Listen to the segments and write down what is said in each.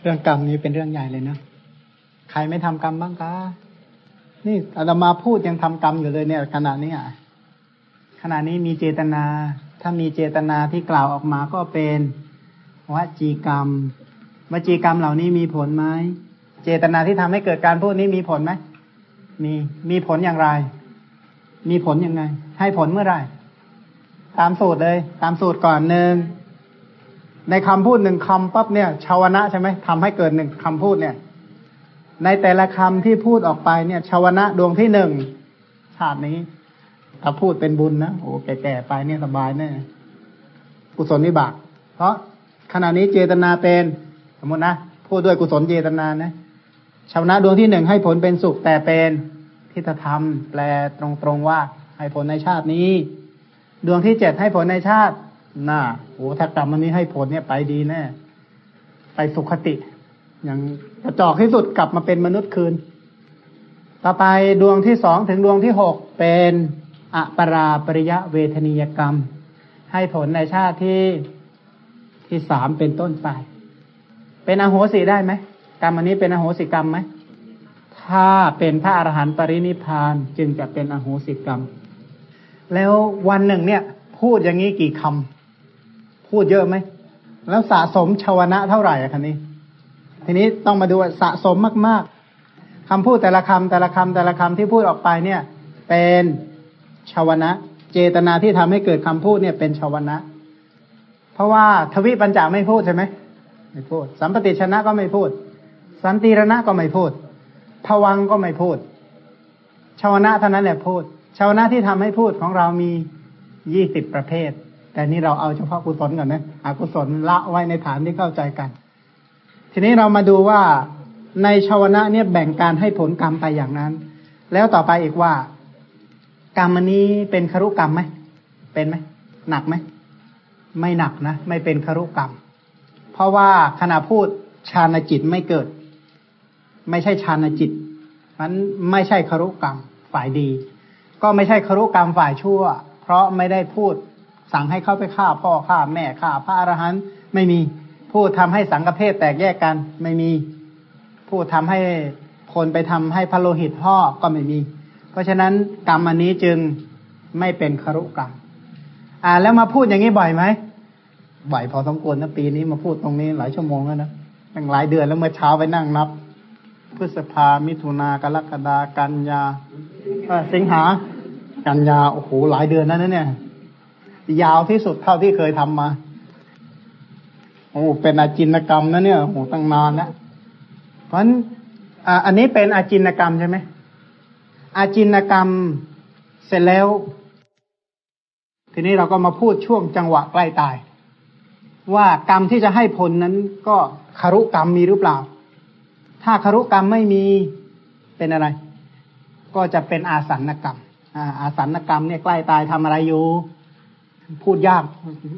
เรื่องกรรมนี้เป็นเรื่องใหญ่เลยนะใครไม่ทำกรรมบ้างคะนี่อาตมาพูดยังทำกรรมอยู่เลยเนี่ยขณะนี้อะขณะนี้มีเจตนา ถ้ามีเจตนาที่กล่าวออกมาก็เป็นวจีกรรมวจีกรรมเหล่านี้มีผลไหมเจตนาที่ทำให้เกิดการพูดนี้มีผลไหมมีมีผลอย่างไร มีผลยังไง ให้ผลเมื่อไหร่ ตามสูตรเลย ตามสูตรก่อนหนึ่ง ในคำพูดหนึ่งคำปั๊บเนี่ยชาวนะใช่ไหมทำให้เกิดหนึ่งคำพูดเนี่ย ในแต่ละคำที่พูดออกไปเนี่ยชาวนะดวงที่หนึ่งชาตินี้ ถ้าพูดเป็นบุญนะโอ้แก่ๆไปเนี่ยสบายแน่กุศลนิบาก เพราะขณะนี้เจตนาเป็น สมมตินะพูดด้วยกุศลเจตนานะชาวนะดวงที่หนึ่งให้ผลเป็นสุขแต่เป็นทิฏฐธรรม แปลตรงๆว่าให้ผลในชาตินี้ ดวงที่เจ็ดให้ผลในชาติ น่าโอ้ถ้ากรรมมันนี้ให้ผลเนี่ยไปดีแน่ ไปสุขติ อย่างกระจอกที่สุดกลับมาเป็นมนุษย์คืน ต่อไปดวงที่สองถึงดวงที่หกเป็นอปราปริยะเวทนียกรรม ให้ผลในชาติที่ที่สามเป็นต้นไป เป็นอโหสิได้ไหมกรรมอันนี้เป็นอโหสิกรรมไหมถ้าเป็นพระอรหันต์ปรินิพานจึงจะเป็นอโหสิกรรม แล้ววันหนึ่งเนี่ย พูดอย่างนี้กี่คำ พูดเยอะไหม แล้วสะสมชาวนะเท่าไหร่อะคันนี้ ทีนี้ต้องมาดูสะสมมาก ๆคำพูดแต่ละคำแต่ละคำแต่ละคำที่พูดออกไปเนี่ย เป็นชาวนะ เจตนาที่ทำให้เกิดคำพูดเนี่ยเป็นชาวนะ เพราะว่าทวิปัญจาไม่พูดใช่ไหมไม่พูด สัมปติชนะก็ไม่พูด สันติรณะก็ไม่พูดผวังก็ไม่พูด ชาวนะเท่านั้นแหละพูด ชาวนะที่ทำให้พูดของเรามียี่สิบประเภท แต่นี่เราเอาเฉพาะกุศลก่อนนะอกุศลละไว้ในฐานที่เข้าใจกัน ทีนี้เรามาดูว่าในชาวนะเนี่ยแบ่งการให้ผลกรรมไปอย่างนั้น แล้วต่อไปอีกว่า กรรมอันนี้เป็นครุกรรมไหมเป็นไหมหนักไหมไม่หนักนะไม่เป็นครุกรรม เพราะว่าขณะพูดฌานจิตไม่เกิด ไม่ใช่ฌานจิตมันไม่ใช่ครุกรรมฝ่ายดี ก็ไม่ใช่ครุกรรมฝ่ายชั่ว เพราะไม่ได้พูด สั่งให้เข้าไปฆ่าพ่อฆ่าแม่ฆ่าพระอรหันต์ไม่มีพูดทำให้สังฆเพศแตกแยกกัน ไม่มีพูดทำให้คนไปทำให้พระโลหิตห่อก็ไม่มี เพราะฉะนั้นกรรมอันนี้จึงไม่เป็นครุกรรมอ่าแล้วมาพูดอย่างนี้บ่อยไหมบ่อยพอสมควรนะปีนี้มาพูดตรงนี้หลายชั่วโมงแล้วนะตั้งหลายเดือนแล้วเมื่อเช้าไปนั่งนับ พฤษภา มิถุนากรกฎากันยาสิงหา กันยาโอ้โหหลายเดือนแล้วนะเนี่ย ยาวที่สุดเท่าที่เคยทำมาโอ้เป็นอาจินกรรมนะเนี่ยโอ้ตั้งนานแล้วเพราะฉะนั้นอันนี้เป็นอาจินกรรมใช่ไหมอาจินกรรมเสร็จแล้ว ทีนี้เราก็มาพูดช่วงจังหวะใกล้ตาย ว่ากรรมที่จะให้ผลนั้นก็คารุกรรมมีหรือเปล่า ถ้าคารุกรรมไม่มีเป็นอะไร ก็จะเป็นอาสันกรรมอาสันกรรมเนี่ยใกล้ตายทำอะไรอยู่ พูดยาก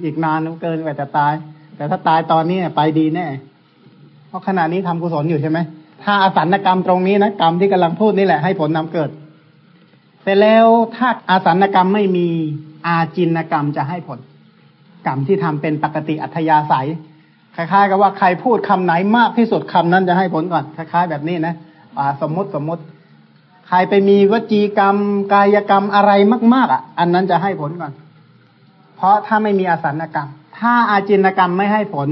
อีกนานเกินกว่าจะตาย แต่ถ้าตายตอนนี้ไปดีแน่ เพราะขณะนี้ทำกุศลอยู่ใช่ไหมถ้าอาสันกรรมตรงนี้นะกรรมที่กำลังพูดนี่แหละให้ผลนำเกิดแต่แล้วถ้าอาสันกรรมไม่มีอาจินกรรมจะให้ผล กรรมที่ทำเป็นปกติอัธยาศัยคล้ายๆ กับว่าใครพูดคำไหนมากที่สุดคำนั้นจะให้ผลก่อนคล้ายๆ แบบนี้นะสมมติสมมติ ใครไปมีวจีกรรม กายกรรมอะไรมาก ๆ อะ อันนั้นจะให้ผลก่อน เพราะถ้าไม่มีอาสันกรรม ถ้าอาจินกรรมไม่ให้ผล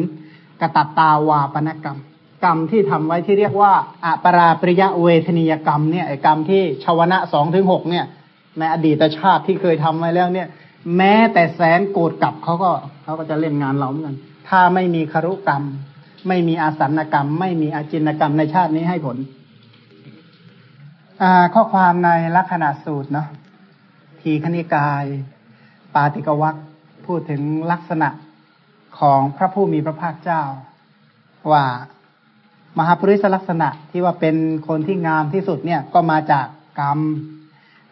กระตัตตาวาปนกรรม กรรมที่ทำไว้ที่เรียกว่าอัปราปริยะเวทนียกรรมเนี่ยไอกรรมที่ชาวนะสองถึงหกเนี่ย ในอดีตชาติที่เคยทำไว้แล้วเนี่ย แม้แต่แสนโกรธกับเขาก็เขาก็จะเล่นงานเราเหมือนกันถ้าไม่มีคารุกรรม ไม่มีอาสันกรรม ไม่มีอาจินกรรมในชาตินี้ให้ผลข้อความในลักษณะสูตรเนาะทีคณิกาย ปาติกวัค พูดถึงลักษณะของพระผู้มีพระภาคเจ้า ว่ามหาปริศลักษณะที่ว่าเป็นคนที่งามที่สุดเนี่ยก็มาจากกรรม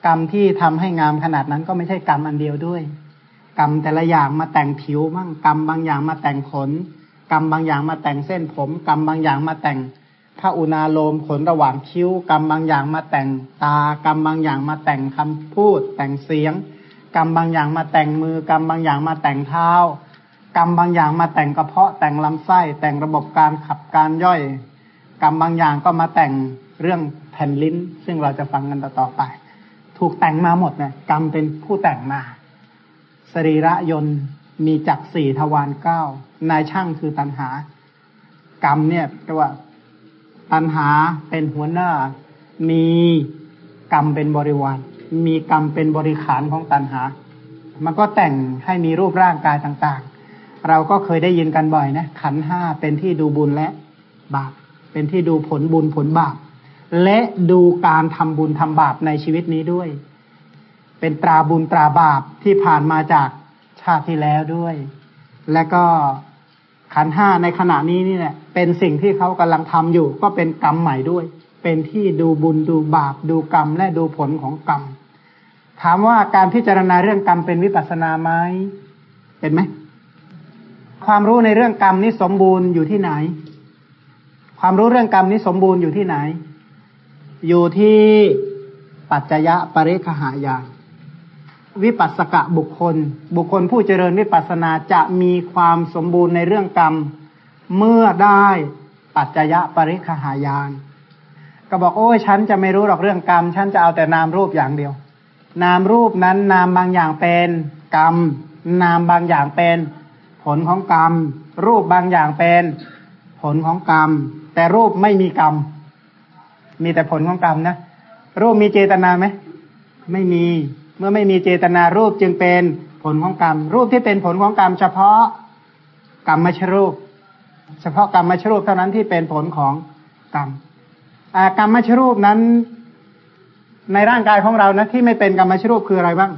กรรมที่ทำให้งามขนาดนั้นก็ไม่ใช่กรรมอันเดียวด้วย กรรมแต่ละอย่างมาแต่งผิวมั่งกรรมบางอย่างมาแต่งขน กรรมบางอย่างมาแต่งเส้นผม กรรมบางอย่างมาแต่งพระอุณาโลมขนระหว่างคิ้ว กรรมบางอย่างมาแต่งตากรรมบางอย่างมาแต่งคำพูด แต่งเสียง กรรมบางอย่างมาแต่งมือกรรมบางอย่างมาแต่งเท้า กรรมบางอย่างมาแต่งกระเพาะแต่งลำไส้ แต่งระบบการขับการย่อย กรรมบางอย่างก็มาแต่งเรื่องแผ่นลิ้น ซึ่งเราจะฟังกันต่อไป ถูกแต่งมาหมดเนะกรรมเป็นผู้แต่งมา สรีระยนต์มีจักสี่ทวารเก้านายช่างคือตัณหา กรรมเนี่ยเรียกว่าตัณหาเป็นหัวหน้า มีกรรมเป็นบริวาร มีกรรมเป็นบริขารของตัณหา มันก็แต่งให้มีรูปร่างกายต่างๆ เราก็เคยได้ยินกันบ่อยนะ ขันห้าเป็นที่ดูบุญและบาป เป็นที่ดูผลบุญผลบาป และดูการทำบุญทำบาปในชีวิตนี้ด้วย เป็นตราบุญตราบาปที่ผ่านมาจากชาติที่แล้วด้วย และก็ขันห้าในขณะนี้นี่แหละเป็นสิ่งที่เขากำลังทำอยู่ ก็เป็นกรรมใหม่ด้วย เป็นที่ดูบุญดูบาป ดูกรรมและดูผลของกรรม ถามว่าการพิจารณาเรื่องกรรมเป็นวิปัสนาไหมเป็นไหมความรู้ในเรื่องกรรมนี้สมบูรณ์อยู่ที่ไหน ความรู้เรื่องกรรมนี้สมบูรณ์อยู่ที่ไหน อยู่ที่ปัจจยะปริคหายานวิปัสสกะบุคคล บุคคลผู้เจริญวิปัสสนาจะมีความสมบูรณ์ในเรื่องกรรม เมื่อได้ปัจจยะปริคหายาน ก็บอกโอ้ยฉันจะไม่รู้หรอกเรื่องกรรม ฉันจะเอาแต่นามรูปอย่างเดียว นามรูปนั้นนามบางอย่างเป็นกรรม นามบางอย่างเป็น ผลของกรรม รูปบางอย่างเป็นผลของกรรม แต่รูปไม่มีกรรม มีแต่ผลของกรรมนะรูปมีเจตนาไหมไม่มี เมื่อไม่มีเจตนารูปจึงเป็นผลของกรรม รูปที่เป็นผลของกรรม เฉพาะกรรมมชรูป เฉพาะกรรมมชรูปเท่านั้นที่เป็นผลของกรรมกรรมมชรูปนั้น ในร่างกายของเรานะที่ไม่เป็นกรรมชรูปคืออะไรบ้าง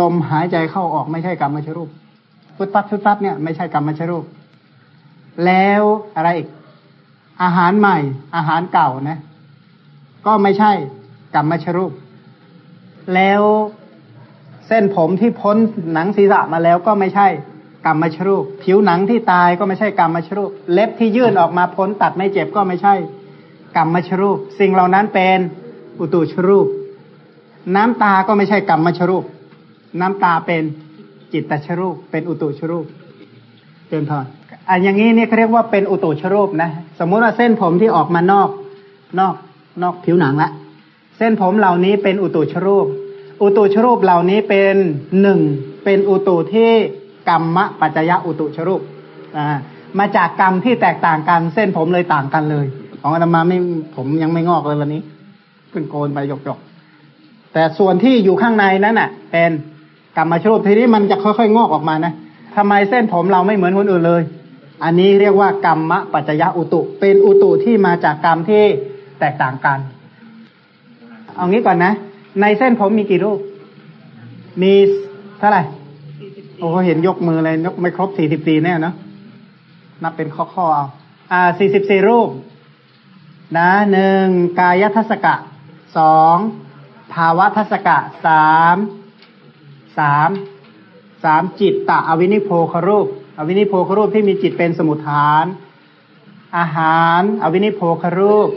ลมหายใจเข้าออกไม่ใช่กรรมชรูปพุทธัพุทธัเนี่ยไม่ใช่กรรมชรูป แล้วอะไรอีกอาหารใหม่ อาหารเก่านะ ก็ไม่ใช่กรรมชรูป แล้วเส้นผมที่พ้นหนังศีรษะมาแล้วก็ไม่ใช่กรรมชรูป ผิวหนังที่ตายก็ไม่ใช่กรรมชรูป เล็บที่ยื่นออกมาพ้นตัดไม่เจ็บก็ไม่ใช่กรรมมชรูป สิ่งเหล่านั้นเป็น อุตุชรูป น้ำตาก็ไม่ใช่กรรมมชรูป น้ำตาเป็นจิตตชรูป เป็นอุตุชรูปเจนพรอันอย่างนี้เนี่ยเขาเรียกว่าเป็นอุตุชรูปนะ สมมุติว่าเส้นผมที่ออกมานอกนอกนอกผิวหนังละ เส้นผมเหล่านี้เป็นอุตุชรูป อุตุชรูปเหล่านี้เป็นหนึ่งเป็นอุตุที่กรรมปัจจยะอุตุชรูปอ่ามาจากกรรมที่แตกต่างกันเส้นผมเลยต่างกันเลย ของอาตมาไม่ผมยังไม่งอกเลยวันนี้ ขึ้นโกนไปหยกๆแต่ส่วนที่อยู่ข้างในนั้นน่ะ เป็นกรรมชรูปทีนี้มันจะค่อยๆงอกออกมานะทำไมเส้นผมเราไม่เหมือนคนอื่นเลย อันนี้เรียกว่ากรรมะปัจจยะอุตุ เป็นอุตุที่มาจากกรรมที่แตกต่างกัน เอางี้ก่อนนะ ในเส้นผมมีกี่รูป มีเท่าไหร่ โอ้เห็นยกมือเลยยกไม่ครบสี่สิบสี่แน่เนาะ นับเป็นข้อข้อเอา อ่าสี่สิบสี่รูป นะหนึ่งกายทัศกะ สองภาวะทัศกะสามสามสามจิตตะอวินิโพครูป อวินิโพครูปที่มีจิตเป็นสมุทฐาน อาหาร อวินิโพครูป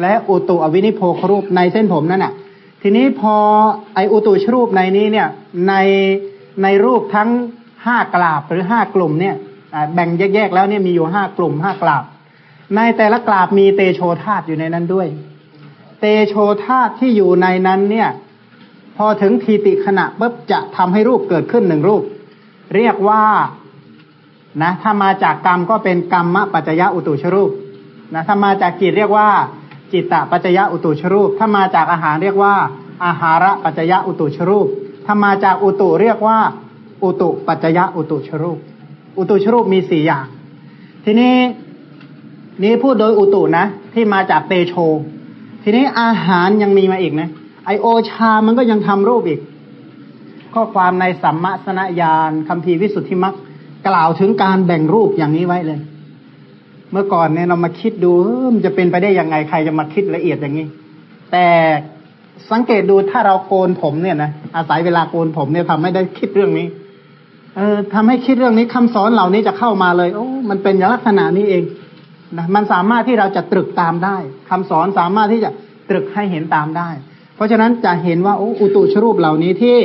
และอุตุอวินิโพครูปในเส้นผมนั่นน่ะทีนี้พอไออุตุชรูปในนี้เนี่ยในในรูปทั้งห้ากลาบหรือห้ากลุ่มเนี่ยแบ่งแยกๆแล้วเนี่ยมีอยู่ห้ากลุ่มห้ากลาบในแต่ละกลาบมีเตโชธาตุอยู่ในนั้นด้วย เตโชธาตที่อยู่ในนั้นเนี่ย พอถึงทีติขณะปุ๊บจะทำให้รูปเกิดขึ้นหนึ่งรูป เรียกว่านะถ้ามาจากกรรมก็เป็นกรรมปัจจยะอุตุชรูปนะถ้ามาจากจิตเรียกว่า จิตตปัจจยะอุตุชรูป ถ้ามาจากอาหารเรียกว่า อาหาระปัจจยะอุตุชรูป ถ้ามาจากอุตุเรียกว่า อุตุปัจจยะอุตุชรูป อุตุชรูปมีสี่อย่าง ทีนี้นี้พูดโดยอุตุนะ ที่มาจากเตโช ทีนี้อาหารยังมีมาอีกนะ ไอโอชา มันก็ยังทำรูปอีก ข้อความในสัมมาสนญาณคำพีวิสุทธิมักกล่าวถึงการแบ่งรูปอย่างนี้ไว้เลย เมื่อก่อนเนี่ยเรามาคิดดูมันจะเป็นไปได้ยังไงใครจะมาคิดละเอียดอย่างนี้ แต่สังเกตดูถ้าเราโกนผมเนี่ยนะอาศัยเวลาโกนผมเนี่ยทำให้ได้คิดเรื่องนี้ เออทำให้คิดเรื่องนี้คำสอนเหล่านี้จะเข้ามาเลย โอ้มันเป็นอย่างลักษณะนี้เองนะมันสามารถที่เราจะตรึกตามได้ คำสอนสามารถที่จะตรึกให้เห็นตามได้ เพราะฉะนั้นจะเห็นว่าอ,อุตุชรูปเหล่านี้ที่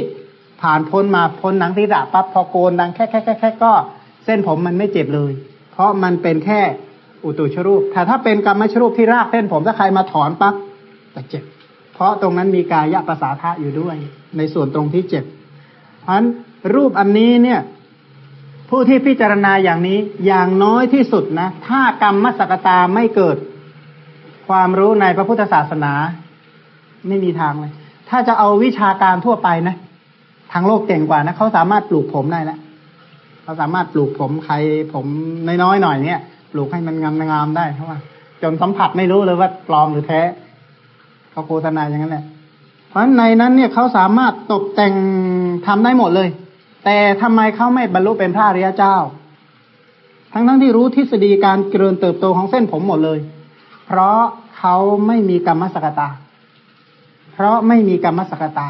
ผ่านพ้นมาพ้นหนังศีรษะปั๊บพอโกนดังแค่แค่แค่แค่ก็เส้นผมมันไม่เจ็บเลย เพราะมันเป็นแค่อุตุชรูป แต่ถ้าเป็นกรรมชรูปที่รากเส้นผมถ้าใครมาถอนปั๊บจะเจ็บ เพราะตรงนั้นมีกายะภาษาทะอยู่ด้วย ในส่วนตรงที่เจ็บ เพราะฉะนั้นรูปอันนี้เนี่ยผู้ที่พิจารณาอย่างนี้อย่างน้อยที่สุดนะ ถ้ากรรมมสกตาไม่เกิด ความรู้ในพระพุทธศาสนา ไม่มีทางเลย ถ้าจะเอาวิชาการทั่วไปนะ ทางโลกเก่งกว่านะเขาสามารถปลูกผมได้แล้วเขาสามารถปลูกผมใครผมน้อยๆหน่อยเนี่ยปลูกให้มันงามงามได้เพราะว่า จนสัมผัสไม่รู้เลยว่าปลอมหรือแท้เขาโฆษณาอย่างนั้นแหละเพราะในนั้นเนี่ยเขาสามารถตกแต่งทำได้หมดเลย แต่ทำไมเขาไม่บรรลุเป็นพระอริยเจ้า ทั้งทั้งที่รู้ทฤษฎีการเจริญเติบโตของเส้นผมหมดเลย เพราะเขาไม่มีกรรมสกตา เพราะไม่มีกรรมสกตา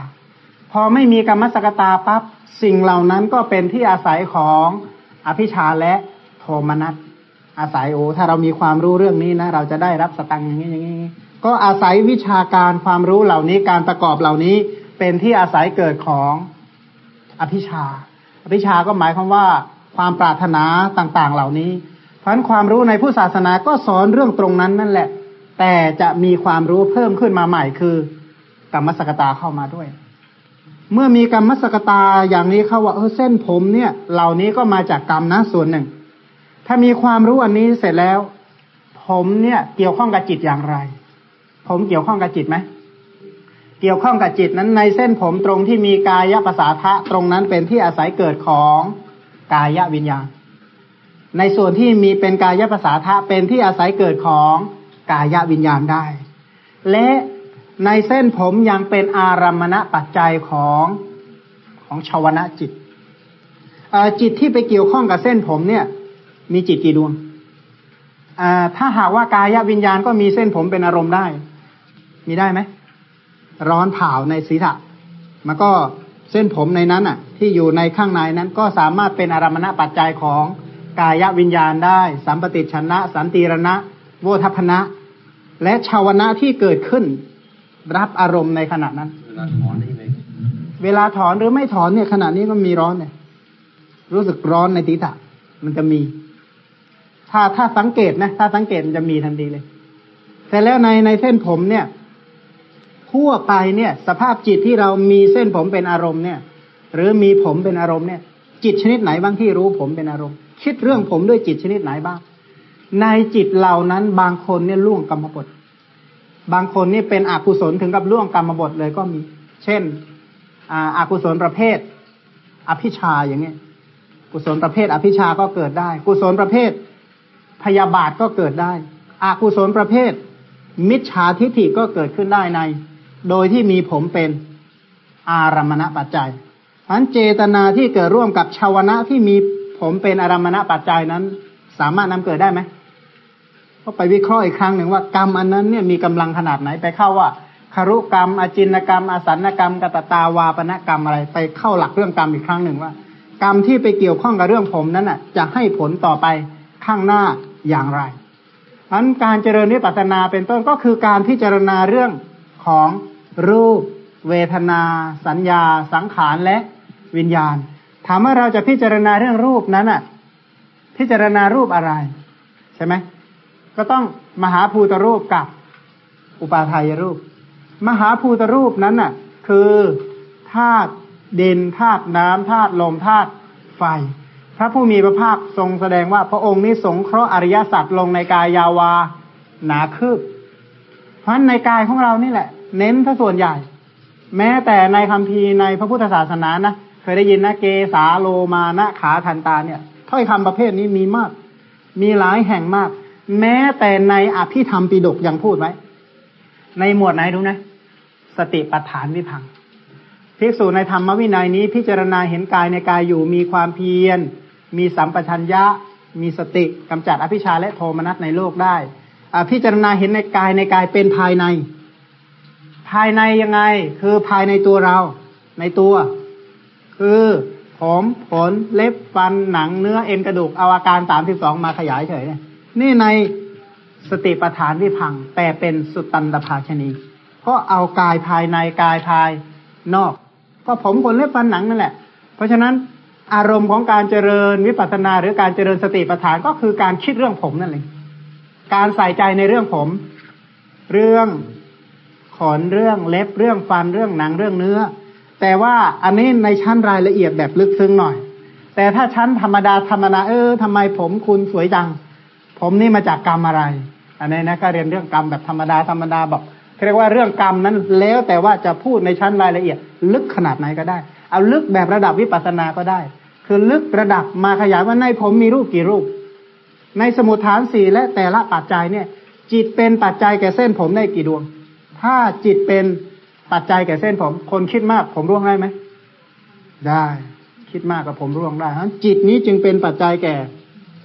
พอไม่มีกรรมสกตาปั๊บสิ่งเหล่านั้นก็เป็นที่อาศัยของอภิชาและโทมนัสอาศัยโอ้ถ้าเรามีความรู้เรื่องนี้นะ เราจะได้รับสตังอย่างนี้อย่างนี้ ก็อาศัยวิชาการความรู้เหล่านี้การประกอบเหล่านี้เป็นที่อาศัยเกิดของอภิชาอภิชาก็หมายความว่าความปรารถนาต่างๆเหล่านี้ พราะฉะนั้นความรู้ในผู้ศาสนาก็สอนเรื่องตรงนั้นนั่นแหละ แต่จะมีความรู้เพิ่มขึ้นมาใหม่คือกรรมสกตาเข้ามาด้วย เมื่อมีกรรมสกตาอย่างนี้เขาว่าเออเส้นผมเนี่ย เหล่านี้ก็มาจากกรรมนะส่วนหนึ่ง ถ้ามีความรู้อันนี้เสร็จแล้ว ผมเนี่ยเกี่ยวข้องกับจิตอย่างไร ผมเกี่ยวข้องกับจิตไหมเกี่ยวข้องกับจิตนั้นในเส้นผมตรงที่มีกายภาษาทะตรงนั้นเป็นที่อาศัยเกิดของกายวิญญาณ ในส่วนที่มีเป็นกายภาษาทะเป็นที่อาศัยเกิดของกายวิญญาณได้ และในเส้นผมยังเป็นอารมณะปัจจัยของของชาวนะจิตจิตที่ไปเกี่ยวข้องกับเส้นผมเนี่ย มีจิตกี่ดวงถ้าหากว่ากายวิญญาณก็มีเส้นผมเป็นอารมณ์ได้ มีได้ไหม ร้อนเผาในศีรษะมันก็เส้นผมในนั้นอะ ที่อยู่ในข้างในนั้นก็สามารถเป็นอารมณะปัจจัยของ กายวิญญาณได้ สัมปติชนะ สันติรณะ โวทัพนะ และชาวนะที่เกิดขึ้น รับอารมณ์ในขณะนั้น เวลาถอนได้ไหมเวลาถอนหรือไม่ถอนเนี่ยขณะนี้ก็มีร้อนเนี่ย รู้สึกร้อนในศีรษะมันจะมี ถ้าถ้าสังเกตนะ ถ้าสังเกตมันจะมีทันทีเลย แต่แล้วในในเส้นผมเนี่ยทั่วไปเนี่ย สภาพจิตที่เรามีเส้นผมเป็นอารมณ์เนี่ย หรือมีผมเป็นอารมณ์เนี่ย จิตชนิดไหนบ้างที่รู้ผมเป็นอารมณ์ คิดเรื่องผมด้วยจิตชนิดไหนบ้าง ในจิตเหล่านั้นบางคนเนี่ยล่วงกรรมบทบางคนนี่เป็นอกุศลถึงกับล่วงกรรมบทเลยก็มี เช่นอากุศลประเภท อภิชาอย่างเงี้กุศลประเภท อภิชาก็เกิดได้ กุศลประเภท พยาบาทก็เกิดได้อากุศลประเภท มิจฉาทิฏฐิก็เกิดขึ้นได้ใน โดยที่มีผมเป็นอารมณปัจจัยเพราะเจตนาที่เกิดร่วมกับชาวนะที่มี ผมเป็นอารมณะปัจจัยนั้น สามารถนำเกิดได้ไหมก็ไปวิเคราะห์อีกครั้งหนึ่งว่ากรรมอันนั้นเนี่ยมีกำลังขนาดไหนไปเข้าว่าคารุกรรม อจินกรรม อสันกรรมกตตาวาปณกรรมอะไร ไปเข้าหลักเรื่องกรรมอีกครั้งหนึ่งว่า กรรมที่ไปเกี่ยวข้องกับเรื่องผมนั้นน่ะ จะให้ผลต่อไปข้างหน้าอย่างไรเพราะการเจริญวิปัสสนาเป็นต้นก็คือการพิจารณาเรื่องของรูป เวทนา สัญญา สังขารและวิญญาณ ถามว่าเราจะพิจารณาเรื่องรูปนั้นอะ พิจารณารูปอะไร ใช่ไหมก็ต้องมหาภูตรูปกับอุปาทายรูป มหาภูตรูปนั้นน่ะ คือธาตุดินธาตุน้ำธาตุลมธาตุไฟ พระผู้มีพระภาคทรงแสดงว่าพระองค์นี้สงเคราะห์อริยสัจลงในกายยาวาหนาคืบเพราะในกายของเรานี่แหละ เน้นถ้าส่วนใหญ่ แม้แต่ในคำพีในพระพุทธศาสนานะ เคยได้ยินนะเกสาโลมานะขาทันตาเนี่ยถ้อยคำประเภทนี้มีมาก มีหลายแห่งมาก แม้แต่ในอภิธรรมปิฎกยังพูดไว้ ในหมวดไหนดูนะ สติปัฏฐานวิพังภิกษุในธรรมวินัยนี้ พิจารณาเห็นกายในกายอยู่มีความเพียร มีสัมปชัญญะ มีสติกำจัดอภิชาและโทมนัสในโลกได้พิจารณาเห็นในกายในกายเป็นภายใน ภายในยังไง คือภายในตัวเรา ในตัว คือผมขนเล็บฟันหนังเนื้อเอ็นกระดูกเอาอาการสามสิบสองมาขยายเฉยเนี่ยนี่ในสติปัฏฐานวิพังแปลเป็นสุตตันตภาชนีก็เอากายภายในกายภายนอก ก็ผมขนเล็บฟันหนังนั่นแหละ เพราะฉะนั้นอารมณ์ของการเจริญวิปัสสนาหรือการเจริญสติปัฏฐานก็คือการคิดเรื่องผมนั่นเองการใส่ใจในเรื่องผม เรื่องขนเรื่องเล็บเรื่องฟันเรื่องหนังเรื่องเนื้อ แต่ว่าอันนี้ในชั้นรายละเอียดแบบลึกซึ้งหน่อย แต่ถ้าชั้นธรรมดาธรรมดาเออทำไมผมคุณสวยจัง ผมนี่มาจากกรรมอะไร อันนี้นะก็เรียนเรื่องกรรมแบบธรรมดาธรรมดาบอกเรียกว่าเรื่องกรรมนั้นแล้วแต่ว่าจะพูดในชั้นรายละเอียด ลึกขนาดไหนก็ได้ เอาลึกแบบระดับวิปัสสนาก็ได้ คือลึกระดับมาขยายว่าในผมมีรูปกี่รูป ในสมุทฐานสี่และแต่ละปัจจัยเนี่ย จิตเป็นปัจจัยแก่เส้นผมได้กี่ดวง ถ้าจิตเป็น ปัจจัยแก่เส้นผม คนคิดมากผมร่วงได้ไหม ได้ คิดมากกับผมร่วงได้ะจิตนี้จึงเป็นปัจจัยแก่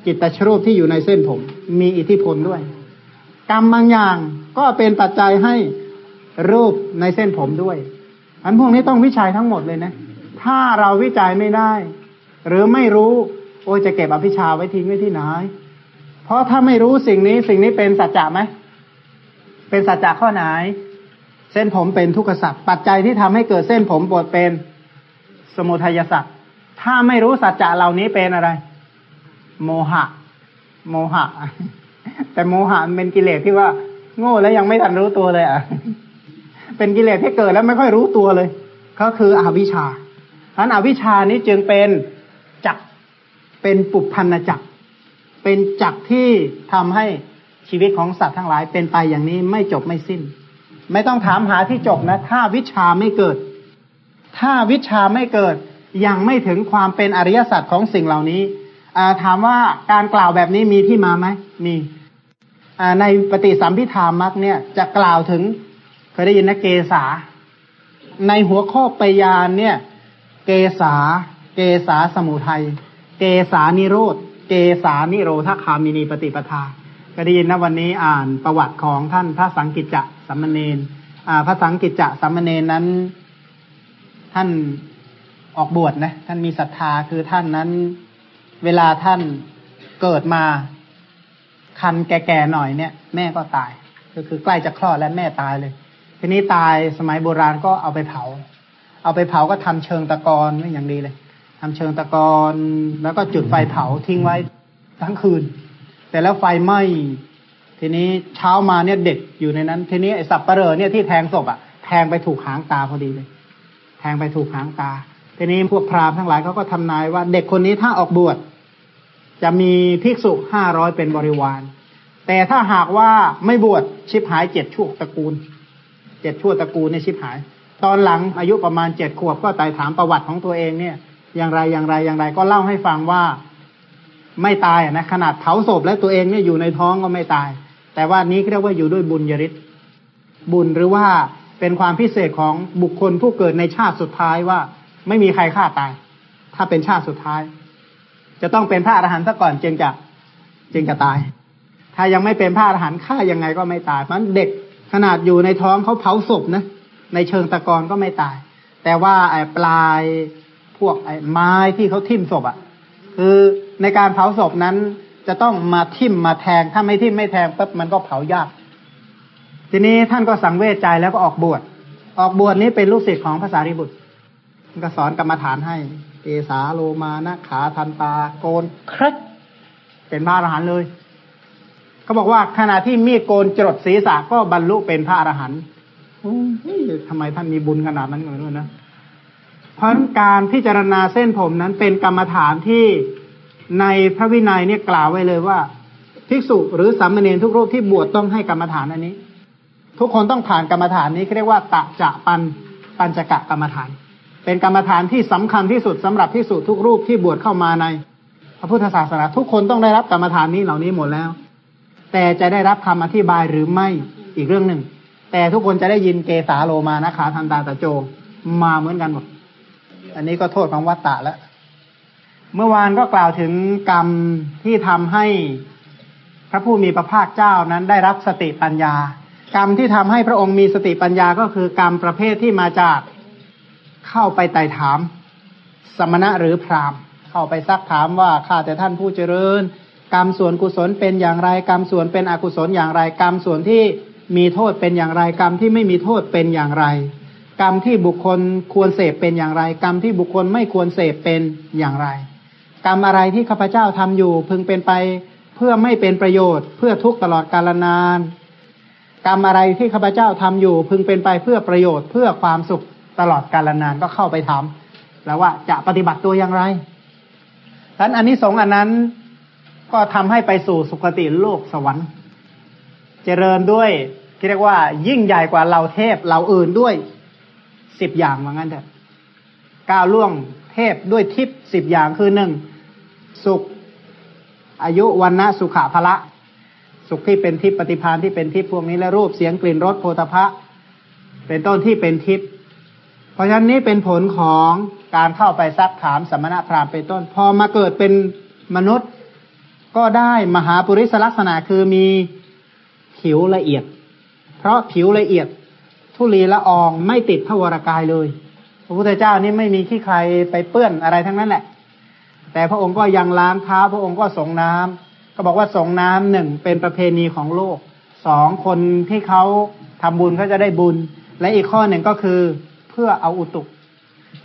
จิตตชรูปที่อยู่ในเส้นผม มีอิทธิพลด้วย กรรมบางอย่างก็เป็นปัจจัยให้รูปในเส้นผมด้วย อันพวกนี้ต้องวิจัยทั้งหมดเลยนะ ถ้าเราวิจัยไม่ได้ หรือไม่รู้ โอ้จะเก็บอภิชาไว้ทิ้งไว้ที่ไหน เพราะถ้าไม่รู้สิ่งนี้สิ่งนี้เป็นสัจจะไหม เป็นสัจจะข้อไหน เส้นผมเป็นทุกขสัจปัจจัยที่ทำให้เกิดเส้นผมปวดเป็นสมุทัยสัจถ้าไม่รู้สัจจะเหล่านี้เป็นอะไร โมหะ โมหะ แต่โมหะมันเป็นกิเลสที่ว่า โง่แล้วยังไม่ทันรู้ตัวเลยอะเป็นกิเลสที่เกิดแล้วไม่ค่อยรู้ตัวเลย ก็คืออวิชชาอันอวิชชานี้จึงเป็นจักเป็นปุพันธจักเป็นจักที่ทำให้ชีวิตของสัตว์ทั้งหลายเป็นไปอย่างนี้ไม่จบไม่สิ้น ไม่ต้องถามหาที่จบนะ ถ้าวิชาไม่เกิด ถ้าวิชาไม่เกิด ยังไม่ถึงความเป็นอริยสัจของสิ่งเหล่านี้ถามว่าการกล่าวแบบนี้มีที่มาไหมมีในปฏิสัมพิธามักเนี่ยจะกล่าวถึงเคยได้ยินนะเกษาในหัวข้อปยานเนี่ย เกษาเกษาสมุทัยเกษานิโรธเกษานิโรธคามินีปฏิปทาก็ได้ยินนะวันนี้อ่านประวัติของท่านพระสังกิจจะ สัมมเนนพระสังกิจจะสัมมเนนนั้น ท่านออกบวชนะ ท่านมีศรัทธาคือท่านนั้น เวลาท่านเกิดมาคันแก่ๆหน่อยเนี่ย แม่ก็ตาย ก็คือใกล้จะคลอดแล้วแม่ตายเลย ทีนี้ตายสมัยโบราณก็เอาไปเผา เอาไปเผาก็ทำเชิงตะกอนไม่อย่างดีเลยทำเชิงตะกอนแล้วก็จุดไฟเผาทิ้งไว้ทั้งคืน แต่แล้วไฟไหม้ ทีนี้เช้ามาเนี่ยเด็กอยู่ในนั้น ทีนี้ไอ้สับปะเรอเนี่ยที่แทงศพอะแทงไปถูกหางตาพอดีเลย แทงไปถูกหางตา ทีนี้พวกพราหมณ์ทั้งหลายเขาก็ทำนายว่า เด็กคนนี้ถ้าออกบวชจะมีภิกษุห้าร้อยเป็นบริวาร แต่ถ้าหากว่าไม่บวชชิบหายเจ็ดชั่วตระกูลเจ็ดชั่วตระกูลเนี่ยชิบหาย ตอนหลังอายุประมาณเจ็ดขวบก็ไต่ถามประวัติของตัวเองเนี่ย อย่างไรอย่างไรอย่างไรก็เล่าให้ฟังว่าไม่ตายนะขนาดเผาศพแล้วตัวเองเนี่ยอยู่ในท้องก็ไม่ตาย แต่ว่านี้เรียกว่าอยู่ด้วยบุญยริศบุญหรือว่าเป็นความพิเศษของบุคคลผู้เกิดในชาติสุดท้ายว่า ไม่มีใครฆ่าตาย ถ้าเป็นชาติสุดท้าย จะต้องเป็นพระอรหันต์ซะก่อนจึงจะจึงจะตาย ถ้ายังไม่เป็นพระอรหันต์ฆ่ายังไงก็ไม่ตาย เพราะเด็กขนาดอยู่ในท้องเขาเผาศพนะในเชิงตะกอนก็ไม่ตาย แต่ว่าไอ้ปลายพวกไอ้ไม้ที่เขาทิ่มศพอะ่ะ คือในการเผาศพนั้น จะต้องมาทิ่มมาแทง ถ้าไม่ทิ่มไม่แทงปุ๊บมันก็เผายาก ทีนี้ท่านก็สังเวชใจแล้วก็ออกบวช ออกบวชนี้เป็นลูกศิษย์ของพระสารีบุตรก็สอนกรรมฐานให้ เอสาโลมานะขาทันตา โกนครัดเป็นพระอรหันต์เลย เขาบอกว่าขณะที่มีดโกนจรดศีรษะก็บรรลุเป็นพระอรหันต์ทำไมท่านมีบุญขนาดนั้นเลยนะ เพราะการพิจารณาเส้นผมนั้นเป็นกรรมฐานที่ ในพระวินัยเนี่ยกล่าวไว้เลยว่า ภิกษุหรือสามเณรทุกรูปที่บวชต้องให้กรรมฐานอันนี้ ทุกคนต้องผ่านกรรมฐานนี้เรียกว่าตะจะปันปัญจกะกรรมฐาน เป็นกรรมฐานที่สำคัญที่สุดสำหรับพิสูจทุกรูปที่บวชเข้ามาใน พระพุทธศาสนาทุกคนต้องได้รับกรรมฐานนี้เหล่านี้หมดแล้ว แต่จะได้รับคำอธิบายหรือไม่อีกเรื่องหนึ่ง แต่ทุกคนจะได้ยินเกสาโลมานะขาทันตาตะโจมาเหมือนกันหมดอันนี้ก็โทษของวัตตะแล้ว เมื่อวานก็กล่าวถึงกรรมที่ทำให้พระผู้มีพระภาคเจ้านั้นได้รับสติปัญญา กรรมที่ทำให้พระองค์มีสติปัญญาก็คือกรรมประเภทที่มาจากเข้าไปไต่ถาม สมณะหรือพราหมณ์ เข้าไปซักถามว่าข้าแต่ท่านผู้เจริญ กรรมส่วนกุศลเป็นอย่างไรกรรมส่วนเป็นอกุศลอย่างไรกรรมส่วนที่มีโทษเป็นอย่างไรกรรมที่ไม่มีโทษเป็นอย่างไร กรรมที่บุคคลควรเสพเป็นอย่างไร กรรมที่บุคคลไม่ควรเสพเป็นอย่างไร กรรมอะไรที่ข้าพเจ้าทำอยู่ พึงเป็นไปเพื่อไม่เป็นประโยชน์ เพื่อทุกตลอดกาลนาน กรรมอะไรที่ข้าพเจ้าทำอยู่ พึงเป็นไปเพื่อประโยชน์ เพื่อความสุขตลอดกาลนานก็เข้าไปทำแล้วว่าจะปฏิบัติตัวอย่างไรดังนั้นอันนี้สงอันนั้นก็ทำให้ไปสู่สุคติโลกสวรรค์ เจริญด้วยเรียกว่า ยิ่งใหญ่กว่าเราเทพเราอื่นด้วยสิบอย่างว่างั้นเถอะก้าวล่วงเทพด้วยทิพสิบอย่างคือหนึ่ง สุข อายุวันนะสุขะพละ สุขที่เป็นทิพปฏิพานที่เป็นทิพพวกนี้และรูปเสียงกลิ่นรสโพธพะ เป็นต้นที่เป็นทิพเพราะฉะนั้นนี้เป็นผลของการเข้าไปซักถามสมณะพราหมณ์เป็นต้น พอมาเกิดเป็นมนุษย์ก็ได้มหาปุริสลักษณะคือมีผิวละเอียด เพราะผิวละเอียด ทุลีละอองไม่ติดพระวรากายเลย พระพุทธเจ้านี่ไม่มีขี้ใครไปเปื้อนอะไรทั้งนั้นแหละ แต่พระองค์ก็ยังล้างเท้าพระองค์ก็ส่งน้ำก็บอกว่าส่งน้ำหนึ่งเป็นประเพณีของโลกสองคนที่เขาทำบุญก็จะได้บุญ และอีกข้อหนึ่งก็คือเพื่อเอาอุตุ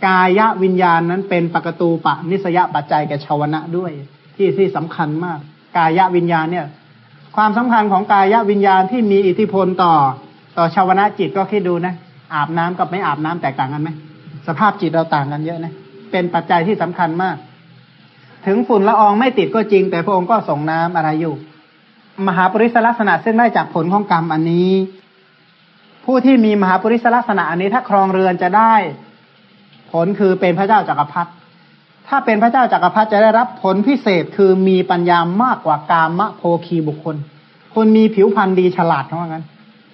กายวิญญาณนั้นเป็นปกตูปะนิสยปัจจัยแก่ชาวนะด้วย ที่ที่สำคัญมาก กายวิญญาณเนี่ย ความสำคัญของกายวิญญาณที่มีอิทธิพลต่อต่อชาวนะจิตก็คิดดูนะ อาบน้ำกับไม่อาบน้ำแตกต่างกันไหมสภาพจิตเราต่างกันเยอะนะเป็นปัจจัยที่สำคัญมาก ถึงฝุ่นละอองไม่ติดก็จริง แต่พระองค์ก็ส่งน้ำอะไรอยู่ มหาปริศลักษณะซึ่งได้จากผลของกรรมอันนี้ ผู้ที่มีมหาปริศลักษณะอันนี้ถ้าครองเรือนจะได้ ผลคือเป็นพระเจ้าจากักรพรรดิถ้าเป็นพระเจ้าจากักรพรรดิจะได้รับผลพิเศษคือมีปัญญามากกว่ากามะโพคีบุคคล คนมีผิวพรรณดีฉลาดเท่านั้น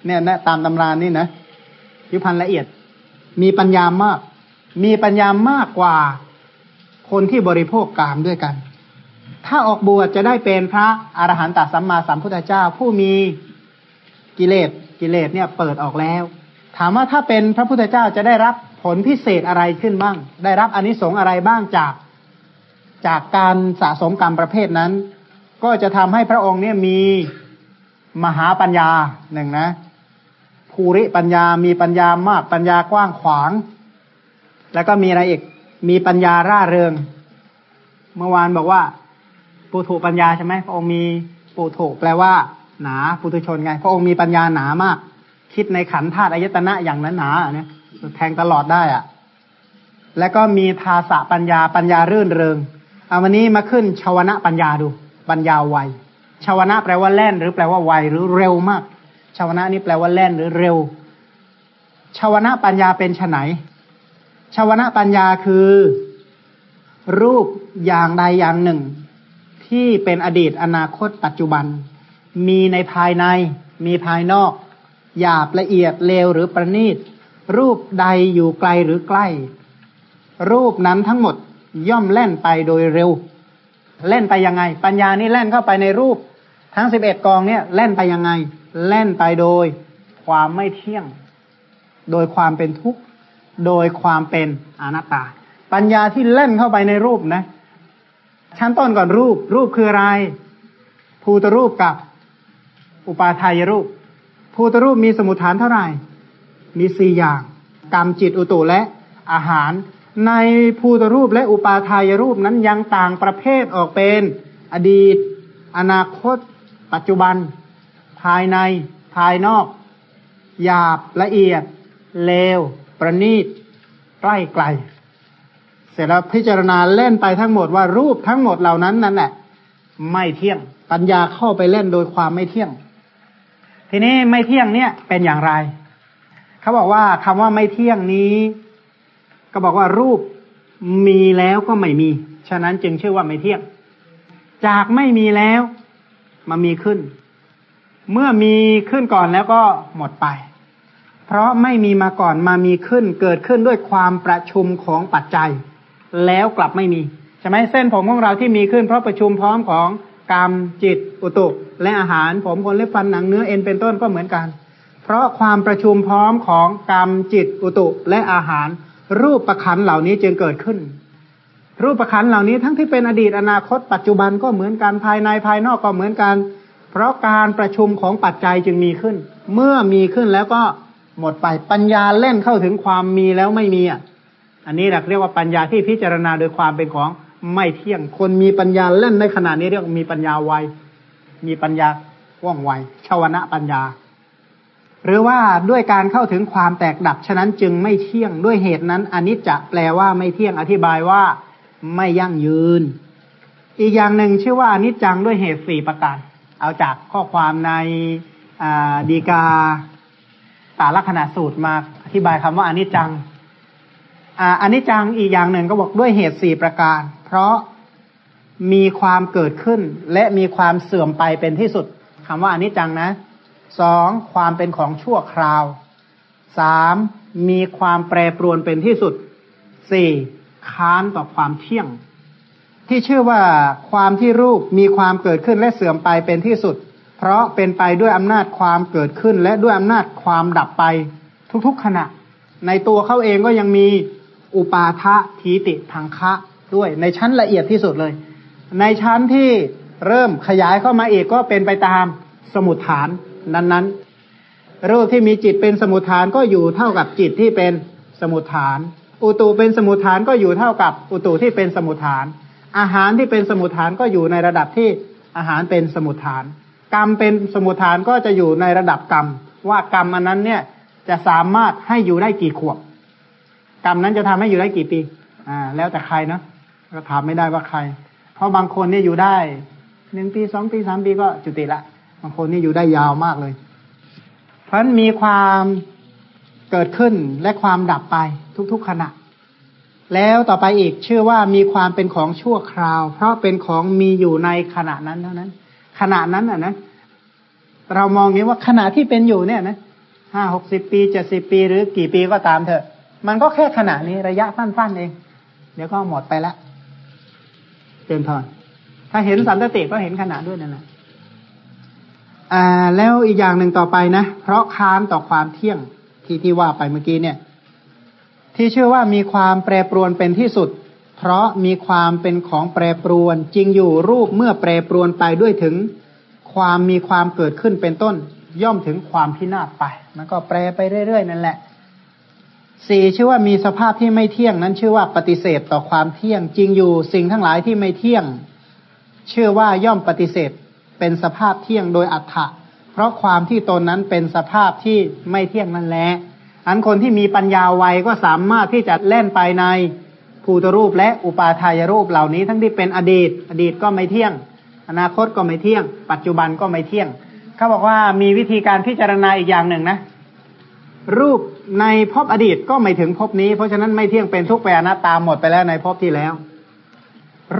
เนี่ยนะตามตำรานี่นะผิวพรรณละเอียด มีปัญญามาก มีปัญญามากกว่า คนที่บริโภคกามด้วยกัน ถ้าออกบวชจะได้เป็นพระอรหันตสัมมาสัมพุทธเจ้าผู้มีกิเลสกิเลสเนี่ยเปิดออกแล้ว ถามว่าถ้าเป็นพระพุทธเจ้าจะได้รับผลพิเศษอะไรขึ้นบ้าง ได้รับอนิสงส์อะไรบ้างจากจากการสะสมกรรมประเภทนั้น ก็จะทำให้พระองค์เนี่ยมีมหาปัญญาหนึ่งนะภูริปัญญามีปัญญามากปัญญากว้างขวาง แล้วก็มีอะไรอีก มีปัญญาร่าเริง เมื่อวานบอกว่าปุถุปัญญาใช่ไหมพระองค์มีปุถุแปลว่า หนาปุถุชนไง พระองค์มีปัญญาหนามาก คิดในขันธาตุอายตนะอย่างนั้นหนาเนี่ยแทงตลอดได้อะแล้วก็มีภาษาปัญญาปัญญารื่นเริงเอาวันนี้มาขึ้นชาวนะปัญญาดู ปัญญาไวชาวนะแปลว่าแล่น หรือแปลว่าไวหรือเร็วมากชาวนะนี่แปลว่าแล่นหรือเร็วชาวนะปัญญาเป็นไน ชาวนะปัญญาคือ รูปอย่างใดอย่างหนึ่ง ที่เป็นอดีตอนาคตปัจจุบัน มีในภายใน มีภายนอก หยาบละเอียดเลวหรือประณีต รูปใดอยู่ไกลหรือใกล้ รูปนั้นทั้งหมดย่อมแล่นไปโดยเร็ว เล่นไปยังไง ปัญญานี่แล่นเข้าไปในรูป ทั้งสิบเอ็ดกองเนี่ยเล่นไปยังไง แล่นไปโดย ความไม่เที่ยง โดยความเป็นทุกข์ โดยความเป็นอนัตตา ปัญญาที่เล่นเข้าไปในรูปนะ ชั้นต้นก่อนรูป รูปคืออะไร ภูตรูปกับอุปาทายรูป ภูตรูปมีสมุทฐานเท่าไหร่ มีสี่อย่าง กรรมจิตอุตุและอาหาร ในภูตรูปและอุปาทายรูปนั้นยังต่างประเภทออกเป็นอดีต อนาคต ปัจจุบัน ภายใน ภายนอก หยาบละเอียดเลว ประณีตใกล้ไกล เสร็จแล้วพิจารณาเล่นไปทั้งหมดว่ารูปทั้งหมดเหล่านั้นนั่นแหละไม่เที่ยง ปัญญาเข้าไปเล่นโดยความไม่เที่ยง ทีนี้ไม่เที่ยงเนี่ยเป็นอย่างไร เขาบอกว่าคำว่าไม่เที่ยงนี้ ก็บอกว่ารูปมีแล้วก็ไม่มี ฉะนั้นจึงชื่อว่าไม่เที่ยง จากไม่มีแล้วมามีขึ้น เมื่อมีขึ้นก่อนแล้วก็หมดไป เพราะไม่มีมาก่อนมามีขึ้น เกิดขึ้นด้วยความประชุมของปัจจัย แล้วกลับไม่มีใช่ไหมเส้นผมของเราที่มีขึ้น เพราะประชุมพร้อมของกรรมจิต อุตุ และอาหารผมคนเล็บฟันหนังเนื้อเอ็นเป็นต้นก็เหมือนกัน เพราะความประชุมพร้อมของกรรมจิต อุตุ และอาหาร รูปประคันเหล่านี้จึงเกิดขึ้น รูปประคันเหล่านี้ทั้งที่เป็นอดีตอนาคต ปัจจุบันก็เหมือนกันภายในภายนอกก็เหมือนกัน เพราะการประชุมของปัจจัยจึงมีขึ้น เมื่อมีขึ้นแล้วก็ หมดไปปัญญาเล่นเข้าถึงความมีแล้วไม่มีอะ อันนี้เรียกว่าปัญญาที่พิจารณาโดยความเป็นของไม่เที่ยง คนมีปัญญาเล่นในขณะนี้เรียกมีปัญญาไว มีปัญญาว่องไวชาวนะปัญญา หรือว่าด้วยการเข้าถึงความแตกดับ ฉะนั้นจึงไม่เที่ยงด้วยเหตุนั้นอนิจจะแปลว่าไม่เที่ยงอธิบายว่าไม่ยั่งยืน อีกอย่างหนึ่งชื่อว่าอนิจจังด้วยเหตุสี่ประการ เอาจากข้อความในดีกาาลักษณะสูตรมาอธิบายคำว่าอนิจจังอันนี้จังอีกอย่างหนึ่งก็บอกด้วยเหตุสี่ประการ เพราะมีความเกิดขึ้น และมีความเสื่อมไปเป็นที่สุดคำว่าอนิจจังนะสองความเป็นของชั่วคราวสามมีความแปรปรวนเป็นที่สุดสี่ค้านต่อความเที่ยง ที่ชื่อว่าความที่รูปมีความเกิดขึ้นและเสื่อมไปเป็นที่สุด เพราะเป็นไปด้วยอำนาจความเกิดขึ้น และด้วยอำนาจความดับไปทุกๆขณะ ในตัวเขาเองก็ยังมีอุปาทะทีติทางคะด้วย ในชั้นละเอียดที่สุดเลย ในชั้นที่เริ่มขยายเข้ามาอีกก็เป็นไปตามสมุทฐานนั้นๆรูปที่มีจิตเป็นสมุทฐานก็อยู่เท่ากับจิตที่เป็นสมุทฐาน อุตุเป็นสมุทฐานก็อยู่เท่ากับอุตุที่เป็นสมุทฐาน อาหารที่เป็นสมุทฐานก็อยู่ในระดับที่อาหารเป็นสมุทฐาน กรรมเป็นสมุทฐานก็จะอยู่ในระดับกรรม ว่ากรรมอันนั้นเนี่ยจะสามารถให้อยู่ได้กี่ขวบ กรรมนั้นจะทำให้อยู่ได้กี่ปี อ่า แล้วแต่ใครเนาะก็ถามไม่ได้ว่าใคร เพราะบางคนเนี่ยอยู่ได้หนึ่งปีสองปีสามปีก็จุติละ บางคนนี่อยู่ได้ยาวมากเลย เพราะนั้นมีความเกิดขึ้นและความดับไปทุกๆขณะ แล้วต่อไปอีกชื่อว่ามีความเป็นของชั่วคราว เพราะเป็นของมีอยู่ในขณะนั้นเท่านั้น ขณะนั้นอะนะเรามองนี้ว่าขณะที่เป็นอยู่เนี่ยนะห้าหกสิบปีเจ็ดสิบปีหรือกี่ปีก็ตามเถอะ มันก็แค่ขณะนี้ระยะสั้นๆเอง เดี๋ยวก็หมดไปละเจนทอนถ้าเห็นสันตติก็เห็นขณะด้วยนั่นแหละอ่าแล้วอีกอย่างหนึ่งต่อไปนะ เพราะค้านต่อความเที่ยงที่ที่ว่าไปเมื่อกี้เนี่ย ที่เชื่อว่ามีความแปรปรวนเป็นที่สุด เพราะมีความเป็นของแปรปรวน จริงอยู่รูปเมื่อแปรปรวนไปด้วยถึงความมีความเกิดขึ้นเป็นต้น ย่อมถึงความพินาศไป มันก็แปรไปเรื่อยๆ นั่นแหละสี่ชื่อว่ามีสภาพที่ไม่เที่ยงนั้นชื่อว่าปฏิเสธต่อความเที่ยง จริงอยู่สิ่งทั้งหลายที่ไม่เที่ยงเชื่อว่าย่อมปฏิเสธเป็นสภาพเที่ยงโดยอัฏฐะเพราะความที่ตนนั้นเป็นสภาพที่ไม่เที่ยงนั่นแหละอันคนที่มีปัญญาไวก็สามารถที่จะเล่นไปใน ภูตรูปและอุปาทายรูปเหล่านี้ทั้งที่เป็นอดีต อดีตก็ไม่เที่ยง อนาคตก็ไม่เที่ยง ปัจจุบันก็ไม่เที่ยง เขาบอกว่ามีวิธีการพิจารณาอีกอย่างหนึ่งนะ รูปในภพอดีตก็ไม่ถึงภพนี้ เพราะฉะนั้นไม่เที่ยงเป็นทุกแปรนัตตาหมดไปแล้วในภพที่แล้ว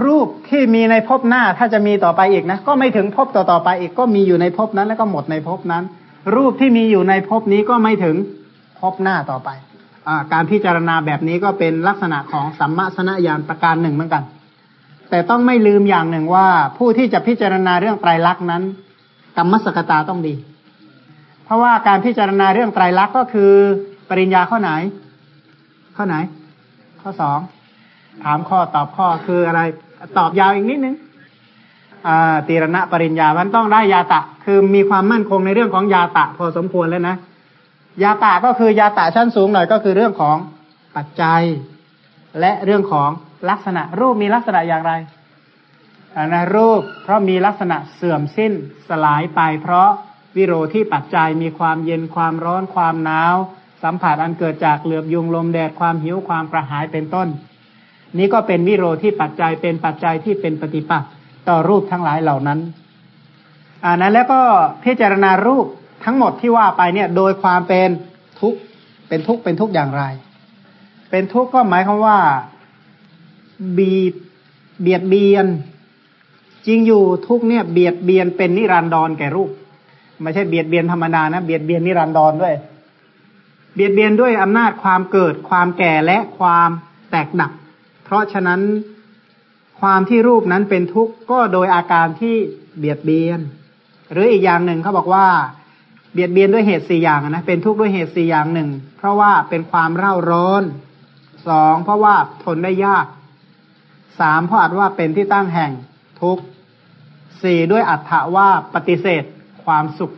รูปที่มีในภพหน้าถ้าจะมีต่อไปอีกนะ ก็ไม่ถึงภพต่อต่อไปอีกก็มีอยู่ในภพนั้นแล้วก็หมดในภพนั้น รูปที่มีอยู่ในภพนี้ก็ไม่ถึงภพหน้าต่อไป การพิจารณาแบบนี้ก็เป็นลักษณะของสัมมาสนญาณประการหนึ่งเหมือนกัน แต่ต้องไม่ลืมอย่างหนึ่งว่า ผู้ที่จะพิจารณาเรื่องไตรลักษณ์นั้น กรรมสกตาต้องดี เพราะว่าการพิจารณาเรื่องไตรลักษณ์ก็คือ ปริญญาข้อไหน ข้อไหน ข้อสองถามข้อตอบข้อคืออะไร ตอบยาวอีกนิดนึงตีรณะปริญญามันต้องได้ยาตะ คือมีความมั่นคงในเรื่องของยาตะ พอสมควรแล้วนะ ยาตะก็คือยาตะชั้นสูงหน่อยก็คือเรื่องของปัจจัย และเรื่องของลักษณะ รูปมีลักษณะอย่างไรนะรูปเพราะมีลักษณะเสื่อมสิ้นสลายไป เพราะวิโรที่ปัจจัยมีความเย็นความร้อนความหนาว สัมผัสอันเกิดจากเหลือบยุงลมแดดความหิวความกระหายเป็นต้น นี้ก็เป็นวิโรที่ปัจจัยเป็นปัจจัยที่เป็นปฏิปักษ์ต่อรูปทั้งหลายเหล่านั้นอ่านั้นแล้วก็พิจารณารูป ทั้งหมดที่ว่าไปเนี่ยโดยความเป็นทุกข์เป็นทุกข์เป็นทุกข์อย่างไร เป็นทุกข์ก็หมายความว่าบีเบียดเบียน จริงอยู่ทุกเนี่ย เบียดเบียนเป็นนิรันดรแก่รูป ไม่ใช่เบียดเบียนธรรมดานะเบียดเบียนนิรันดรด้วย เบียดเบียนด้วยอำนาจความเกิด ความแก่และความแตกดับ เพราะฉะนั้นความที่รูปนั้นเป็นทุกข์ก็โดยอาการที่เบียดเบียน หรืออีกอย่างหนึ่งเขาบอกว่า เบียดเบียนด้วยเหตุสี่อย่างนะเป็นทุกข์ด้วยเหตุสี่อย่างหนึ่งเพราะว่าเป็นความเร่าร้อนสองเพราะว่าทนได้ยากสามเพราะอาจว่าเป็นที่ตั้งแห่งทุกข์สี่ด้วยอัตถะว่าปฏิเสธความสุข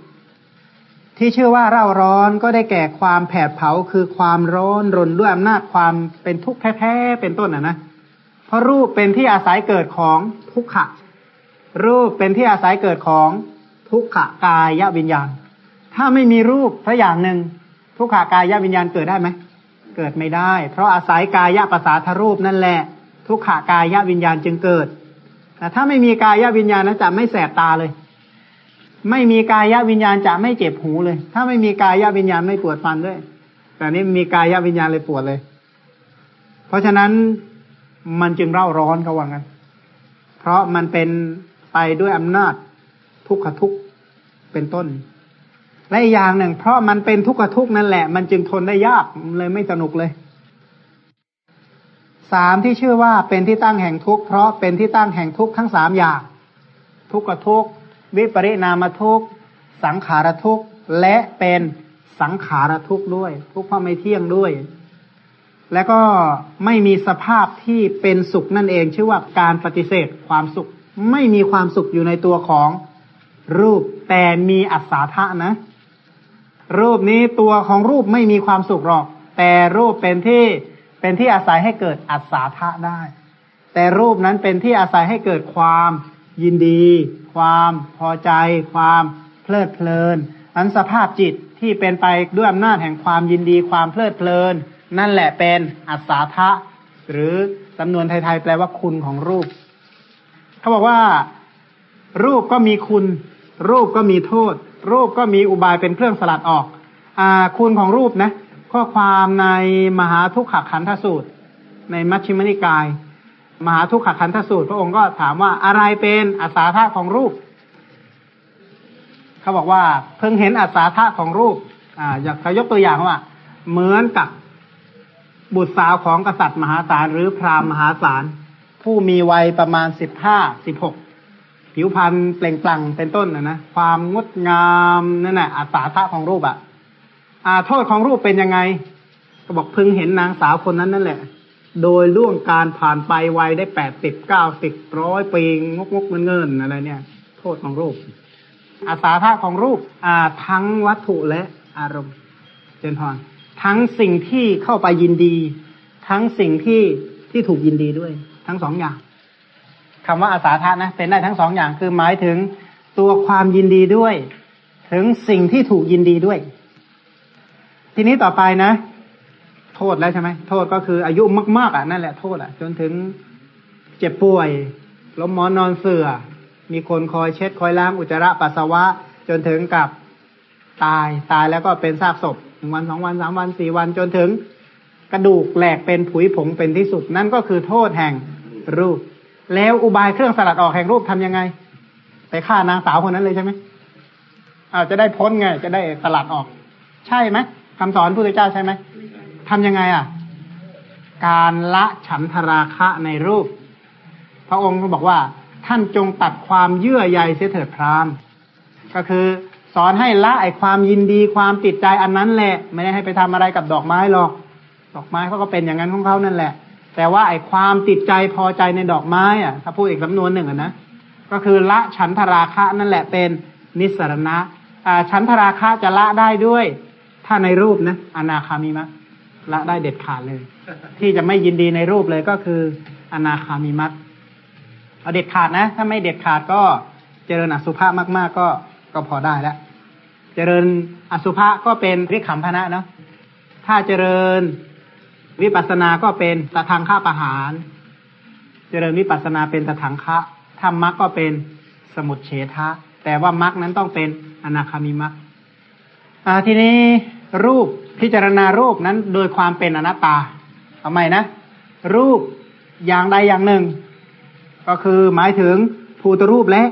ที่ชื่อว่าเร่าร้อนก็ได้แก่ความแผดเผาคือความร้อนรนด้วยอำนาจความเป็นทุกข์แท้ๆเป็นต้นอะนะเพราะรูปเป็นที่อาศัยเกิดของทุกขะรูปเป็นที่อาศัยเกิดของทุกขกายวิญญาณ ถ้าไม่มีรูปสักอย่างหนึ่งทุกขากายวิญญาณเกิดได้ไหมเกิดไม่ได้ เพราะอาศัยกายภาษาทรูปนั่นแหละ ทุกขากายวิญญาณจึงเกิด แต่ถ้าไม่มีกายวิญญาณนะจะไม่แสบตาเลย ไม่มีกายวิญญาณจะไม่เจ็บหูเลย ถ้าไม่มีกายวิญญาณไม่ปวดฟันด้วย แต่นี้มีกายวิญญาณเลยปวดเลย เพราะฉะนั้นมันจึงเร่าร้อนเขาว่างั้น เพราะมันเป็นไปด้วยอำนาจทุกขทุกเป็นต้น และอีกอย่างหนึ่ง เพราะมันเป็นทุกข์ทุกนั่นแหละ มันจึงทนได้ยากเลยไม่สนุกเลยสามที่ชื่อว่าเป็นที่ตั้งแห่งทุกข์เพราะเป็นที่ตั้งแห่งทุกข์ทั้งสามอย่าง ทุกขทุกวิปริณามทุกข์สังขารทุกข์และเป็นสังขารทุกข์ด้วย ทุกข์เพราะไม่เที่ยงด้วย และก็ไม่มีสภาพที่เป็นสุขนั่นเองชื่อว่าการปฏิเสธความสุข ไม่มีความสุขอยู่ในตัวของรูปแต่มีอัศธานะ รูปนี้ตัวของรูปไม่มีความสุขหรอก แต่รูปเป็นที่เป็นที่อาศัยให้เกิดอัศธาได้ แต่รูปนั้นเป็นที่อาศัยให้เกิดความยินดี ความพอใจ ความเพลิดเพลิน อันสภาพจิตที่เป็นไปด้วยอำนาจแห่งความยินดีความเพลิดเพลิน นั่นแหละเป็นอัศธะหรือจำนวนไทยๆแปลว่าคุณของรูป เขาบอกว่า รูปก็มีคุณ รูปก็มีโทษ รูปก็มีอุบายเป็นเครื่องสลัดออกอ่าคุณของรูปนะ ข้อความในมหาทุกขขันธสูตร ในมัชฌิมนิกาย มหาทุกขขันธสูตร พระองค์ก็ถามว่าอะไรเป็นอาสาธาของรูป เขาบอกว่าเพิ่งเห็นอาสาธาของรูป อ่าอยากยกตัวอย่างว่า เหมือนกับบุตรสาวของกษัตริย์มหาศาลหรือพราหมณ์มหาศาลผู้มีวัยประมาณสิบห้าสิบหก ผิวพรรณเปล่งปลั่งเป็นต้นนะนะความงดงามนั่นแหละอาสาทะของรูปอะ่ะอ่าโทษของรูปเป็นยังไง ก็บอกพึงเห็นนางสาวคนนั้นนั่นแหละ โดยล่วงการผ่านไปวัยได้แปดสิบเก้าสิบร้อยปีงกงกเงินเงินอะไรเนี่ย โทษของรูปอาสาทะของรูปอ่าทั้งวัตถุและอารมณ์ เจนพรทั้งสิ่งที่เข้าไปยินดี ทั้งสิ่งที่ที่ถูกยินดีด้วย ทั้งสองอย่าง คำว่าอาสาทะนะเป็นได้ทั้งสองอย่างคือหมายถึงตัวความยินดีด้วย ถึงสิ่งที่ถูกยินดีด้วย ทีนี้ต่อไปนะ โทษแล้วใช่ไหมโทษก็คืออายุมากๆอะนั่นแหละโทษอะ จนถึงเจ็บป่วยล้มหมอนนอนเสือ่อมีคนคอยเช็ดคอยล้างอุจจาระปัสสาวะ จนถึงกับตายตายแล้วก็เป็นซากศพหนึ่งวันสองวันสามวันสี่วันจนถึงกระดูกแหลกเป็นผุยผงเป็นที่สุด นั่นก็คือโทษแห่งรูป แล้วอุบายเครื่องสลัดออกแห่งรูปทํำยังไง ไปฆ่านางสาวคนนั้นเลยใช่ไหมอาจะได้พ้นไง จะได้สลัดออก ใช่ไหมคำสอนพุทธเจ้าใช่ไหมทำยังไงอะ การละฉันทราคะในรูป พระองค์ก็บอกว่า ท่านจงตัดความเยื่อใยเสียเถิดพรามก็คือสอนให้ละไอความยินดีความติดใจอันนั้นแหละ ไม่ได้ให้ไปทำอะไรกับดอกไม้หรอก ดอกไม้เขาก็เป็นอย่างนั้นของเขานั่นแหละ แต่ว่าไอ้ความติดใจพอใจในดอกไม้อะถ้าพูดอีกสำนวนหนึ่งนะก็คือละฉันทราคะนั่นแหละเป็นนิสรณะอ่าฉันทราคะจะละได้ด้วย ถ้าในรูปนะอนาคามีมัตละได้เด็ดขาดเลย ที่จะไม่ยินดีในรูปเลยก็คืออนาคามีมัตเอาเด็ดขาดนะ ถ้าไม่เด็ดขาดก็เจริญอสุภะมาก ๆ ก็ก็พอได้แล้ว เจริญอสุภะก็เป็นริขำพนะเนาะถ้าเจริญ วิปัสสนาก็เป็นตะทางค่าประหาร เจริญวิปัสสนาเป็นตะทางคะธรรมรรคก็เป็นสมุดเฉทะ แต่ว่ามรรคนั้นต้องเป็นอนาคามิมรรคทีนี้รูปพิจารณารูปนั้นโดยความเป็นอนัตตาทำไมนะ รูปอย่างใดอย่างหนึ่ง ก็คือหมายถึงภูตรูปและ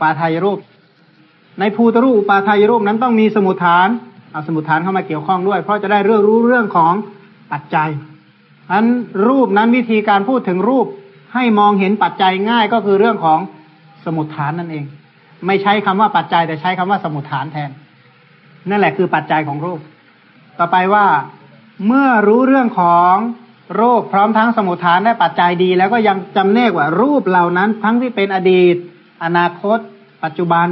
ปาทายรูป ในภูตรูปปาทายรูปนั้นต้องมีสมุทฐานเอาสมุทฐานเข้ามาเกี่ยวข้องด้วย เพราะจะได้เรื่องรู้เรื่องของ ปัจจัยอันรูปนั้นวิธีการพูดถึงรูปให้มองเห็นปัจจัยง่ายก็คือเรื่องของสมุทฐานนั่นเอง ไม่ใช้คำว่าปัจจัยแต่ใช้คำว่าสมุทฐานแทน นั่นแหละคือปัจจัยของรูป ต่อไปว่าเมื่อรู้เรื่องของรูปพร้อมทั้งสมุทฐานและปัจจัยดี แล้วก็ยังจำแนกว่ารูปเหล่านั้น ทั้งที่เป็นอดีต อนาคต ปัจจุบัน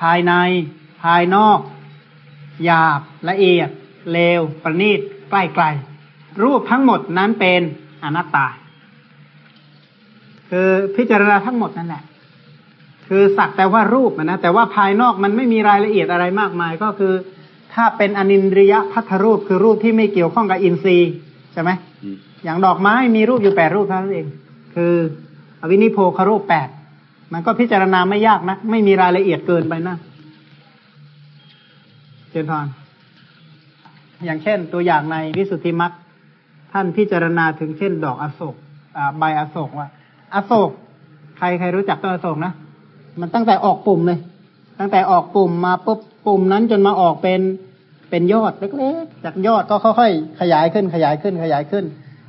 ภายใน ภายนอกหยาบละเอียดเลวประณีตใกล้ไกล รูปทั้งหมดนั้นเป็นอนัตตา คือพิจารณาทั้งหมดนั่นแหละ คือสักแต่ว่ารูปนะ แต่ว่าภายนอกมันไม่มีรายละเอียดอะไรมากมาย ก็คือ ถ้าเป็นอนินริยพัทธรูปคือรูปที่ไม่เกี่ยวข้องกับอินทรีย์ใช่ไหมอย่างดอกไม้มีรูปอยู่แปดรูปเท่านั้นเอง คืออวินิโพครูปแปดมันก็พิจารณาไม่ยากนะไม่มีรายละเอียดเกินไปนะเจนทอนอย่างเช่นตัวอย่างในวิสุทธิมรรค ท่านพิจารณาถึงเช่น ดอกอโศกใบอโศกว่า อโศก ใครใครรู้จักต้นอโศกนะมันตั้งแต่ออกปุ่มเลย ตั้งแต่ออกปุ่มมาปุ๊บปุ่มนั้นจนมาออกเป็นเป็นยอดเล็กๆ จากยอดก็ค่อยๆขยายขึ้นขยายขึ้นขยายขึ้น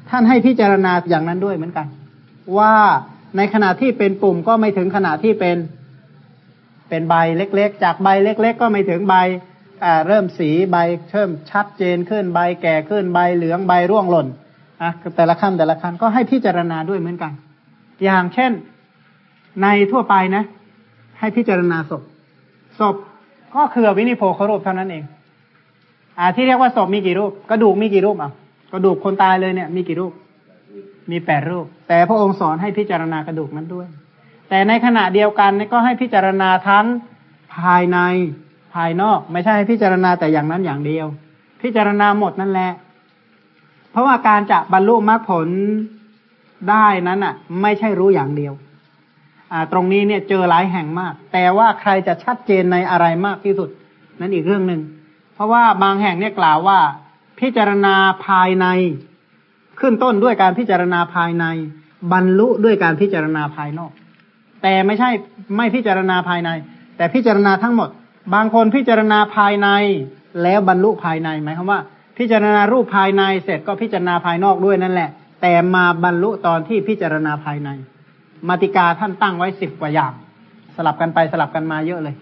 ท่านให้พิจารณาอย่างนั้นด้วยเหมือนกัน ว่าในขณะที่เป็นปุ่มก็ไม่ถึงขณะที่เป็น เป็นใบเล็ก ๆ จากใบเล็ก ๆ ก็ไม่ถึงใบ เริ่มสีใบเริ่มชัดเจนขึ้นใบแก่ขึ้นใบเหลืองใบร่วงหล่นอะแต่ละขั้นแต่ละขั้นก็ให้พิจารณาด้วยเหมือนกัน อย่างเช่นในทั่วไปนะ ให้พิจารณาศพศพก็คือวินิโพครูปเท่านั้นเอง อ่า ที่เรียกว่าศพมีกี่รูป กระดูกมีกี่รูปอะกระดูกคนตายเลยเนี่ย มีกี่รูป มีแปดรูป แต่พระองค์สอนให้พิจารณากระดูกนั้นด้วย แต่ในขณะเดียวกันก็ให้พิจารณาทั้งภายใน ภายนอก ไม่ใช่ให้พิจารณาแต่อย่างนั้นอย่างเดียว พิจารณาหมดนั่นแหละ เพราะว่าการจะบรรลุมรรคผลได้นั้นอะ ไม่ใช่รู้อย่างเดียว อ่า ตรงนี้เนี่ยเจอหลายแห่งมาก แต่ว่าใครจะชัดเจนในอะไรมากที่สุด นั่นอีกเรื่องหนึ่งเพราะว่าบางแห่งเนี่ยกล่าวว่า พิจารณาภายใน ขึ้นต้นด้วยการพิจารณาภายใน บรรลุด้วยการพิจารณาภายนอก แต่ไม่ใช่ไม่พิจารณาภายใน แต่พิจารณาทั้งหมด บางคนพิจารณาภายในแล้วบรรลุภายในหมายความว่า พิจารณารูปภายในเสร็จก็พิจารณาภายนอกด้วยนั่นแหละ แต่มาบรรลุตอนที่พิจารณาภายใน มาติกาท่านตั้งไว้สิบกว่าอย่าง สลับกันไปสลับกันมาเยอะเลย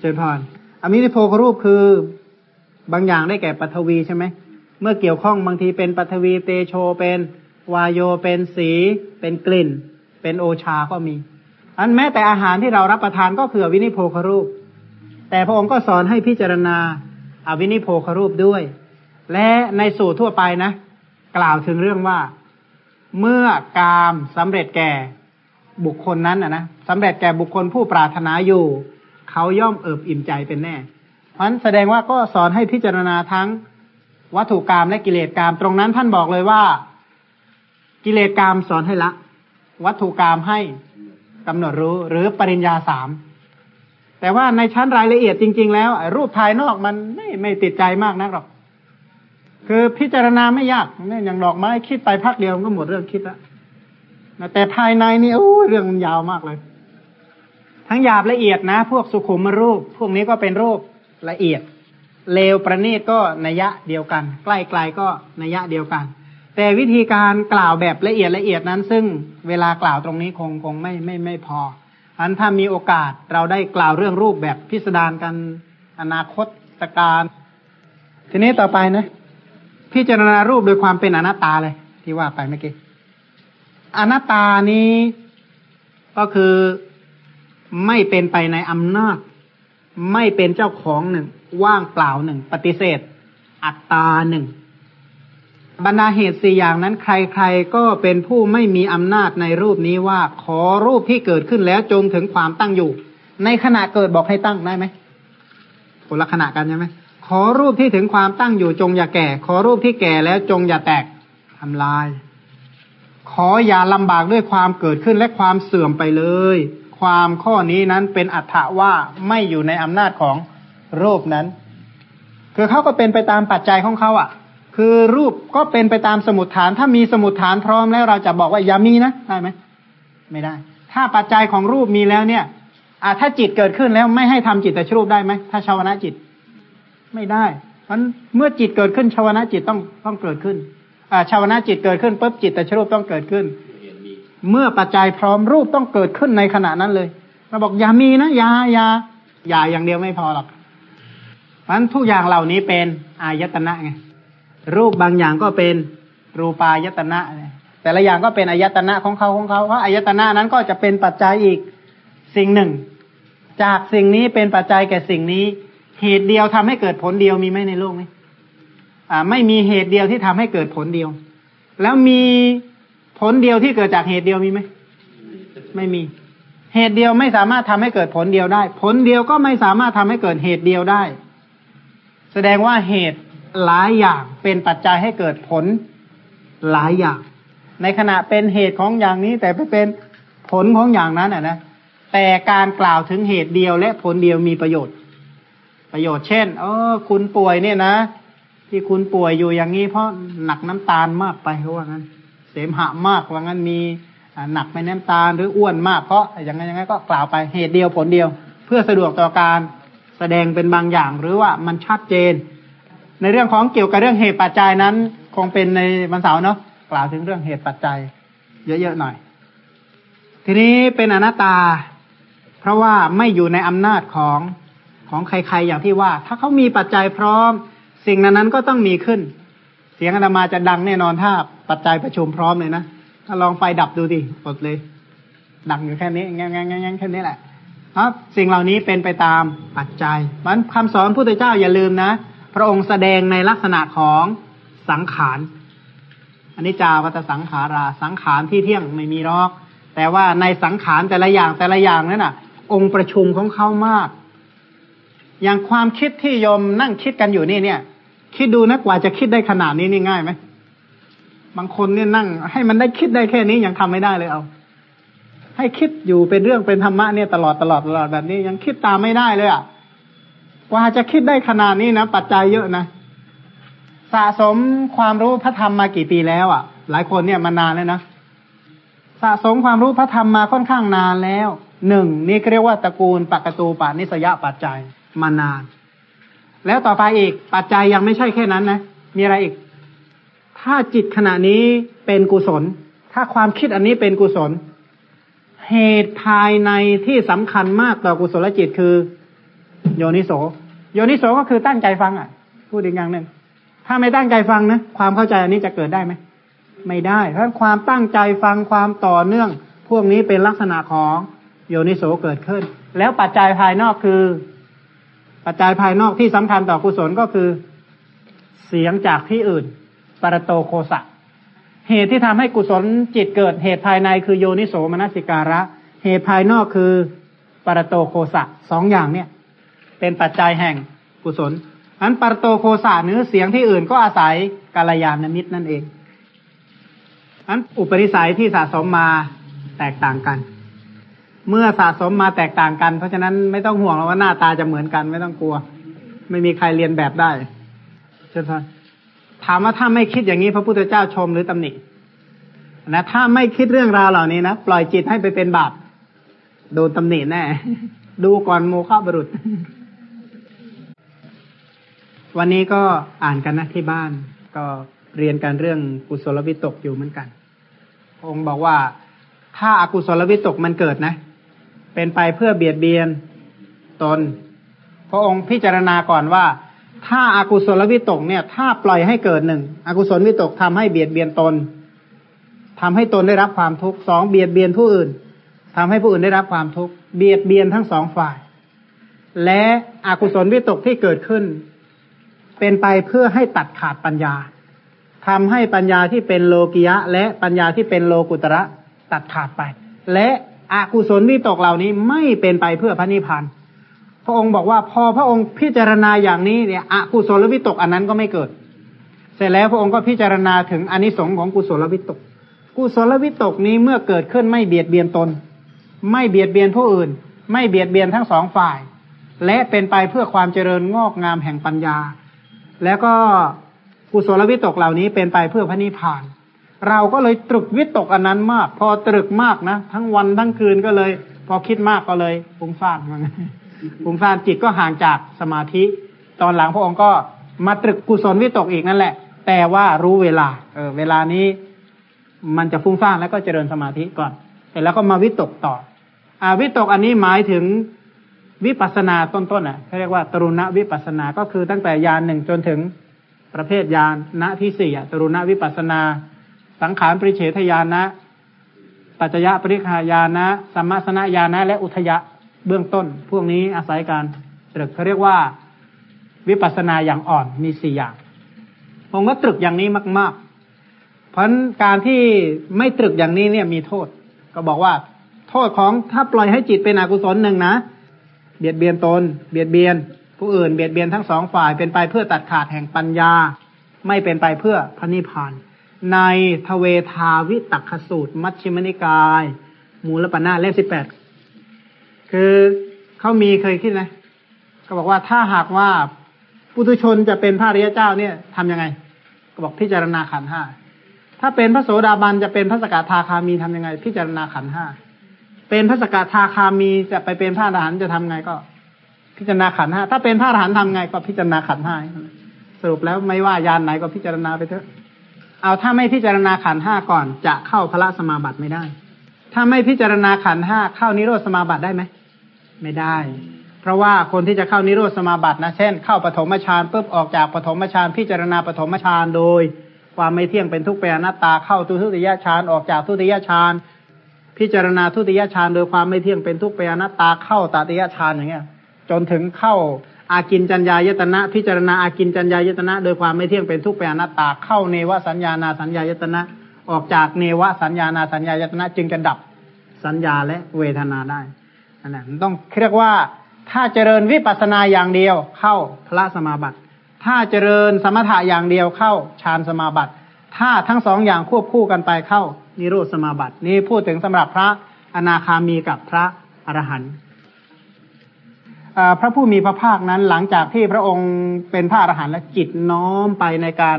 เจริญพรอมินิโพครูปคือบางอย่างได้แก่ปัทวีใช่ไหมเมื่อเกี่ยวข้องบางทีเป็นปัทวีเตโชเป็นวายโยเป็นสี เป็นกลิ่น เป็นโอชาก็มี อันแม้แต่อาหารที่เรารับประทานก็คือวินิโพครูป แต่พระองค์ก็สอนให้พิจารณาอวินิโพครูปด้วย และในสูตรทั่วไปนะ กล่าวถึงเรื่องว่า เมื่อกามสำเร็จแก่บุคคลนั้นนะนะสำเร็จแก่บุคคลผู้ปรารถนาอยู่ เขาย่อมเอิบอิ่มใจเป็นแน่ เพราะนั้นแสดงว่าก็สอนให้พิจารณาทั้งวัตถุกรรมและกิเลสกรรมตรงนั้นท่านบอกเลยว่า กิเลสกรรมสอนให้ละ วัตถุกรรมให้ กำหนดรู้หรือปริญญาสามแต่ว่าในชั้นรายละเอียดจริง ๆ แล้วรูปภายนอกมันไม่ไม่ติดใจมากนักหรอก คือพิจารณาไม่ยากเนี่ยอย่างดอกไม้คิดไปพักเดียวก็หมดเรื่องคิดล้วแต่ภายในนี่โอ้เรื่องมันยาวมากเลย ทั้งหยาบละเอียดนะ พวกสุขุมรูป พวกนี้ก็เป็นรูปละเอียด เลวประณีตก็นัยะเดียวกัน ใกล้ไกลก็นัยะเดียวกัน แต่วิธีการกล่าวแบบละเอียดละเอียดนั้น ซึ่งเวลากล่าวตรงนี้คงคงไม่ไม่ไม่พออันถ้ามีโอกาสเราได้กล่าวเรื่องรูปแบบพิสดารกันอนาคตการ ทีนี้ต่อไปนะ พิจารณารูปโดยความเป็นอนัตตาเลย ที่ว่าไปเมื่อกี้อนัตตานี้ก็คือไม่เป็นไปในอำนาจ ไม่เป็นเจ้าของหนึ่ง ว่างเปล่าหนึ่ง ปฏิเสธ อัตตาหนึ่ง บรรดาเหตุสี่อย่างนั้นใครๆก็เป็นผู้ไม่มีอำนาจในรูปนี้ว่าขอรูปที่เกิดขึ้นแล้วจงถึงความตั้งอยู่ ในขณะเกิดบอกให้ตั้งได้ไหมคนละขณะกันใช่ไหมขอรูปที่ถึงความตั้งอยู่จงอย่าแก่ ขอรูปที่แก่แล้วจงอย่าแตกทำลาย ขออย่าลำบากด้วยความเกิดขึ้นและความเสื่อมไปเลย ความข้อนี้นั้นเป็นอัตถะว่าไม่อยู่ในอำนาจของรูปนั้น คือเขาก็เป็นไปตามปัจจัยของเขาอะ คือรูปก็เป็นไปตามสมุดฐาน ถ้ามีสมุดฐานพร้อมแล้วเราจะบอกว่าอย่ามีนะได้ไหมไม่ได้ ถ้าปัจจัยของรูปมีแล้วเนี่ยอ่าถ้าจิตเกิดขึ้นแล้วไม่ให้ทำจิตแตชรูปได้ไหมถ้าชาวนะจิต ไม่ได้ เพราะเมื่อจิตเกิดขึ้นชาวนะจิตต้องต้องเกิดขึ้นอ่าชาวนะจิตเกิดขึ้นปุ๊บจิตแตชรูปต้องเกิดขึ้น เมื่อปัจจัยพร้อมรูปต้องเกิดขึ้นในขณะนั้นเลยเราบอกอย่ามีนะอย่าอย่าอย่าอย่างเดียวไม่พอหรอกเพราะนั้นทุกอย่างเหล่านี้เป็นอายตนะไง รูปบางอย่างก็เป็นรูปายตนะ แต่ละอย่างก็เป็นอายตนะของเขาของเขาเพราะอายตนะนั้นก็จะเป็นปัจจัยอีกสิ่งหนึ่ง จากสิ่งนี้เป็นปัจจัยแก่สิ่งนี้ เหตุเดียวทำให้เกิดผลเดียวมีไหมในโลกนี้อ่า ไม่มีเหตุเดียวที่ทำให้เกิดผลเดียว แล้วมีผลเดียวที่เกิดจากเหตุเดียวมีไหมไม่มี เหตุเดียวไม่สามารถทำให้เกิดผลเดียวได้ ผลเดียวก็ไม่สามารถทำให้เกิดเหตุเดียวได้ แสดงว่าเหตุ หลายอย่างเป็นปัจจัยให้เกิดผลหลายอย่าง ในขณะเป็นเหตุของอย่างนี้แต่ไปเป็นผลของอย่างนั้นอะนะแต่การกล่าวถึงเหตุเดียวและผลเดียวมีประโยชน์ ประโยชน์เช่นเออคุณป่วยเนี่ยนะ ที่คุณป่วยอยู่อย่างนี้เพราะหนักน้ำตาลมากไปเขาว่างั้น เสมหะมากว่างั้นมีหนักไปน้ำตาลหรืออ้วนมากเพราะอย่างนั้นอย่างนั้นก็กล่าวไปเหตุเดียวผลเดียว เพื่อสะดวกต่อการแสดงเป็นบางอย่างหรือว่ามันชัดเจน ในเรื่องของเกี่ยวกับเรื่องเหตุปัจจัยนั้น คงเป็นในวันเสาร์เนาะกล่าวถึงเรื่องเหตุปัจจัย เยอะๆหน่อย ทีนี้เป็นอนัตตา เพราะว่าไม่อยู่ในอำนาจของของใครๆอย่างที่ว่า ถ้าเขามีปัจจัยพร้อม สิ่งนั้นนั้นก็ต้องมีขึ้น เสียงอามาจะดังแน่นอนถ้าปัจจัยประชุมพร้อมเลยนะถ้าลองไฟดับดูดิอดเลย ดังอยู่แค่นี้งงงงแค่นี้แหละครับสิ่งเหล่านี้เป็นไปตามปัจจัยมันคำสอนพุทธเจ้าอย่าลืมนะ พระองค์แสดงในลักษณะของสังขารอันนี้จาวัตสังขาราสังขารที่เที่ยงไม่มีรอก แต่ว่าในสังขารแต่ละอย่างแต่ละอย่างนั้นน่ะ องค์ประชุมของเขามาก อย่างความคิดที่ยมนั่งคิดกันอยู่นี่เนี่ย คิดดูนะกว่าจะคิดได้ขนาดนี้นี่ง่ายไหมบางคนเนี่ยนั่ง ให้มันได้คิดได้แค่นี้ยังทำไม่ได้เลยเอา ให้คิดอยู่เป็นเรื่องเป็นธรรมะเนี่ยตลอดตลอดตลอดแบบนี้ยังคิดตามไม่ได้เลยอะ ว่าจะคิดได้ขนาดนี้นะปัจจัยเยอะนะ สะสมความรู้พระธรรมมากี่ปีแล้วอะ หลายคนเนี่ยมานานแล้วนะสะสมความรู้พระธรรมมาค่อนข้างนานแล้วหนึ่งนี่เรียกว่าตระกูลปักตูปานิสยปัจจัยมานาน แล้วต่อไปอีกปัจจัยยังไม่ใช่แค่นั้นนะมีอะไรอีก ถ้าจิตขณะนี้เป็นกุศล ถ้าความคิดอันนี้เป็นกุศล เหตุภายในที่สำคัญมากต่อกุศลจิตคือ โยนิโส โยนิโสก็คือตั้งใจฟังอะ พูดอีกอย่างหนึ่งถ้าไม่ตั้งใจฟังนะความเข้าใจอันนี้จะเกิดได้ไหมไม่ได้ เพราะความตั้งใจฟังความต่อเนื่อง พวกนี้เป็นลักษณะของโยนิโสเกิดขึ้น แล้วปัจจัยภายนอกคือ ปัจจัยภายนอกที่สำคัญต่อกุศลก็คือ เสียงจากที่อื่น ปรโตโคสะเหตุที่ทำให้กุศลจิตเกิดเหตุภายในคือโยนิโสมนสิการะ เหตุภายนอกคือปรโตโคสะสองอย่างเนี่ย เป็นปัจจัยแห่งกุศลอันปรโตโคสะเนื้อเสียงที่อื่นก็อาศัยกาลยานมิตรนั่นเองอันอุปนิสัยที่สะสมมาแตกต่างกัน เมื่อสะสมมาแตกต่างกัน เพราะฉะนั้นไม่ต้องห่วงว่าหน้าตาจะเหมือนกันไม่ต้องกลัว ไม่มีใครเรียนแบบได้เช่นนถามว่าถ้าไม่คิดอย่างนี้พระพุทธเจ้าชมหรือตำหนินะถ้าไม่คิดเรื่องราวเหล่านี้นะปล่อยจิตให้ไปเป็นบาปโดนตำหนิแน่ ดูก่อนโมฆะบรุษ วันนี้ก็อ่านกันนะที่บ้าน ก็เรียนกันเรื่องกุศลวิตกอยู่เหมือนกัน องค์บอกว่าถ้าอากุศลวิตกมันเกิดนะ เป็นไปเพื่อเบียดเบียนตน พระองค์พิจารณาก่อนว่า ถ้าอากุศลวิตกเนี่ย ถ้าปล่อยให้เกิดหนึ่งอกุศลวิตกทำให้เบียดเบียนตนทำให้ตนได้รับความทุกข์สองเบียดเบียนผู้อื่นทำให้ผู้อื่นได้รับความทุกข์เบียดเบียนทั้งสองฝ่าย และอกุศลวิตกที่เกิดขึ้น เป็นไปเพื่อให้ตัดขาดปัญญาทำให้ปัญญาที่เป็นโลกิยะ และปัญญาที่เป็นโลกุตระตัดขาดไป และอกุศลวิตกเหล่านี้ไม่เป็นไปเพื่อพระนิพพานพระองค์บอกว่าพอพระองค์พิจารณาอย่างนี้เนี่ยอกุศลวิตกอันนั้นก็ไม่เกิด เสร็จแล้วพระองค์ก็พิจารณาถึงอนิสงส์ของกุศลวิตก กุศลวิตกนี้เมื่อเกิดขึ้นไม่เบียดเบียนตน ไม่เบียดเบียนผู้อื่น ไม่เบียดเบียนทั้งสองฝ่าย และเป็นไปเพื่อความเจริญงอกงามแห่งปัญญา แล้วก็กุศลวิตกเหล่านี้เป็นไปเพื่อพระนิพพาน เราก็เลยตรึกวิตกอันนั้นมาก พอตรึกมากนะ ทั้งวันทั้งคืนก็เลย พอคิดมากก็เลยฟุ้งซ่านมันฟุ้งซ่านจิตก็ห่างจากสมาธิ ตอนหลังพระองค์ก็มาตรึกกุศลวิตกอีกนั่นแหละ แต่ว่ารู้เวลา เออ เวลานี้มันจะฟุ้งซ่านแล้วก็เจริญสมาธิก่อน เสร็จแล้วก็มาวิตกต่อ อ่า วิตกอันนี้หมายถึง วิปัสนาต้นๆอะเขาเรียกว่าตรุณวิปัสนา ก็คือตั้งแต่ยานหนึ่งจนถึงประเภทยานณที่สี่อะตรุณวิปัสนา สังขารปริเฉทยานะ ปัจจยปริคายานะสัมมาสนญาณะและอุทยะเบื้องต้น พวกนี้อาศัยการตรึกเขาเรียกว่าวิปัสสนาอย่างอ่อนมีสี่อย่างผมก็ตรึกอย่างนี้มาก ๆ เพราะการที่ไม่ตรึกอย่างนี้เนี่ยมีโทษ ก็บอกว่า โทษของถ้าปล่อยให้จิตเป็นอกุศลหนึ่งนะ เบียดเบียนตน เบียดเบียน ผู้อื่นเบียดเบียนทั้งสองฝ่ายเป็นไปเพื่อตัดขาดแห่งปัญญา ไม่เป็นไปเพื่อพระนิพพาน ในทเวทาวิตักขสูตร มัชฌิมนิกาย มูลปัญนาเล่มสิบแปดคือเขามีเคยคิดนะก็บอกว่าถ้าหากว่าปุถุชนจะเป็นพระริยเจ้าเนี่ยทํำยังไง ก็บอกพิจารณาขันห้าถ้าเป็นพระโสดาบันจะเป็นพระสกทาคามีทํำยังไง พิจารณาขันห้า เป็นพระสกทาคามีจะไปเป็นพระอรหันต์จะทำไงก็ พิจารณาขันห้าถ้าเป็นพระอรหันต์ทำไงก็พิจารณาขันห้าสรุปแล้วไม่ว่ายานไหนก็พิจารณาไปเถอะ เอาถ้าไม่พิจารณาขันห้าก่อนจะเข้าพระสมาบัติไม่ได้ ถ้าไม่พิจารณาขันห้าเข้านิโรธสมาบัติได้ไหมไม่ได้ เพราะว่าคนที่จะเข้านิโรธสมาบัตินะเช่น เข้าปฐมฌานปุ๊บออกจากปฐมฌานพิจารณาปฐมฌานโดยความไม่เที่ยงเป็นทุกข์เป็นอนัตตาเข้าทุติยฌานออกจากทุติยฌาน พิจารณาทุติยฌานโดยความไม่เที่ยงเป็นทุกข์เป็นอนัตตาเข้าตาติยฌานอย่างเงี้ย จนถึงเข้าอากินจัญญายตนะ พิจารณาอากินจัญญายตนะ โดยความไม่เที่ยงเป็นทุกข์เป็นอนัตตาเข้าเนวสัญญานาสัญญายตนะ ออกจากเนวสัญญานาสัญญายตนะ จึงจะดับสัญญาและเวทนาได้อันนั้นต้องเรียกว่าถ้าเจริญวิปัสสนาอย่างเดียวเข้าพระสมาบัติ ถ้าเจริญสมถะอย่างเดียวเข้าฌานสมาบัติ ถ้าทั้งสองอย่างควบคู่กันไปเข้า นิโรธสมาบัตินี่พูดถึงสำหรับพระอนาคามีกับพระอรหันต์พระผู้มีพระภาคนั้นหลังจากที่พระองค์เป็นพระอรหันต์และจิตน้อมไปในการ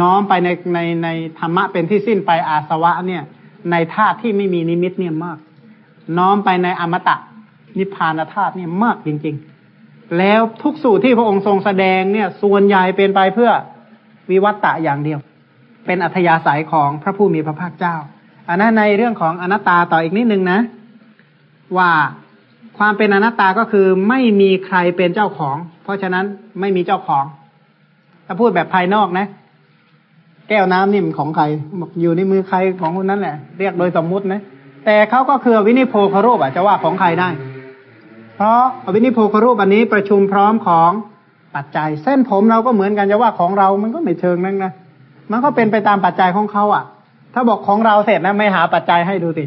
น้อมไปในในในธรรมะเป็นที่สิ้นไปอาสวะเนี่ย ในธาตุที่ไม่มีนิมิตเนี่ยมาก น้อมไปในอมตะนิพพานธาตุเนี่ยมากจริง ๆ แล้วทุกสูตรที่พระองค์ทรงแสดงเนี่ย ส่วนใหญ่เป็นไปเพื่อวิวัตตะอย่างเดียว เป็นอัธยาศัยของพระผู้มีพระภาคเจ้าอันนั้นในเรื่องของอนัตตาต่ออีกนิดนึงนะ ว่าความเป็นอนัตตาก็คือไม่มีใครเป็นเจ้าของ เพราะฉะนั้นไม่มีเจ้าของ ถ้าพูดแบบภายนอกนะ แก้วน้ำนี่มันของใครบอกอยู่ในมือใครของคนนั้นแหละ เรียกโดยสมมุตินะ แต่เขาก็คือวินิโพคารูปอะจะว่าของใครได้ เพราะวินิโพคารูปอันนี้ประชุมพร้อมของปัจจัย เส้นผมเราก็เหมือนกันจะว่าของเรา มันก็ไม่เชิงนั่นนะ มันก็เป็นไปตามปัจจัยของเขาอะ ถ้าบอกของเราเสร็จนะไม่หาปัจจัยให้ดูสิ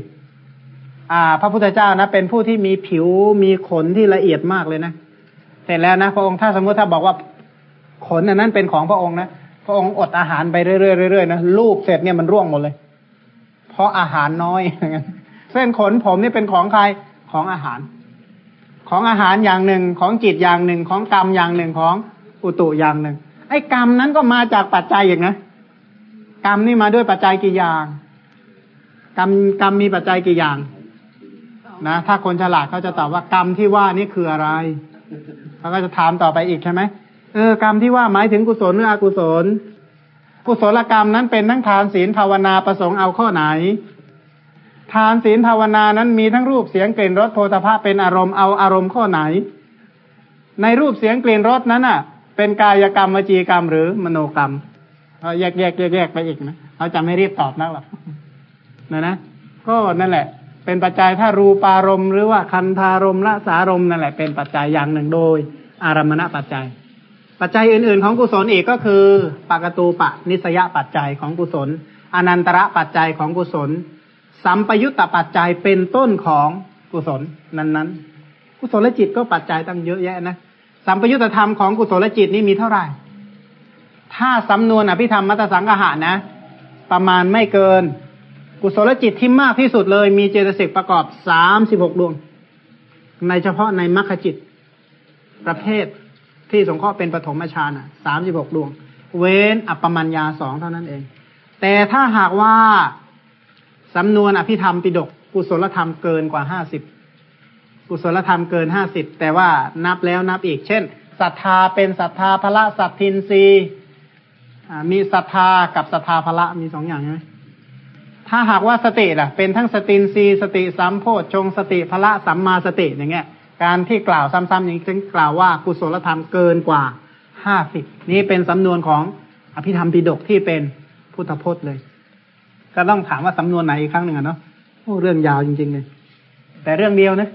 อ่า พระพุทธเจ้านะ เป็นผู้ที่มีผิวมีขนที่ละเอียดมากเลยนะเสร็จแล้วนะพระองค์ถ้าสมมติถ้าบอกว่าขนอันนั้นเป็นของพระองค์นะพระองค์อดอาหารไปเรื่อยๆๆนะลูบเสร็จเนี่ยมันร่วงหมดเลย เพราะอาหารน้อยเส้นขนผมนี่เป็นของใครของอาหาร ของอาหารอย่างหนึ่งของจิตอย่างหนึ่งของกรรมอย่างหนึ่งของอุตุอย่างหนึ่งไอ้กรรมนั้นก็มาจากปัจจัยอย่างนะ กรรมนี่มาด้วยปัจจัยกี่อย่าง กรรมกรรมมีปัจจัยกี่อย่าง นะ ถ้าคนฉลาดเขาจะตอบว่ากรรมที่ว่านี่คืออะไรเขาก็จะถามต่อไปอีกใช่ไหมเออกรรมที่ว่าหมายถึงกุศลหรืออกุศล กุศลกรรมนั้นเป็นทั้งทานศีลภาวนาประสงค์เอาข้อไหน ทานศีลภาวนานั้นมีทั้งรูปเสียงกลิ่นรสโพธภาเป็นอารมณ์เอาอารมณ์ข้อไหน ในรูปเสียงกลิ่นรสนั้นอะ เป็นกายกรรมวจีกรรมหรือมโนกรรม เขาแยกแยกแยกไปอีกนะเขาจะไม่รีบตอบนักหรอกนะนะก็นั่นแหละ เป็นปัจจัยถ้ารูปารมณ์หรือว่าคันธารมละสารมนั่นแหละ เป็นปัจจัยอย่างหนึ่งโดย อารมณปัจจัย ปัจจัยอื่น ๆ ของกุศลอีกก็คือปากตูปะนิสยปัจจัยของกุศล อนันตระปัจจัยของกุศล สัมปยุตตปัจจัยเป็นต้นของกุศลนั้นๆกุศลจิตก็ปัจจัยตั้งเยอะแยะนะสัมปยุตตธรรมของกุศลจิตนี่มีเท่าไหร่ ถ้าสำนวนอภิธรรมมัตสังกหานะ ประมาณไม่เกิน กุศลจิตที่มากที่สุดเลย มีเจตสิกประกอบสามสิบหกดวง ในเฉพาะในมรรคจิต ประเภทที่สงเคราะห์เป็นปฐมฌานสามสิบหกดวง เว้นอัปปมัญญาสองเท่านั้นเอง แต่ถ้าหากว่าสำนวนอภิธรรมปิดกกุศลธรรมเกินกว่าห้าสิบกุศลธรรมเกินห้าสิบแต่ว่านับแล้วนับอีก เช่นศรัทธาเป็นศรัทธาพระสัตทินรี มีศรัทธากับศรัทธาพระมีสองอย่างใช่ไหมถ้าหากว่าสติล่ะ เป็นทั้งสตินรีสติสัมโพชงสติพละสัมมาสติอย่างเงี้ย การที่กล่าวซ้ำๆอย่างนี้จึงกล่าวว่ากุศลธรรมเกินกว่าห้าสิบนี้เป็นสำนวนของอภิธรรมปิฎกที่เป็นพุทธพจน์เลย ก็ต้องถามว่าสำนวนไหนอีกครั้งหนึ่งอะเนาะโอ้เรื่องยาวจริงๆเลยแต่เรื่องเดียวนะ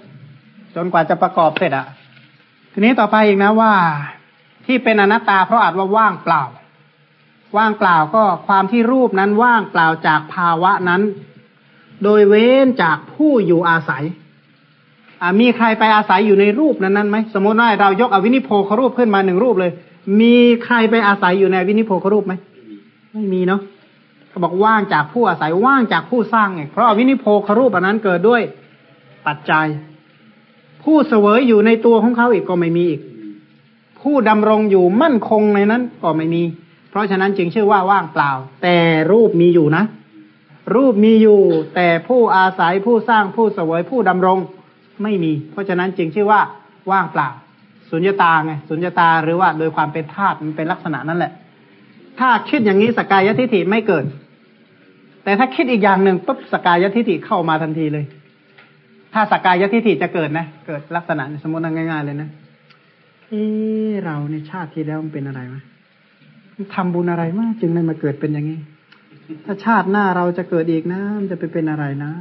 จนกว่าจะประกอบเสร็จอะทีนี้ต่อไปอีกนะว่า ที่เป็นอนัตตาเพราะอาจว่าว่างเปล่า ว่างเปล่าก็ความที่รูปนั้นว่างเปล่าจากภาวะนั้น โดยเว้นจากผู้อยู่อาศัยมีใครไปอาศัยอยู่ในรูปนั้นนั้นไหมสมมติว่าเรายกอวินิโพครูปขึ้นมาหนึ่งรูปเลย มีใครไปอาศัยอยู่ในวินิโพครูปไหมไม่มีเนาะเขาบอกว่างจากผู้อาศัยว่างจากผู้สร้างไงเพราะอวินิโพครูปอันนั้นเกิดด้วยปัจจัย ผู้เสวยอยู่ในตัวของเขาอีกก็ไม่มีอีก ผู้ดำรงอยู่มั่นคงในนั้นก็ไม่มี ราะฉะนั้นจึงชื่อว่าว่างเปล่า แต่รูปมีอยู่นะ รูปมีอยู่ แต่ผู้อาศัยผู้สร้างผู้เสวยผู้ดำรงไม่มี เพราะฉะนั้นจึงชื่อว่าว่างเปล่า สุญญตาไงสุญญตาหรือว่าโดยความเป็นธาตุมันเป็นลักษณะนั่นแหละ ถ้าคิดอย่างนี้สกายทิฏฐิไม่เกิด แต่ถ้าคิดอีกอย่างหนึ่งปุ๊บสกายทิฏฐิเข้ามาทันทีเลย ถ้าสกายทิฏฐิจะเกิดนะเกิดลักษณะสมมติง่ายๆเลยนะเออเราในชาติที่แล้วมันเป็นอะไรม ทำบุญอะไรมาจึงได้มาเกิดเป็นอย่างนี้ ถ้าชาติหน้าเราจะเกิดอีกนะมันจะไปเป็นอะไรนะ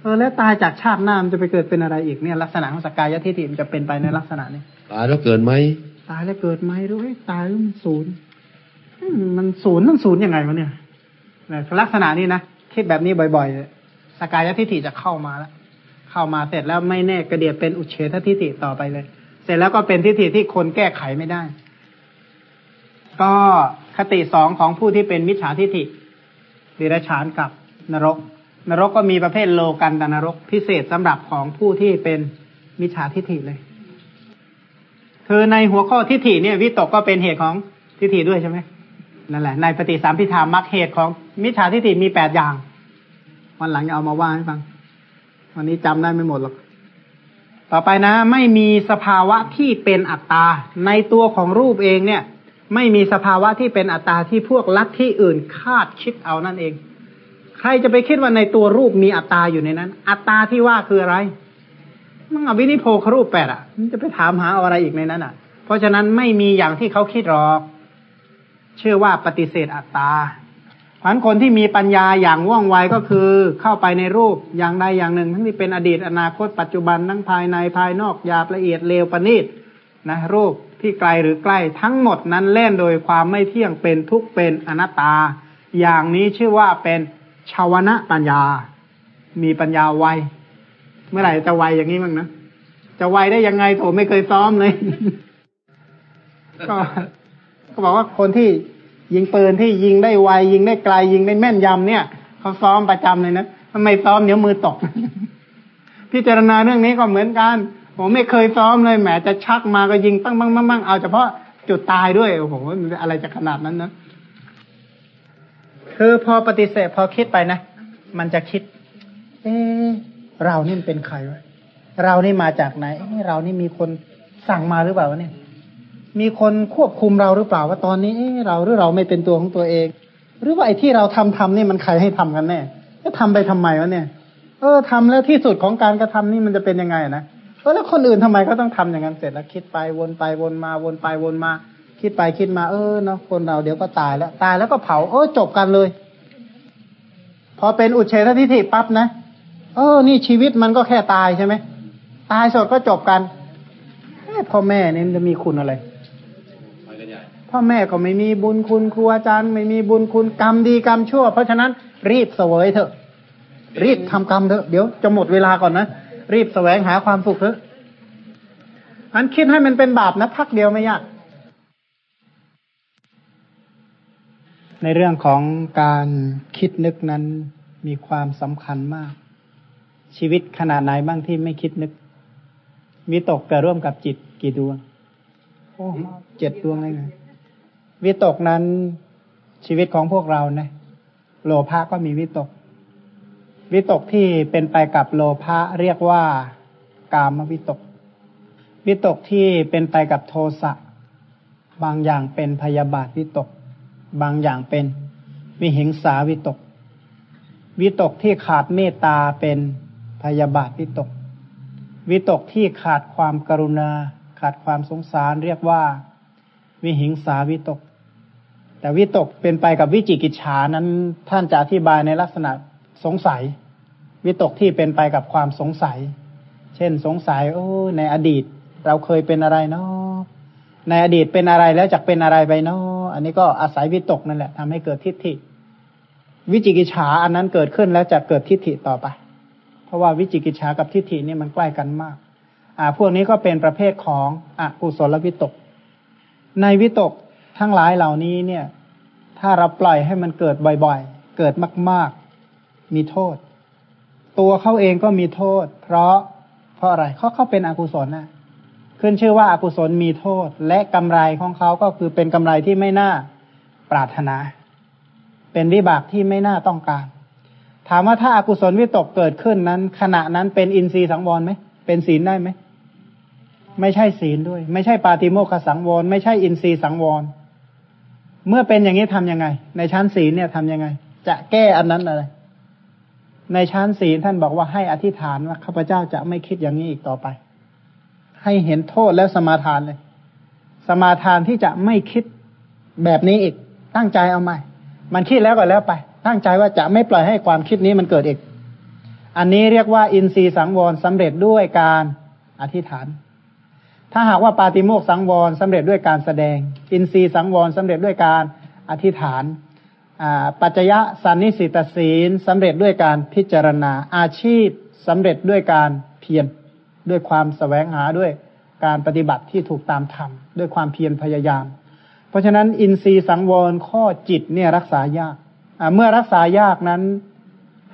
เออแล้วตายจากชาติหน้ามันจะไปเกิดเป็นอะไรอีกเนี่ย ลักษณะของสกายทิฏฐิมันจะเป็นไปในลักษณะนี้ตายแล้วเกิดไหมตายแล้วเกิดไหมด้วยตายแล้วมันศูนย์มันศูนย์ต้องศูนย์ยังไงวะเนี่ยลักษณะนี้นะคิดแบบนี้บ่อยๆสกายทิฏฐิจะเข้ามาแล้วเข้ามาเสร็จแล้วไม่แน่กระเดียดเป็นอุเฉททิฏฐิต่อไปเลย เสร็จแล้วก็เป็นทิฏฐิที่คนแก้ไขไม่ได้ ก็คติสองของผู้ที่เป็นมิจฉาทิฏฐิดิรชานกับนรก นรกก็มีประเภทโลกันตนรก พิเศษสำหรับของผู้ที่เป็นมิจฉาทิฏฐิเลย คือในหัวข้อทิฏฐิเนี่ยวิตกก็เป็นเหตุของทิฏฐิด้วยใช่ไหมนั่นแหละ ในปฏิสามพิธามักเหตุของมิจฉาทิฏฐิมีแปดอย่างวันหลังจะเอามาว่าให้ฟัง วันนี้จำได้ไม่หมดหรอกต่อไปนะ ไม่มีสภาวะที่เป็นอัตตาในตัวของรูปเองเนี่ย ไม่มีสภาวะที่เป็นอัตตาที่พวกลัทธิอื่นคาดคิดเอานั่นเอง ใครจะไปคิดว่าในตัวรูปมีอัตตาอยู่ในนั้น อัตตาที่ว่าคืออะไรมันอวินิโพครูปแปดอะมันจะไปถามหาอะไรอีกในนั้นอะ เพราะฉะนั้นไม่มีอย่างที่เขาคิดหรอก เชื่อว่าปฏิเสธอัตตาพันคนที่มีปัญญาอย่างว่องไวก็คือเข้าไปในรูปอย่างใดอย่างหนึ่ง ทั้งที่เป็นอดีตอนาคตปัจจุบันทั้งภายในภายนอกยาละเอียดเลวประณีตนะรูป ที่ไกลหรือใกล้ทั้งหมดนั้นเล่นโดยความไม่เที่ยงเป็นทุกเป็นอนัตตา อย่างนี้ชื่อว่าเป็นชาวนะปัญญา มีปัญญาไวเมื่อไหร่จะไวอย่างนี้มั้งนะจะไวได้ยังไงโถไม่เคยซ้อมเลยก็ก็บอกว่าคนที่ยิงปืนที่ยิงได้ไวยิงได้ไกลยิงได้แม่นยำเนี่ยเขาซ้อมประจำเลยนะทำไมซ้อมเดี๋ยวมือตก พิจารณาเรื่องนี้ก็เหมือนกัน ผมไม่เคยซ้อมเลยแหมจะชักมาก็ยิงปั้งปั้งปั้งปั้งเอาเฉพาะจุดตายด้วยโอ้โหอะไรจะขนาดนั้นนะคือพอปฏิเสธพอคิดไปนะ มันจะคิด เออเรานี่เป็นใครวะเรานี่มาจากไหนเรานี่มีคนสั่งมาหรือเปล่าวะเนี่ย มีคนควบคุมเราหรือเปล่าว่าตอนนี้เราหรือเราไม่เป็นตัวของตัวเอง หรือว่าไอ้ที่เราทำทำนี่มันใครให้ทำกันแน่จะทำไปทำไมวะเนี่ย เออทำแล้วที่สุดของการกระทำนี่มันจะเป็นยังไงนะ เออแล้วคนอื่นทำไมก็ต้องทำอย่างนั้นเสร็จแล้วคิดไปวนไปวนมาวนไปวนมา คิดไปคิดมาเออเนาะคนเราเดี๋ยวก็ตายแล้ว ตายแล้วก็เผาเออจบกันเลย พอเป็นอุเฉททิฏฐิปั๊บนะเออ นี่ชีวิตมันก็แค่ตายใช่ไหมตายสดก็จบกันพ่อแม่เนี่ยจะมีคุณอะไรพ่อแม่ก็ไม่มีบุญคุณครูอาจารย์ ไม่มีบุญคุณกรรมดีกรรมชั่ว เพราะฉะนั้นรีบเสวยเถอะ รีบทำกรรมเถอะเดี๋ยวจะหมดเวลาก่อนนะ รีบแสวงหาความสุขเถอะอันคิดให้มันเป็นบาปนะพักเดียวไม่ยาก ในเรื่องของการคิดนึกนั้นมีความสำคัญมาก ชีวิตขนาดไหนบ้างที่ไม่คิดนึกมีตกเกิดร่วมกับจิตกี่ดวงโอ้เจ็ดดวงเลยไงวิตกนั้นชีวิตของพวกเราเนี่ยโลภะก็มีวิตก วิตกที่เป็นไปกับโลภะเรียกว่ากามวิตก วิตกที่เป็นไปกับโทสะบางอย่างเป็นพยาบาทวิตก บางอย่างเป็นวิหิงสาวิตก วิตกที่ขาดเมตตาเป็นพยาบาทวิตก วิตกที่ขาดความกรุณา ขาดความสงสารเรียกว่า วิหิงสาวิตก แต่วิตกเป็นไปกับวิจิกิจฉานั้นท่านจะอธิบายในลักษณะสงสัย วิตกที่เป็นไปกับความสงสัย เช่นสงสัยโอ้ในอดีต เราเคยเป็นอะไรเนาะในอดีตเป็นอะไรแล้วจะเป็นอะไรไปเนาะอันนี้ก็อาศัยวิตกนั่นแหละทำให้เกิดทิฏฐิ วิจิกิจฉาอันนั้นเกิดขึ้นแล้วจะเกิดทิฏฐิต่อไป เพราะว่าวิจิกิจฉากับทิฏฐินี่มันใกล้กันมาก อ่า พวกนี้ก็เป็นประเภทของอกุศลวิตก ในวิตกทั้งหลายเหล่านี้เนี่ย ถ้าเราปล่อยให้มันเกิดบ่อยๆ เกิดมาก ๆ มีโทษ ตัวเขาเองก็มีโทษ เพราะเพราะอะไรเขาเขาเป็นอกุศลนะขึ้นชื่อว่าอากุศลมีโทษ และกำไรของเขาก็คือเป็นกำไรที่ไม่น่าปรารถนา เป็นวิบากที่ไม่น่าต้องการ ถามว่าถ้าอากุศลวิตกเกิดขึ้นนั้น ขณะนั้นเป็นอินทรีย์สังวรไหมเป็นศีลได้ไหมไม่ใช่ศีลด้วย ไม่ใช่ปาติโมกขสังวร ไม่ใช่อินทรีย์สังวร เมื่อเป็นอย่างนี้ทํำยังไง ในชั้นศีลเนี่ยทํำยังไง จะแก้อันนั้นอะไร ในชั้นศีลท่านบอกว่าให้อธิษฐานว่าข้าพเจ้าจะไม่คิดอย่างนี้อีกต่อไป ให้เห็นโทษแล้วสมาทานเลย สมาทานที่จะไม่คิดแบบนี้อีกตั้งใจเอาใหม่ มันคิดแล้วก็แล้วไป ตั้งใจว่าจะไม่ปล่อยให้ความคิดนี้มันเกิดอีก อันนี้เรียกว่าอินทรีย์สังวรสำเร็จด้วยการอธิษฐาน ถ้าหากว่าปาติโมกสังวรสำเร็จด้วยการแสดง อินทรีย์สังวรสำเร็จด้วยการอธิษฐาน ปัจจยะสันนิสิตศีลสำเร็จด้วยการพิจารณาอาชีพสำเร็จด้วยการเพียรด้วยความสแสวงหาด้วยการปฏิบัติที่ถูกตามธรรมด้วยความเพียรพยายาม เพราะฉะนั้นอินทรีย์สังวรข้อจิตเนี่ยรักษายากเมื่อรักษายากนั้น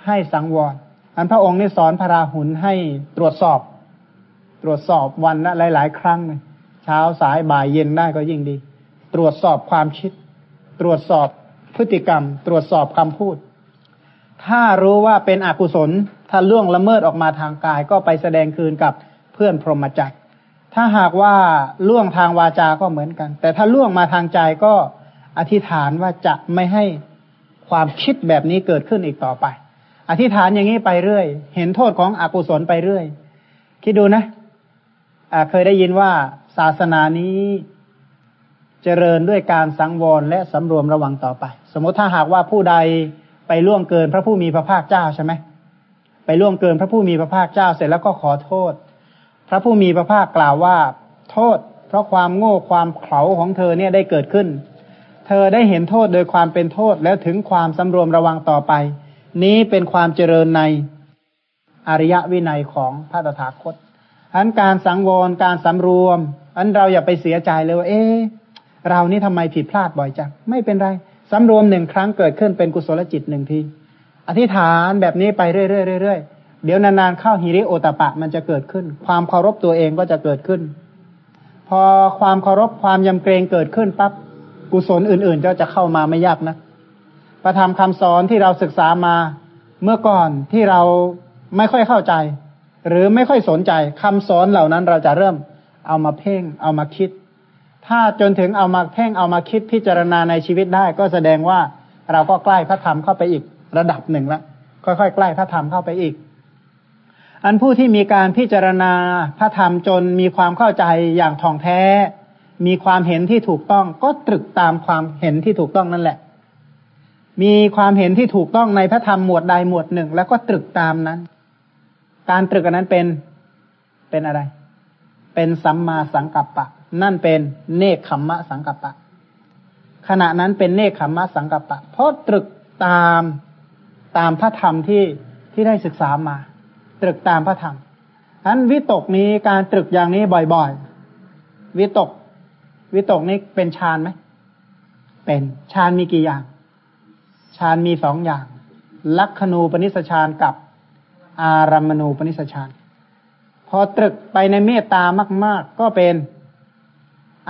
ให้สังวรอันพระองค์นี่สอนพระราหุลให้ตรวจสอบ ตรวจสอบวันละหลาย ๆ ครั้งเลยเช้าสายบ่ายเย็นได้ก็ยิ่งดี ตรวจสอบความคิด ตรวจสอบ พฤติกรรม ตรวจสอบคำพูด ถ้ารู้ว่าเป็นอกุศล ถ้าล่วงละเมิดออกมาทางกาย ก็ไปแสดงคืนกับเพื่อนพรหมจักรถ้าหากว่าล่วงทางวาจาก็เหมือนกัน แต่ถ้าล่วงมาทางใจก็อธิษฐานว่าจะไม่ให้ความคิดแบบนี้เกิดขึ้นอีกต่อไป อธิษฐานอย่างนี้ไปเรื่อย เห็นโทษของอกุศลไปเรื่อย คิดดูนะะเคยได้ยินว่าศาสนานี้ จริญด้วยการสังวรและสำรวมระวังต่อไป สมมติถ้าหากว่าผู้ใดไปล่วงเกินพระผู้มีพระภาคเจ้าใช่ไหมไปล่วงเกินพระผู้มีพระภาคเจ้าเสร็จแล้วก็ขอโทษ พระผู้มีพระภาคกล่าวว่า โทษ เพราะความโง่ความเขลาของเธอเนี่ยได้เกิดขึ้น เธอได้เห็นโทษโดยความเป็นโทษแล้วถึงความสำรวมระวังต่อไป นี้เป็นความเจริญในอริยวินัยของพระตถาคตอันการสังวรการสำรวมอันเราอย่าไปเสียใจเลยว่าเอ๊ เรานี่ทำไมผิดพลาดบ่อยจังไม่เป็นไรสำรวมหนึ่งครั้งเกิดขึ้นเป็นกุศลจิตหนึ่งทีอธิษฐานแบบนี้ไปเรื่อยๆเดี๋ยวนานๆเข้าฮิริโอตปะมันจะเกิดขึ้น ความเคารพตัวเองก็จะเกิดขึ้น พอความเคารพความยำเกรงเกิดขึ้นปั๊บกุศลอื่นๆก็จะเข้ามาไม่ยากนะประธรรมคำสอนที่เราศึกษามาเมื่อก่อนที่เราไม่ค่อยเข้าใจ หรือไม่ค่อยสนใจคำสอนเหล่านั้นเราจะเริ่มเอามาเพ่งเอามาคิด ถ้าจนถึงเอามาเพ่งเอามาคิดพิจารณาในชีวิตได้ ก็แสดงว่าเราก็ใกล้พระธรรมเข้าไปอีกระดับหนึ่งละค่อยๆใกล้พระธรรมเข้าไปอีก อันผู้ที่มีการพิจารณาพระธรรมจนมีความเข้าใจอย่างท่องแท้ มีความเห็นที่ถูกต้อง ก็ตรึกตามความเห็นที่ถูกต้องนั่นแหละ มีความเห็นที่ถูกต้องในพระธรรมหมวดใดหมวดหนึ่ง แล้วก็ตรึกตามนั้น การตรึกอันนั้นเป็นเป็นอะไร เป็นสัมมาสังกัปปะ นั่นเป็นเนคขมมะสังกัปปะ ขณะนั้นเป็นเนคขมมะสังกัปปะ เพราะตรึกตามตามพระธรรมที่ที่ได้ศึกษามา ตรึกตามพระธรรมนั้นวิตกนี้การตรึกอย่างนี้บ่อยๆ วิตก วิตกนี้เป็นฌานไหมเป็นฌานมีกี่อย่างฌานมีสองอย่าง ลักขณูปนิสฌานกับอารัมมณูปนิสฌานพอตรึกไปในเมตตามาก ๆ ก็เป็น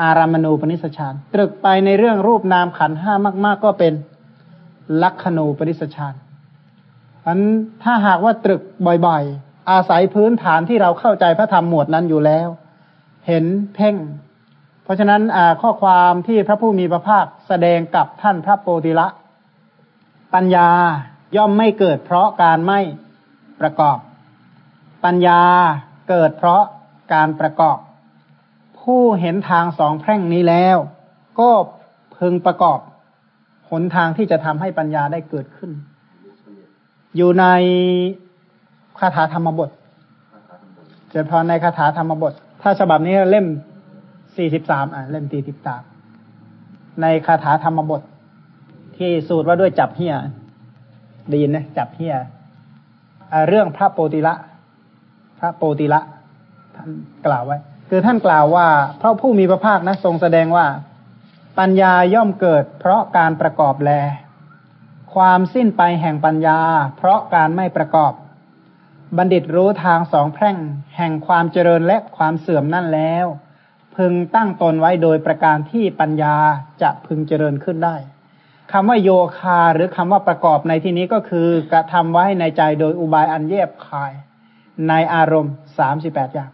อารัมณูปนิสฌานตรึกไปในเรื่องรูปนามขันห้ามาก ๆ ก็เป็นลักขณูปนิสฌานอันถ้าหากว่าตรึกบ่อยๆ อาศัยพื้นฐานที่เราเข้าใจพระธรรมหมวดนั้นอยู่แล้ว เห็นเพ่ง เพราะฉะนั้นข้อความที่พระผู้มีพระภาคแสดงกับท่านพระโพธิละ ปัญญาย่อมไม่เกิดเพราะการไม่ประกอบ ปัญญาเกิดเพราะการประกอบ ผู้เห็นทางสองแพร่งนี้แล้ว ก็พึงประกอบหนทางที่จะทำให้ปัญญาได้เกิดขึ้น อยู่ในคาถาธรรมบทเจริญพรในคาถาธรรมบท ถ้าฉบับนี้เล่มสี่สิบสามอะเล่มสี่สิบสามในคาถาธรรมบท ที่สูตรว่าด้วยจับเฮียได้ยินนะจับเฮียเรื่องพระโปติละ พระโปติละท่านกล่าวไว้ คือท่านกล่าวว่าพระผู้มีพระภาคนะทรงแสดงว่า ปัญญาย่อมเกิด เพราะการประกอบแล ความสิ้นไปแห่งปัญญา เพราะการไม่ประกอบ บัณฑิตรู้ทางสองแพร่ง แห่งความเจริญและความเสื่อมนั่นแล้ว พึงตั้งตนไว้โดยประการที่ปัญญาจะพึงเจริญขึ้นได้คำว่าโยคาหรือคำว่าประกอบในที่นี้ก็คือกระทำไว้ในใจโดยอุบายอันเย็บคาย ในอารมณ์สามสิบแปดอย่าง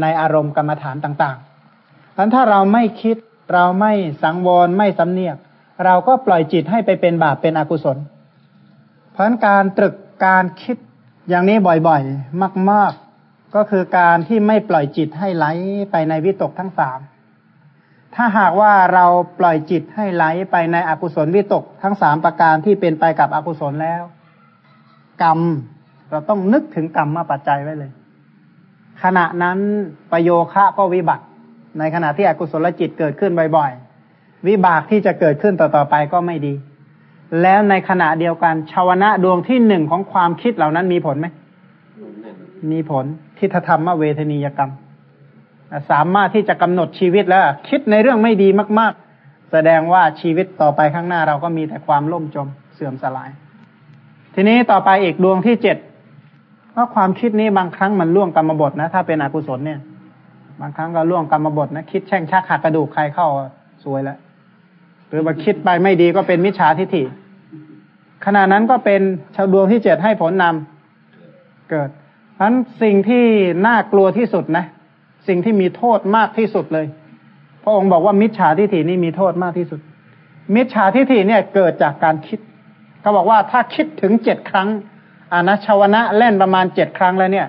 ในอารมณ์กรรมฐานต่างๆเพราะถ้าเราไม่คิดเราไม่สังวรไม่สำเนียก เราก็ปล่อยจิตให้ไปเป็นบาปเป็นอกุศล เพราะการตรึกการคิดอย่างนี้บ่อยๆ มาก ๆ ก็คือการที่ไม่ปล่อยจิตให้ไหลไปในวิตกทั้งสามถ้าหากว่าเราปล่อยจิตให้ไหลไปในอกุศลวิตกทั้งสามประการที่เป็นไปกับอกุศลแล้ว กรรม เราต้องนึกถึงกรรมมาปัจจัยไว้เลย ขณะนั้นประโยคะก็วิบัติ ในขณะที่อกุศลจิตเกิดขึ้นบ่อยๆ วิบากที่จะเกิดขึ้นต่อๆไปก็ไม่ดี แล้วในขณะเดียวกันชาวนะดวงที่หนึ่งของความคิดเหล่านั้นมีผลไหม มีผลทิฏฐธรรมเวทนียกรรม สามารถที่จะกำหนดชีวิตแล้วคิดในเรื่องไม่ดีมาก ๆ แสดงว่าชีวิตต่อไปข้างหน้าเราก็มีแต่ความล่มจมเสื่อมสลาย ทีนี้ต่อไปอีกดวงที่เจ็ด เพราะความคิดนี้บางครั้งมันล่วงกรรมบทนะ ถ้าเป็นอกุศลเนี่ย บางครั้งก็ล่วงกรรมบทนะ คิดแช่งชักหักกระดูกใครเข้าสวยแล้วหรือว่าคิดไปไม่ดีก็เป็นมิจฉาทิฏฐิขณะนั้นก็เป็นชาวดวงที่เจ็ดให้ผลนำเกิดเพราะนั้นสิ่งที่น่ากลัวที่สุดนะ สิ่งที่มีโทษมากที่สุดเลย พระองค์บอกว่ามิจฉาทิฏฐินี่มีโทษมากที่สุด มิจฉาทิฏฐิเนี่ยเกิดจากการคิดเขาบอกว่าถ้าคิดถึงเจ็ดครั้ง อานะชาวนะเล่นประมาณเจ็ดครั้งแล้วเนี่ย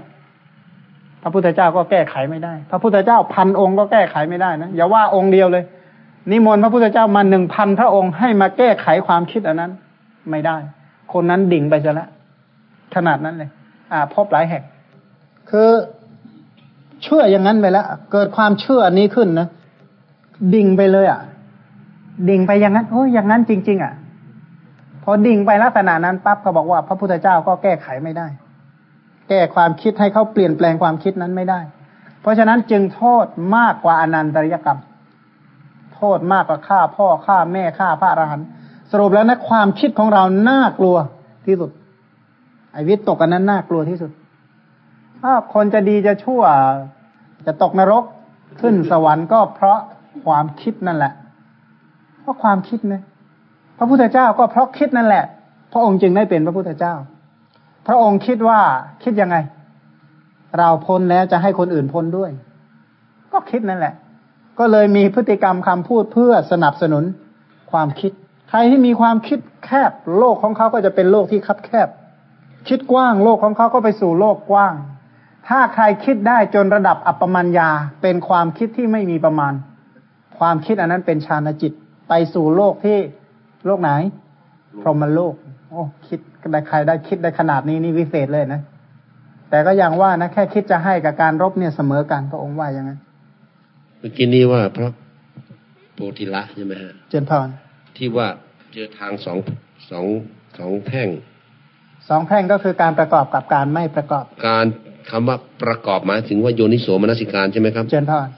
พระพุทธเจ้าก็แก้ไขไม่ได้ พระพุทธเจ้าพันองค์ก็แก้ไขไม่ได้นะอย่าว่าองค์เดียวเลย นิมนต์พระพุทธเจ้ามาหนึ่งพันพระองค์ให้มาแก้ไขความคิดอันนั้น ไม่ได้ คนนั้นดิ่งไปซะแล้วขนาดนั้นเลย อ่า พบหลายแห่งคือเชื่ออย่างนั้นไปแล้วเกิดความเชื่ออันนี้ขึ้นนะดิ่งไปเลยอะ ดิ่งไปอย่างนั้นโอ้ยอย่างนั้นจริง ๆ อะ พอดิ่งไปลักษณะนั้นปั๊บเขาบอกว่า พระพุทธเจ้าก็แก้ไขไม่ได้ แก้ความคิดให้เขาเปลี่ยนแปลงความคิดนั้นไม่ได้ เพราะฉะนั้นจึงโทษมากกว่าอนันตริยกรรม โทษมากกว่าฆ่าพ่อฆ่าแม่ฆ่าพระอรหันต์สรุปแล้วนะความคิดของเราน่ากลัวที่สุด ไอ้วิตกอันนั้นน่ากลัวที่สุดถ้าคนจะดีจะชั่ว จะตกนรกขึ้นสวรรค์ก็เพราะความคิดนั่นแหละ เพราะความคิดเนะพ ระพุทธเจ้าก็เพราะคิดนั่นแหละ พระองค์จึงได้เป็นพระพุทธเจ้า พระองค์คิดว่าคิดยังไง เราพ้นแล้วจะให้คนอื่นพ้นด้วย ก็คิดนั่นแหละ ก็เลยมีพฤติกรรมคำพูดเพื่อสนับสนุนความคิด ใครที่มีความคิดแคบโลกของเขาก็จะเป็นโลกที่คับแคบ คิดกว้างโลกของเขาก็ไปสู่โลกกว้าง ถ้าใครคิดได้จนระดับอัปปมัญญาเป็นความคิดที่ไม่มีประมาณ ความคิดอันนั้นเป็นฌานจิตไปสู่โลกที่ โลกไหนพรหมโลก โอ้คิดได้ใครได้คิดได้ขนาดนี้นี่วิเศษเลยนะ แต่ก็ยังว่านะแค่คิดจะให้กับการรบเนี่ยเสมอกันพระองค์ว่าอย่างนั้นเมื่อกี้นี้ว่าพระโพธิละใช่ไหมฮะเจนพรที่ว่าเจอทางสองสองสองแท่งสองแท่งก็คือการประกอบกับการไม่ประกอบ การคำว่าประกอบหมายถึงว่าโยนิโสมนสิการใช่ไหมครับเจนพาน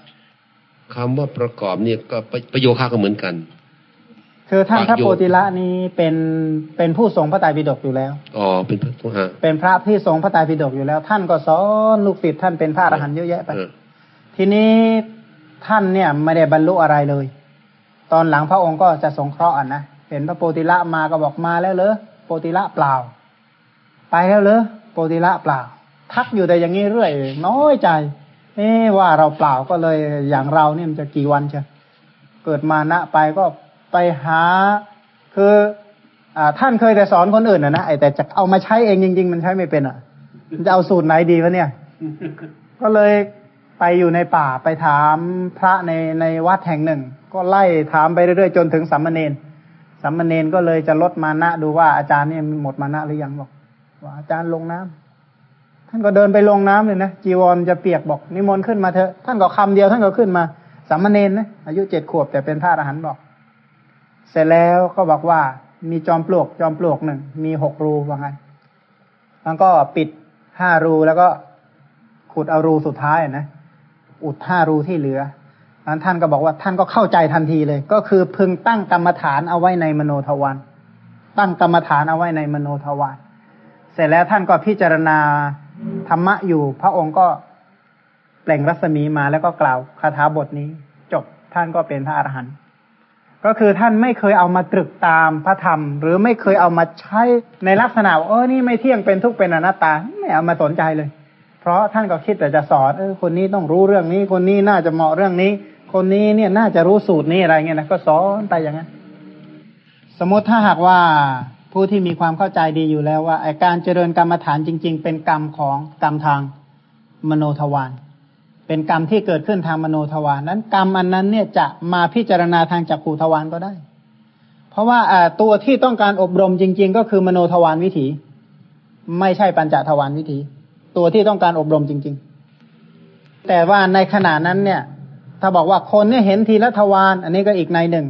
คำว่าประกอบเนี่ยก็ประโยคะก็เหมือนกัน คือท่านพระโพธิละนี้เป็นเป็นผู้ทรงพระไตรปิฎกอยู่แล้วอ๋อเป็นพระเป็นพระที่ทรงพระไตรปิฎกอยู่แล้ว ท่านก็สอนลูกศิษย์ท่านเป็นพระอรหันต์เยอะแยะไปทีนี้ท่านเนี่ยไม่ได้บรรลุอะไรเลย ตอนหลังพระองค์ก็จะสงเคราะห์อะนะเห็นพระโพธิละมาก็บอกมาแล้วเลยโพธิละเปล่า ไปแล้วเลยโพธิละเปล่า ทักอยู่แต่อย่างนี้เรื่อย น้อยใจ เอ๊ว่าเราเปล่าก็เลยอย่างเราเนี่ยมันจะกี่วันเชียเกิดมานะไปก็ ไปหาคืออ่าท่านเคยแต่สอนคนอื่นนะนะไอแต่จะเอามาใช้เองจริง ๆ มันใช้ไม่เป็นอะมันจะเอาสูตรไหนดีวะเนี่ย ก็เลยไปอยู่ในป่าไปถามพระในในวัดแห่งหนึ่ง ก็ไล่ถามไปเรื่อยๆจนถึงสัมมาเนนสัมมาเนนก็เลยจะลดมานะดูว่าอาจารย์เนี่ยหมดมานะหรือยังบอกว่าอาจารย์ลงน้ำท่านก็เดินไปลงน้ำเลยนะจีวรจะเปียกบอกนิมนต์ขึ้นมาเถอะท่านก็คำเดียวท่านก็ขึ้นมาสามเณรนะอายุเจ็ดขวบแต่เป็นพระอรหันต์บอก เสร็จแล้วก็บอกว่ามีจอมปลวกจอมปลวกหนึ่งมีหกรูว่างั้นมันก็ปิดห้ารูแล้วก็ขุดเอารูสุดท้ายนะอุดห้ารูที่เหลือนั้นท่านก็บอกว่าท่านก็เข้าใจทันทีเลย ก็คือพึงตั้งกรรมฐานเอาไว้ในมโนทวารตั้งกรรมฐานเอาไว้ในมโนทวารเสร็จแล้วท่านก็พิจารณาธรรมะอยู่ พระองค์ก็เปล่งรัศมีมาแล้วก็กล่าวคาถาบทนี้ จบท่านก็เป็นพระอรหันต์ ก็คือท่านไม่เคยเอามาตรึกตามพระธรรม หรือไม่เคยเอามาใช้ในลักษณะเออนี่ไม่เที่ยงเป็นทุกข์เป็นอนัตตาไม่เอามาสนใจเลย เพราะท่านก็คิดแต่จะสอนเออคนนี้ต้องรู้เรื่องนี้ คนนี้น่าจะเหมาะเรื่องนี้ คนนี้เนี่ยน่าจะรู้สูตรนี้อะไรเงี้ยนะก็สอนไปอย่างนั้นสมมติถ้าหากว่าผู้ที่มีความเข้าใจดีอยู่แล้วว่าการเจริญกรรมฐานจริง ๆ เป็นกรรมของกรรมทางมโนทวาร เป็นกรรมที่เกิดขึ้นทางมโนทวารนั้น กรรมอันนั้นเนี่ยจะมาพิจารณาทางจักขูทวารก็ได้ เพราะว่าตัวที่ต้องการอบรมจริง ๆ ก็คือมโนทวารวิถี ไม่ใช่ปัญจทวารวิถี ตัวที่ต้องการอบรมจริง ๆ แต่ว่าในขณะนั้นเนี่ย ถ้าบอกว่าคนเนี่ยเห็นทีละทวารอันนี้ก็อีกในหนึ่ง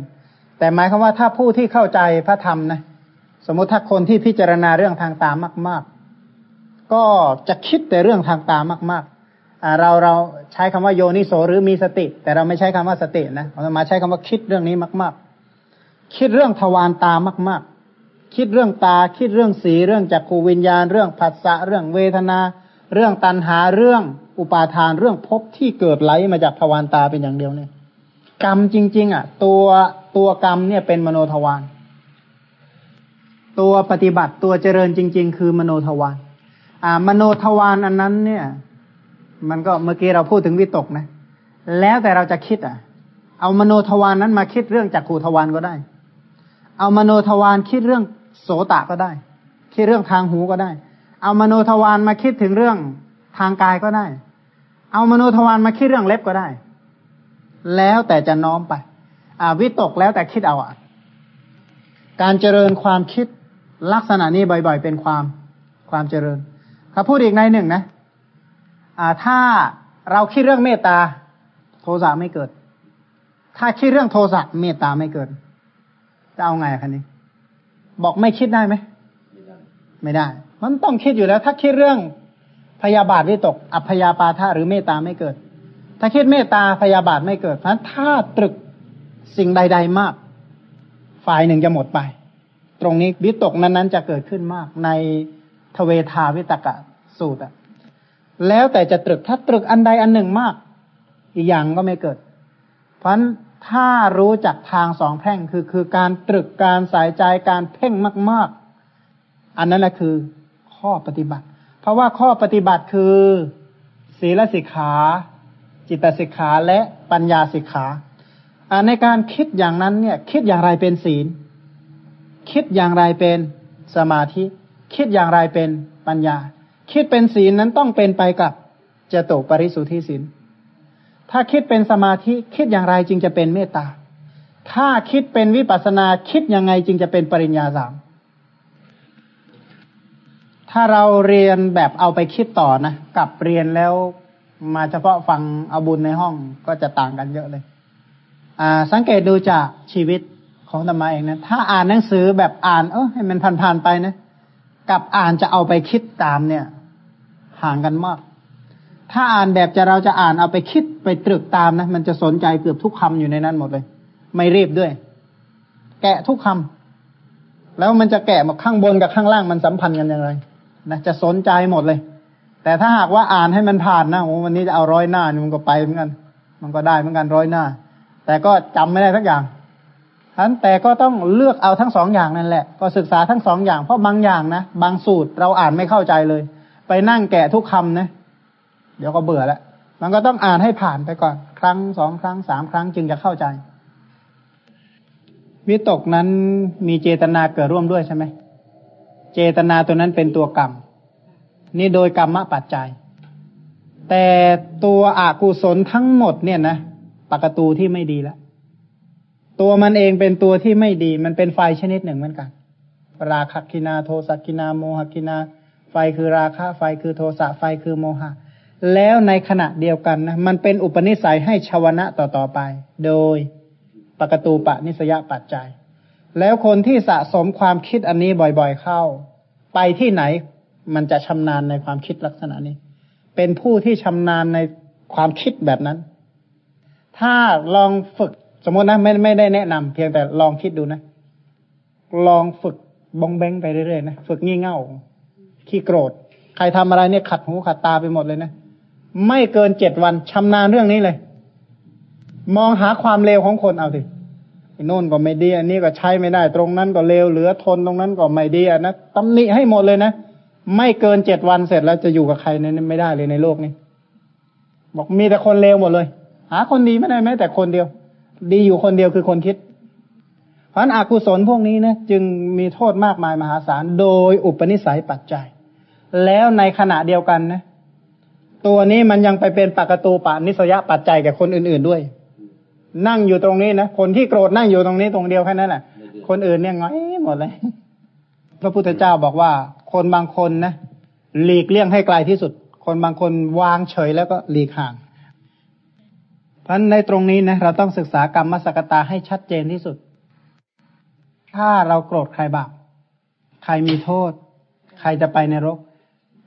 แต่หมายความว่าถ้าผู้ที่เข้าใจพระธรรมนะสมมติถ้าคนที่พิจารณาเรื่องทางตามมาก ๆ ก็จะคิดแต่เรื่องทางตามากๆ เราเราใช้คำว่าโยนิโสหรือมีสติ แต่เราไม่ใช้คำว่าสตินะเรามาใช้คำว่าคิดเรื่องนี้มาก ๆ คิดเรื่องทวารตามาก ๆ คิดเรื่องตา คิดเรื่องสีเรื่องจักขูวิญญาณ เรื่องผัสสะเรื่องเวทนา เรื่องตัณหาเรื่องอุปาทานเรื่องภพที่เกิดไหลมาจากทวารตาเป็นอย่างเดียวเนี่ยกรรมจริง ๆ อะ ตัวตัวกรรมเนี่ยเป็นมโนทวารตัวปฏิบัติตัวเจริญจริง ๆ คือมโนทวารอ่ามโนทวารอันนั้นเนี่ย มันก็เมื่อกี้เราพูดถึงวิตกนะ แล้วแต่เราจะคิดอะ เอามโนทวารนนั้นมาคิดเรื่องจักขูทวารก็ได้ เอามโนทวารคิดเรื่องโสตะก็ได้ คิดเรื่องทางหูก็ได้ เอามโนทวารมาคิดถึงเรื่องทางกายก็ได้ เอามโนทวารมาคิดเรื่องเล็บก็ได้ แล้วแต่จะน้อมไป อ่าวิตกแล้วแต่คิดเอาอะ การเจริญความคิดลักษณะนี้บ่อย ๆ เป็นความความเจริญถ้าพูดอีกในหนึ่งนะ ถ้าเราคิดเรื่องเมตตาโทสะไม่เกิด ถ้าคิดเรื่องโทสะเมตตาไม่เกิด จะเอาไงคันนี้ บอกไม่คิดได้ไหมไม่ได้ มันต้องคิดอยู่แล้ว ถ้าคิดเรื่องพยาบาทวิตก อัพยาปาทะหรือเมตตาไม่เกิด ถ้าคิดเมตตาพยาบาทไม่เกิดเพราะถ้าตรึกสิ่งใด ๆมาก ฝ่ายหนึ่งจะหมดไป ตรงนี้วิตกนั้นๆจะเกิดขึ้นมากในทเวทาวิตกะสูตรอะ แล้วแต่จะตรึกถ้าตรึกอันใดอันหนึ่งมาก อีกอย่างก็ไม่เกิด เพราะฉะนั้นถ้ารู้จักทางสองแพร่งคือคือการตรึกการสายใจการเพ่งมาก ๆ อันนั้นแหละคือข้อปฏิบัติ เพราะว่าข้อปฏิบัติคือ ศีลสิกขา จิตสิกขาและปัญญาสิกขาในการคิดอย่างนั้นเนี่ย คิดอย่างไรเป็นศีล คิดอย่างไรเป็นสมาธิ คิดอย่างไรเป็นปัญญา คิดเป็นศีลนั้นต้องเป็นไปกับจโตปริสุทธิศีล ถ้าคิดเป็นสมาธิคิดอย่างไรจึงจะเป็นเมตตา ถ้าคิดเป็นวิปัสนาคิดยังไงจึงจะเป็นปริญญาสาม ถ้าเราเรียนแบบเอาไปคิดต่อนะกับเรียนแล้วมาเฉพาะฟังเอาบุญในห้องก็จะต่างกันเยอะเลย อ่า สังเกตดูจากชีวิตของธรรมะเองนะ ถ้าอ่านหนังสือแบบอ่าน เออให้มันผ่านๆไปนะ กับอ่านจะเอาไปคิดตามเนี่ย ห่างกันมาก ถ้าอ่านแบบจะเราจะอ่านเอาไปคิดไปตรึกตามนะ มันจะสนใจเกือบทุกคำอยู่ในนั้นหมดเลย ไม่รีบด้วย แกะทุกคำแล้วมันจะแกะมาข้างบนกับข้างล่างมันสัมพันธ์กันอย่างไรนะจะสนใจหมดเลย แต่ถ้าหากว่าอ่านให้มันผ่านนะโอ้วันนี้จะเอาร้อยหน้ามันก็ไปเหมือนกัน มันก็ได้เหมือนกันร้อยหน้า แต่ก็จำไม่ได้สักอย่าง ฉันแต่ก็ต้องเลือกเอาทั้งสองอย่างนั่นแหละ ก็ศึกษาทั้งสองอย่างเพราะบางอย่างนะบางสูตรเราอ่านไม่เข้าใจเลย ไปนั่งแกะทุกคำนะ เดี๋ยวก็เบื่อแล้วมันก็ต้องอ่านให้ผ่านไปก่อน ครั้งสองครั้งสามครั้งจึงจะเข้าใจวิตกนั้นมีเจตนาเกิดร่วมด้วยใช่ไหมเจตนาตัวนั้นเป็นตัวกรรม นี่โดยกรรมะปัจจัย แต่ตัวอกุศลทั้งหมดเนี่ยนะปกตูที่ไม่ดีแล้ว ตัวมันเองเป็นตัวที่ไม่ดี มันเป็นไฟชนิดหนึ่งเหมือนกัน ราคกินาโทสักกินาโมหกินา ไฟคือราคะไฟคือโทสะไฟคือโมหะ แล้วในขณะเดียวกันนะมันเป็นอุปนิสัยให้ชวนะต่อต่อไป โดยปกตูปะนิสยปัจจัย แล้วคนที่สะสมความคิดอันนี้บ่อยๆเข้า ไปที่ไหนมันจะชำนาญในความคิดลักษณะนี้ เป็นผู้ที่ชำนาญในความคิดแบบนั้น ถ้าลองฝึก สมมตินะไม่ไม่ได้แนะนำเพียงแต่ลองคิดดูนะ ลองฝึกบองแบงไปเรื่อยๆนะฝึกงี่เง่า ขี้โกรธ ใครทำอะไรเนี่ยขัดหูขัดตาไปหมดเลยนะไม่เกินเจ็ดวันชำนาญเรื่องนี้เลย มองหาความเลวของคนเอาสิไอ้โน่นก็ไม่ดี อันนี้ก็ใช้ไม่ได้ ตรงนั้นก็เลวเหลือทนตรงนั้นก็ไม่ดีนะตำหนิให้หมดเลยนะไม่เกินเจ็ดวันเสร็จแล้วจะอยู่กับใครเนี่ยไม่ได้เลยในโลกนี้ บอกมีแต่คนเลวหมดเลย หาคนดีไม่ได้แม้แต่คนเดียว ดีอยู่คนเดียวคือคนคิด เพราะนั้นอกุศลพวกนี้นะจึงมีโทษมากมายมหาศาลโดยอุปนิสัยปัจจัย แล้วในขณะเดียวกันนะ ตัวนี้มันยังไปเป็นปากตูปานิสยปัจจัยแก่คนอื่น ๆด้วย นั่งอยู่ตรงนี้นะคนที่โกรธนั่งอยู่ตรงนี้ตรงเดียวแค่นั้นแหละคนอื่นเนี่ยง้อยหมดเลยพระพุทธเจ้าบอกว่า คนบางคนนะหลีกเลี่ยงให้ไกลที่สุด คนบางคนวางเฉยแล้วก็หลีกห่าง เพราะในตรงนี้นะเราต้องศึกษากรรมสกตาให้ชัดเจนที่สุด ถ้าเราโกรธใครบาปใครมีโทษ ใครจะไปในรก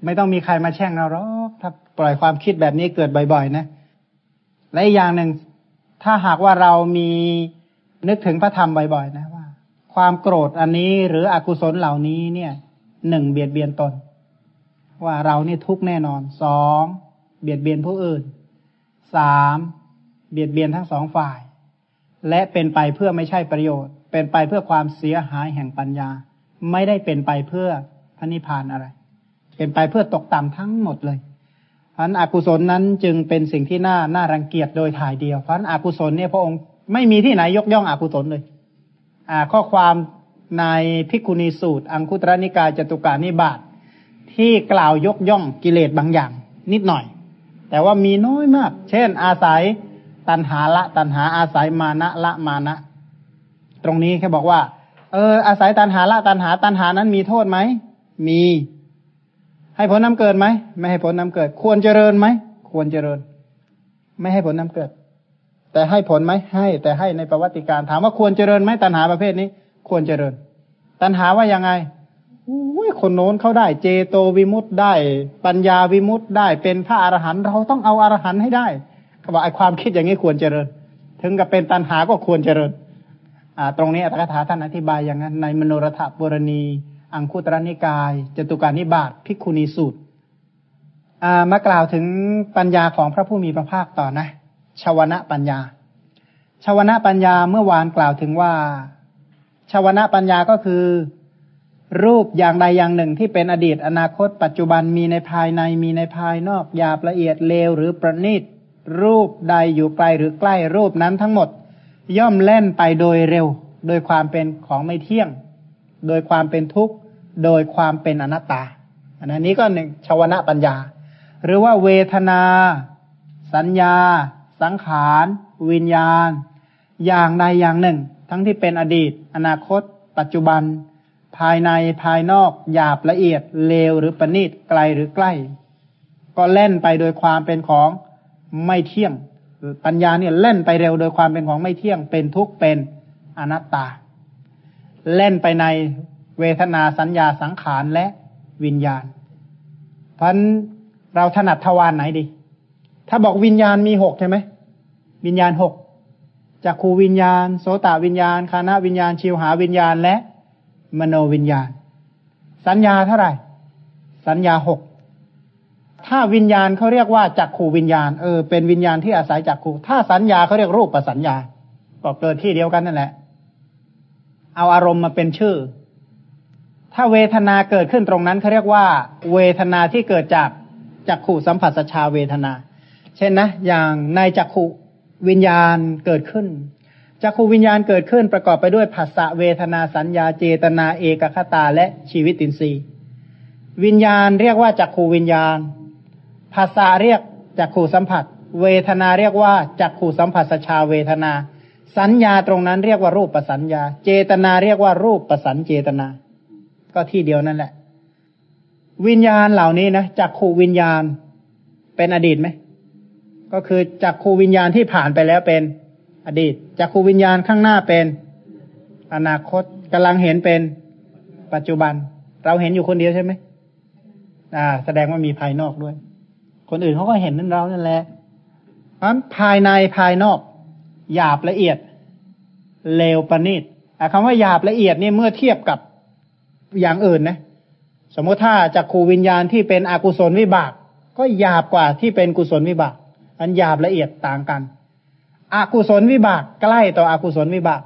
ไม่ต้องมีใครมาแช่งเราหรอกถ้าปล่อยความคิดแบบนี้เกิดบ่อยๆนะ และอีกอย่างหนึ่งถ้าหากว่าเรามีนึกถึงพระธรรมบ่อยๆ นะว่า ความโกรธอันนี้หรืออกุศลเหล่านี้เนี่ยหนึ่งเบียดเบียนตน ว่าเรานี่ทุกข์แน่นอนสองเบียดเบียนผู้อื่นสาม เบียดเบียนทั้งสองฝ่าย และเป็นไปเพื่อไม่ใช่ประโยชน์ เป็นไปเพื่อความเสียหายแห่งปัญญา ไม่ได้เป็นไปเพื่อพระนิพพานอะไร เป็นไปเพื่อตกต่ำทั้งหมดเลยเพราะนั้นอกุศลนั้นจึงเป็นสิ่งที่น่าน่ารังเกียจโดยถ่ายเดียวเพราะนั้นอกุศลเนี่ยพระองค์ไม่มีที่ไหนยกย่องอกุศลเลย อ่า ข้อความในพิกุณีสูตร อังคุตรนิกายจตุการนิบาตที่กล่าวยกย่องกิเลสบางอย่าง นิดหน่อย แต่ว่ามีน้อยมาก เช่น อาศัย ตันหาละตันหาอาศัยมานะละมานะ ตรงนี้แค่บอกว่า เออ อาศัยตันหาละตันหาตันหานั้นมีโทษไหมมี ให้ผลน้ำเกิดไหมไม่ให้ผลน้ำเกิด ควรเจริญไหมควรเจริญ ไม่ให้ผลน้ำเกิด แต่ให้ผลไหมให้ แต่ให้ในประวัติการถามว่าควรเจริญไหมตันหาประเภทนี้ ควรเจริญ ตันหาว่ายังไงอุ้ยคนโน้นเขาได้เจโตวิมุตต์ได้ ปัญญาวิมุตต์ได้เป็นพระอรหันต์เราต้องเอาอรหันต์ให้ได้ เขาบอกไอ้ความคิดอย่างนี้ควรเจริญ ถึงกับเป็นตันหาก็ควรเจริญ อ่า ตรงนี้อัตถกถาท่านอธิบายอย่างนั้น ในมโนรถปุรณี อังคุตรนิกายจตุการนิบาตพิคุณีสูตรอ่ามากล่าวถึงปัญญาของพระผู้มีพระภาคต่อนะชาวนะปัญญาชาวนะปัญญาเมื่อวานกล่าวถึงว่าชาวนะปัญญาก็คือ รูปอย่างใดอย่างหนึ่งที่เป็นอดีตอนาคต ปัจจุบันมีในภายในมีในภายนอกหยาบละเอียดเลวหรือประณีต รูปใดอยู่ไกลหรือใกล้รูปนั้นทั้งหมด ย่อมเล่นไปโดยเร็ว โดยความเป็นของไม่เที่ยง โดยความเป็นทุกข์ โดยความเป็นอนัตตา อันนี้ก็หนึ่งชาวนะปัญญา หรือว่าเวทนา สัญญา สังขาร วิญญาณ อย่างใดอย่างหนึ่ง ทั้งที่เป็นอดีต อนาคต ปัจจุบัน ภายในภายนอกหยาบละเอียดเลวหรือประณีตไกลหรือใกล้ ก็เล่นไปโดยความเป็นของ ไม่เที่ยง ปัญญาเนี่ยเล่นไปเร็วโดยความเป็นของไม่เที่ยง เป็นทุกข์เป็นอนัตตา เล่นไปในเวทนาสัญญาสังขารและวิญญาณ เพราะเราถนัดทวารไหนดี ถ้าบอกวิญญาณมีหกใช่ไหมวิญญาณหกจากขูวิญญาณ โสตวิญญาณคานาวิญญาณ ชิวหาวิญญาณและมโนวิญญาณ สัญญาเท่าไหร่ สัญญาหก ถ้าวิญญาณเขาเรียกว่าจักขูวิญญาณเออเป็นวิญญาณที่อาศัยจักขูถ้าสัญญาเขาเรียกรูปประสัญญา ก็เกิดที่เดียวกันนั่นแหละ เอาอารมณ์มาเป็นชื่อ ถ้าเวทนาเกิดขึ้นตรงนั้นเขาเรียกว่า เวทนาที่เกิดจากจักขูสัมผัสชาเวทนา เช่นนะ อย่างในจักขูวิญญาณเกิดขึ้นจักขูวิญญาณเกิดขึ้นประกอบไปด้วยผัสสะเวทนาสัญญาเจตนาเอกคตาและชีวิตินทรีย์วิญญาณเรียกว่าจักขูวิญญาณ ภาษาเรียกจักขู่สัมผัส เวทนาเรียกว่าจักขู่สัมผัสสชาเวทนา สัญญาตรงนั้นเรียกว่ารูปประสัญญา เจตนาเรียกว่ารูปประสัญเจตนา ก็ที่เดียวนั่นแหละ วิญญาณเหล่านี้นะจักขูวิญญาณเป็นอดีตไหมก็คือจักขูวิญญาณที่ผ่านไปแล้วเป็นอดีตจักขูวิญญาณข้างหน้าเป็น อนาคตกำลังเห็นเป็นปัจจุบัน เราเห็นอยู่คนเดียวใช่ไหมอ่า แสดงว่ามีภายนอกด้วย คนอื่นเขาก็เห็นนั่นเรานั่นแหละเพราะภายในภายนอก หยาบละเอียด เลวประณีตคำว่าหยาบละเอียดนี่เมื่อเทียบกับอย่างอื่นนะ สมมติถ้าจากขูวิญญาณที่เป็นอกุศลวิบาก ก็หยาบกว่าที่เป็นกุศลวิบาก อันหยาบละเอียดต่างกัน อกุศลวิบากใกล้ต่ออกุศลวิบาก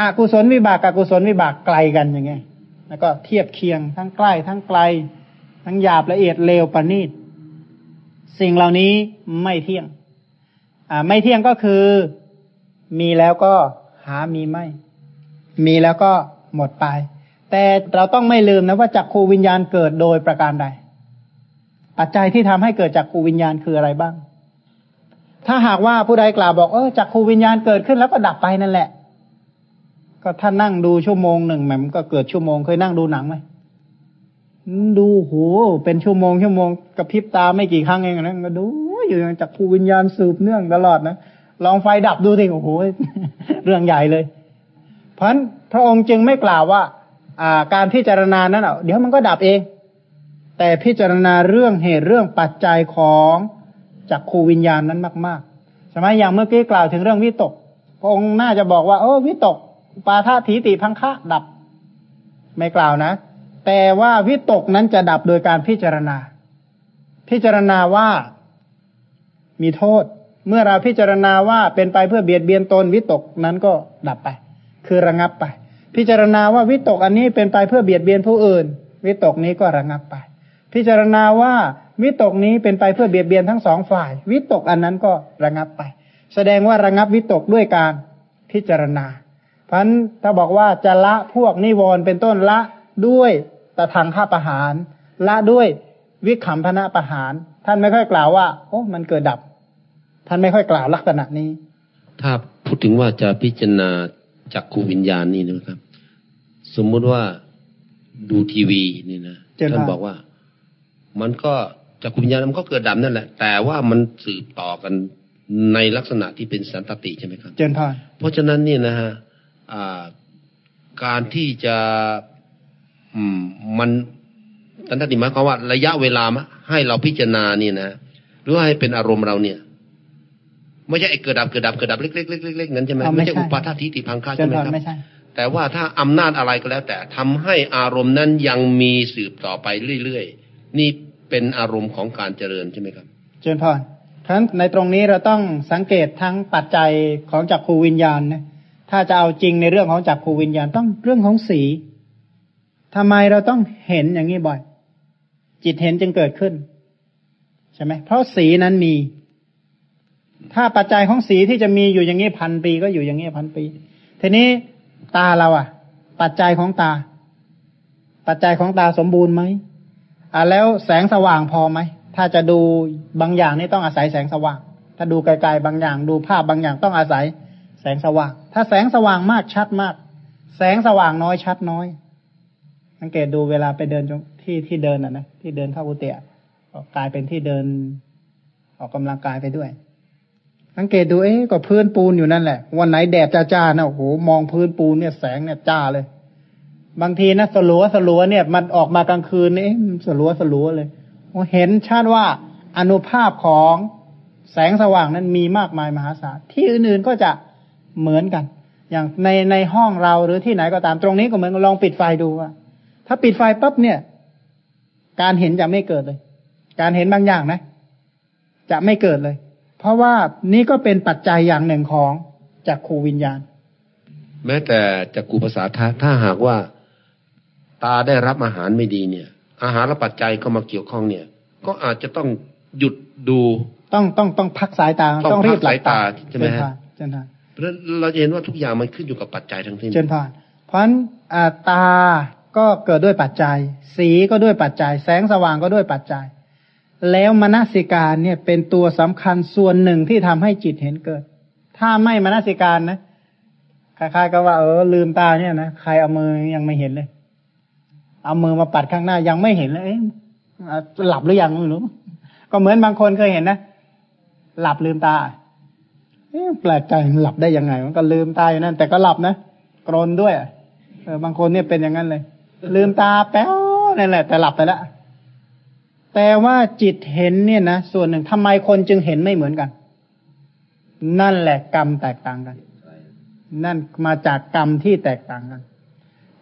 อกุศลวิบากกับกุศลวิบากไกลกันย่างเงี้ยแล้วก็เทียบเคียงทั้งใกล้ทั้งไกล ทั้งหยาบละเอียดเลวประณีต สิ่งเหล่านี้ไม่เที่ยง อ่า ไม่เที่ยงก็คือมีแล้วก็หามีไม่ มีแล้วก็หมดไป แต่เราต้องไม่ลืมนะว่าจักขูวิญญาณเกิดโดยประการใด ปัจจัยที่ทำให้เกิดจักขูวิญญาณคืออะไรบ้าง ถ้าหากว่าผู้ใดกล่าวบอกเออจักขูวิญญาณเกิดขึ้นแล้วก็ดับไปนั่นแหละ ก็ท่านนั่งดูชั่วโมงหนึ่งแหมมก็เกิดชั่วโมงเคยนั่งดูหนังไหม ดูโหเป็นชั่วโมงชั่วโมงกระพริบตาไม่กี่ครั้งเองนะก็ดูอยู่อย่างจักขูวิญญาณสืบเนื่องตลอดนะลองไฟดับดูสิโอ้โหเรื่องใหญ่เลย เพราะฉะนั้นพระองค์จึงไม่กล่าวว่า อ่า การพิจารณานั้นเดี๋ยวมันก็ดับเอง แต่พิจารณาเรื่องเหตุเรื่องปัจจัยของจักขูวิญญาณนั้นมากๆใช่ไหมอย่างเมื่อกี้กล่าวถึงเรื่องวิตก พระองค์น่าจะบอกว่าโอ้วิตก ปาทาถีติพังคะดับ ไม่กล่าวนะ แต่ว่าวิตกนั้นจะดับโดยการพิจารณา พิจารณาว่ามีโทษ เมื่อเราพิจารณาว่าเป็นไปเพื่อเบียดเบียนตนวิตกนั้นก็ดับไป คือระงับไป พิจารณาว่าวิตกอันนี้เป็นไปเพื่อเบียดเบียนผู้อื่น วิตกนี้ก็ระงับไป พิจารณาว่าวิตกนี้เป็นไปเพื่อเบียดเบียนทั้งสองฝ่าย วิตกอันนั้นก็ระงับไป แสดงว่าระงับวิตกด้วยการพิจารณา เพราะนั้นถ้าบอกว่าจะละพวกนิวรณ์เป็นต้นละด้วย ตะทางข้าประหารละด้วยวิขำพนะประหาร ท่านไม่ค่อยกล่าวว่า โอ้มันเกิดดับ ท่านไม่ค่อยกล่าวลักษณะนี้ ถ้าพูดถึงว่าจะพิจารณาจากขูวิญญาณนี่นะครับ สมมุติว่าดูทีวีนี่นะท่านบอกว่า มันก็จากขูวิญญาณมันก็เกิดดับนั่นแหละ แต่ว่ามันสืบต่อกันในลักษณะที่เป็นสันตติใช่ไหมครับ เจนพานเพราะฉะนั้นนี่นะฮะการที่จะอื มมันสันตติหมายความว่าระยะเวลาให้เราพิจารณานี่นะหรือว่าให้เป็นอารมณ์เราเนี่ยไม่ใช่ไอ้เกิดดับเกิดดับเกิดดับเล็กๆเล็กๆนั้นใช่ไหมไม่ใช่อุปาทาทิฏฐิพังค่าใช่ไหมครับแต่ว่าถ้าอำนาจอะไรก็แล้ว แต่ทำให้อารมณ์นั้นยังมีสืบต่อไปเรื่อยๆนี่เป็นอารมณ์ของการเจริญใช่ไหมครับเจริญพรฉะนั้นในตรงนี้เราต้องสังเกตทั้งปัจจัยของจักขูวิญญาณนะถ้าจะเอาจริงในเรื่องของจักขูวิญญาณต้องเรื่องของสี ทำไมเราต้องเห็นอย่างนี้บ่อย จิตเห็นจึงเกิดขึ้น ใช่ไหมเพราะสีนั้นมี ถ้าปัจจัยของสีที่จะมีอยู่อย่างนี้พันปีก็อยู่อย่างนี้พันปี ทีนี้ตาเราอะ ปัจจัยของตา ปัจจัยของตาสมบูรณ์ไหมอ่าแล้วแสงสว่างพอไหมถ้าจะดูบางอย่างนี่ต้องอาศัยแสงสว่าง ถ้าดูไกลๆบางอย่าง ดูภาพบางอย่างต้องอาศัย แสงสว่าง ถ้าแสงสว่างมากชัดมาก แสงสว่างน้อยชัดน้อย สังเกตดูเวลาไปเดินที่ที่เดินอะนะที่เดินเข้าอุเตะกลายเป็นที่เดิน ออกกำลังกายไปด้วย สังเกตดูเอ๊ะก็พื้นปูนอยู่นั่นแหละ วันไหนแดดจ้าๆนะโอ้โหมองพื้นปูนเนี่ยแสงเนี่ยจ้าเลย บางทีนะสลัวสลัวเนี่ย มันออกมากลางคืนนี่สลัวสลัวเลยเห็นชาติว่าอนุภาพของแสงสว่างนั้นมีมากมายมหาศาลที่อื่นๆก็จะเหมือนกัน อย่างในในห้องเราหรือที่ไหนก็ตามตรงนี้ก็เหมือนลองปิดไฟดูว่า ถ้าปิดไฟปั๊บเนี่ย การเห็นจะไม่เกิดเลย การเห็นบางอย่างนะ จะไม่เกิดเลย เพราะว่านี่ก็เป็นปัจจัยอย่างหนึ่งของจักขูวิญญาณ แม้แต่จักขูภาษาทาถ้าหากว่า ตาได้รับอาหารไม่ดีเนี่ย อาหารและปัจจัยเข้ามาเกี่ยวข้องเนี่ย ก็อาจจะต้องหยุดดูต้องต้องต้องพักสายตาต้องรีบหลับตาใช่ไหมฮะเจนทานเพราะเราจะเห็นว่าทุกอย่างมันขึ้นอยู่กับปัจจัยทั้งสิ้นเจนทานเพราะฉะนั้นตา ก็เกิดด้วยปัจจัย สีก็ด้วยปัจจัย แสงสว่างก็ด้วยปัจจัย แล้วมนสิการเนี่ยเป็นตัวสำคัญส่วนหนึ่งที่ทำให้จิตเห็นเกิด ถ้าไม่มนสิการนะคล้ายๆกับว่าเออลืมตาเนี่ยนะใครเอามือยังไม่เห็นเลย เอามือมาปัดข้างหน้ายังไม่เห็นเลยเอ๊ะหลับหรือยังไม่รู้ก็เหมือนบางคนเคยเห็นนะหลับลืมตาแปลกใจหลับได้ยังไง มันก็ลืมตาอยู่นั่นแต่ก็หลับนะกรนด้วยเออบางคนเนี่ยเป็นอย่างนั้นเลย ลืมตาแป๊วนั่นแหละ แต่หลับไปแล้วแต่ว่าจิตเห็นเนี่ยนะส่วนหนึ่งทำไมคนจึงเห็นไม่เหมือนกัน นั่นแหละกรรมแตกต่างกัน นั่นมาจากกรรมที่แตกต่างกัน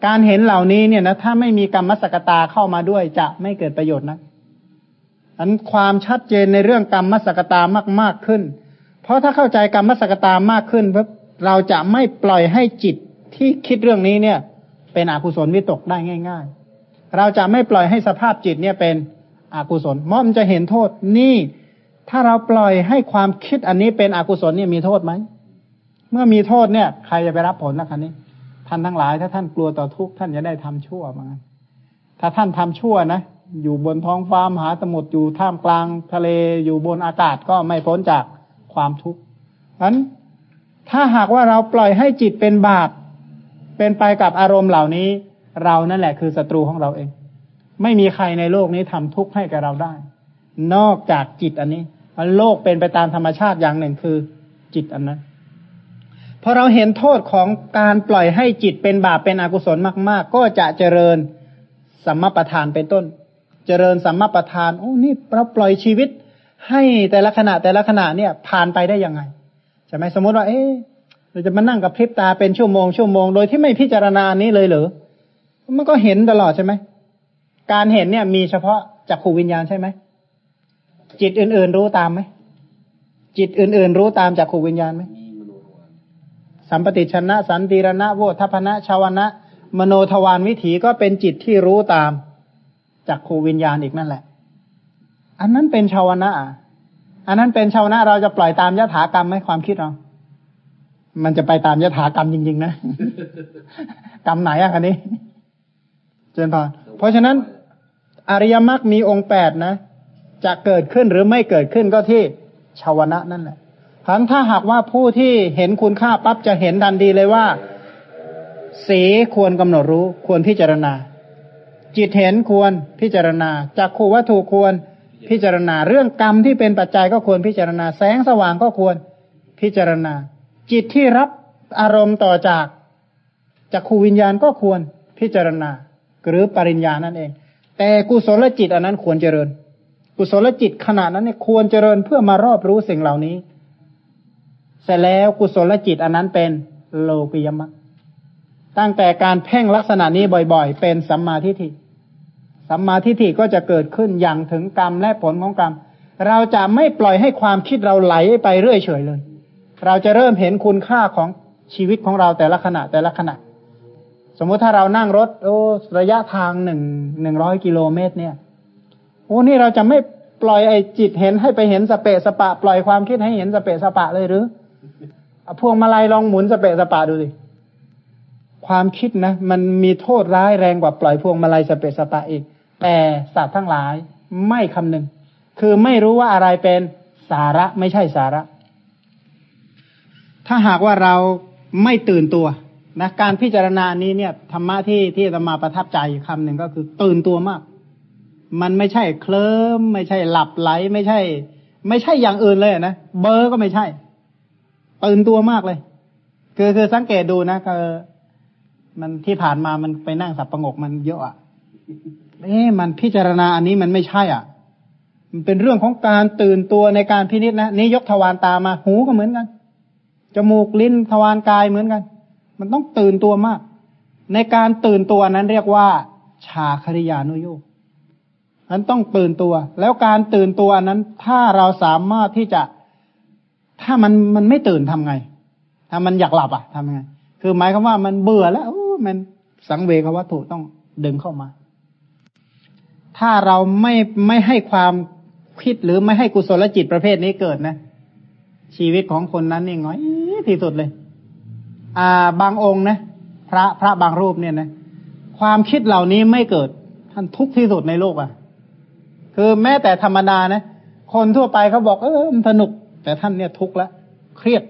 การเห็นเหล่านี้เนี่ยนะถ้าไม่มีกรรมมสกตาเข้ามาด้วยจะไม่เกิดประโยชน์นะอันความชัดเจนในเรื่องกรรมมสกตามากมากขึ้น เพราะถ้าเข้าใจกรรมมสกตามากขึ้นเราจะไม่ปล่อยให้จิตที่คิดเรื่องนี้เนี่ย เป็นอกุศลวิตกได้ง่าย ๆ เราจะไม่ปล่อยให้สภาพจิตเนี่ยเป็นอกุศลเพราะมันจะเห็นโทษนี่ถ้าเราปล่อยให้ความคิดอันนี้เป็นอกุศลเนี่ยมีโทษไหม เมื่อมีโทษเนี่ย ใครจะไปรับผลนะคันนี้ ท่านทั้งหลาย ถ้าท่านกลัวต่อทุกข์ท่านจะได้ทำชั่วมาถ้าท่านทำชั่วนะอยู่บนท้องฟ้ามหาสมุทรอยู่ท่ามกลางทะเลอยู่บนอากาศก็ไม่พ้นจากความทุกข์นั้นถ้าหากว่าเราปล่อยให้จิตเป็นบาป เป็นไปกับอารมณ์เหล่านี้ เรานั่นแหละคือศัตรูของเราเอง ไม่มีใครในโลกนี้ทำทุกข์ให้กับเราได้ นอกจากจิตอันนี้โลกเป็นไปตามธรรมชาติอย่างหนึ่งคือจิตอันนั้นพอเราเห็นโทษของการปล่อยให้จิตเป็นบาปเป็นอกุศลมาก ๆ ก็จะเจริญสัมมาประธานเป็นต้น เจริญสัมมาประธานโอ้นี่เราปล่อยชีวิต ให้แต่ละขณะแต่ละขณะเนี่ยผ่านไปได้ยังไงใช่ไหมสมมติว่า เอ๊ะ เราจะมานั่งกับพริบตาเป็นชั่วโมงชั่วโมงโดยที่ไม่พิจารณานี้เลยเหรอมันก็เห็นตลอดใช่ไหมการเห็นเนี่ย มีเฉพาะจักขูวิญญาณใช่ไหมจิตอื่น ๆ รู้ตามไหมจิตอื่น ๆ รู้ตามจักขูวิญญาณไหมสัมปติชนะ สันติรณะโวทัพนะชาวนะ มโนทวารวิถีก็เป็นจิตที่รู้ตามจากครูวิญญาณอีกนั่นแหละ อันนั้นเป็นชาวนะอันนั้นเป็นชาวนะเราจะปล่อยตามยถากรรมไหมความคิดเรา มันจะไปตามยถากรรมจริง ๆ นะ กรรมไหนอะคันนี้ เจนพอเพราะฉะนั้น อริยมรรคมีองค์แปดนะ จะเกิดขึ้นหรือไม่เกิดขึ้นก็ที่ชาวนะนั่นแหละพันถ้าหากว่าผู้ที่เห็นคุณค่าปั๊บจะเห็นทันทีเลยว่า สีควรกำหนดรู้ ควรพิจารณา จิตเห็นควรพิจารณาจักขูวัตถุควรพิจารณา เรื่องกรรมที่เป็นปัจจัยก็ควรพิจารณา แสงสว่างก็ควรพิจารณา จิตที่รับอารมณ์ต่อจากจักขูวิญญาณก็ควรพิจารณา หรือปริญญานั่นเอง แต่กุศลจิตอันนั้นควรเจริญ กุศลจิตขณะนั้นเนี่ยควรเจริญเพื่อมารอบรู้สิ่งเหล่านี้เสร็จแล้วกุศลจิตอันนั้นเป็นโลกิยมะตั้งแต่การเพ่งลักษณะนี้บ่อยๆ เป็นสัมมาทิฏฐิสัมมาทิฏฐิก็จะเกิดขึ้นอย่างถึงกรรมและผลของกรรม เราจะไม่ปล่อยให้ความคิดเราไหลไปเรื่อยเฉยเลย เราจะเริ่มเห็นคุณค่าของชีวิตของเราแต่ละขณะแต่ละขณะ สมมุติถ้าเรานั่งรถ โอ้ระยะทางหนึ่งหนึ่งร้อยกิโลเมตร เนี่ยโอ้นี่เราจะไม่ปล่อยไอ้จิตเห็นให้ไปเห็นสเปะสปะ ปล่อยความคิดให้เห็นสเปะสปะเลยหรือพวงมาลัยลองหมุนสเปะสปะดูสิความคิดนะมันมีโทษร้ายแรงกว่าปล่อยพวงมาลัยสเปะสปะอีก แต่สัตว์ทั้งหลายไม่คำนึง คือไม่รู้ว่าอะไรเป็นสาระไม่ใช่สาระ ถ้าหากว่าเราไม่ตื่นตัวนะการพิจารณานี้เนี่ยธรรมะที่ที่จะมาประทับใจคำหนึ่งก็คือตื่นตัวมาก มันไม่ใช่เคลิ้มไม่ใช่หลับไหลไม่ใช่ ไม่ใช่อย่างอื่นเลยนะเบอร์ก็ไม่ใช่ ตื่นตัวมากเลย คือคือสังเกตดูนะคือมันที่ผ่านมามันไปนั่งสับประงกมันเยอะอะเอ๊ะมันพิจารณาอันนี้มันไม่ใช่อะ มันเป็นเรื่องของการตื่นตัวในการพินิจนะนี่ยกทวารตามาหูก็เหมือนกัน จมูกลิ้นทวารกายเหมือนกัน มันต้องตื่นตัวมาก ในการตื่นตัวนั้นเรียกว่า ชาคริยานุโยกนั้นต้องตื่นตัว แล้วการตื่นตัวนั้น ถ้าเราสามารถที่จะ ถ้ามันมันไม่ตื่นทำไง ถ้ามันอยากหลับอะทำไง คือหมายความว่ามันเบื่อแล้วมันสังเวกวัตถุต้องดึงเข้ามา ถ้าเราไม่ไม่ให้ความคิดหรือไม่ให้กุศลจิตประเภทนี้เกิดนะ ชีวิตของคนนั้นนี่ง้อยที่สุดเลย อ่า บางองค์นะ พระพระบางรูปเนี่ยนะ ความคิดเหล่านี้ไม่เกิด ท่านทุกข์ที่สุดในโลกอะ คือแม้แต่ธรรมดานะ คนทั่วไปเขาบอกเออมันสนุก แต่ท่านเนี่ยทุกข์แล้วเครียด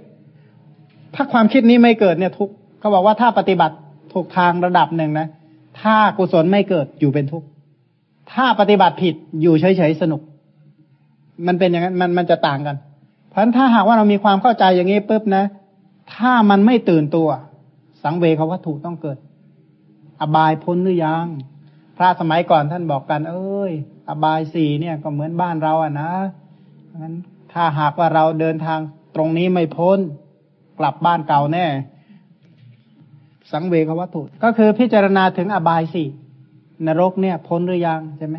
ถ้าความคิดนี้ไม่เกิดเนี่ย ทุกข์เขาบอกว่าถ้าปฏิบัติถูกทางระดับหนึ่งนะ ถ้ากุศลไม่เกิดอยู่เป็นทุกข์ ถ้าปฏิบัติผิดอยู่เฉยๆสนุก มันเป็นอย่างนั้นมันมันจะต่างกัน เพราะถ้าหากว่าเรามีความเข้าใจอย่างนี้ปุ๊บนะ ถ้ามันไม่ตื่นตัว สังเวชวัตถุต้องเกิด อบายพ้นหรือยัง พระสมัยก่อนท่านบอกกัน เอ้ย อบายสี่เนี่ยก็เหมือนบ้านเราอะนะงั้นถ้าหากว่าเราเดินทางตรงนี้ไม่พ้น กลับบ้านเก่าแน่ สังเวชวัตถุ ก็คือพิจารณาถึงอบายสี่นรกเนี่ยพ้นหรือยังใช่ไหม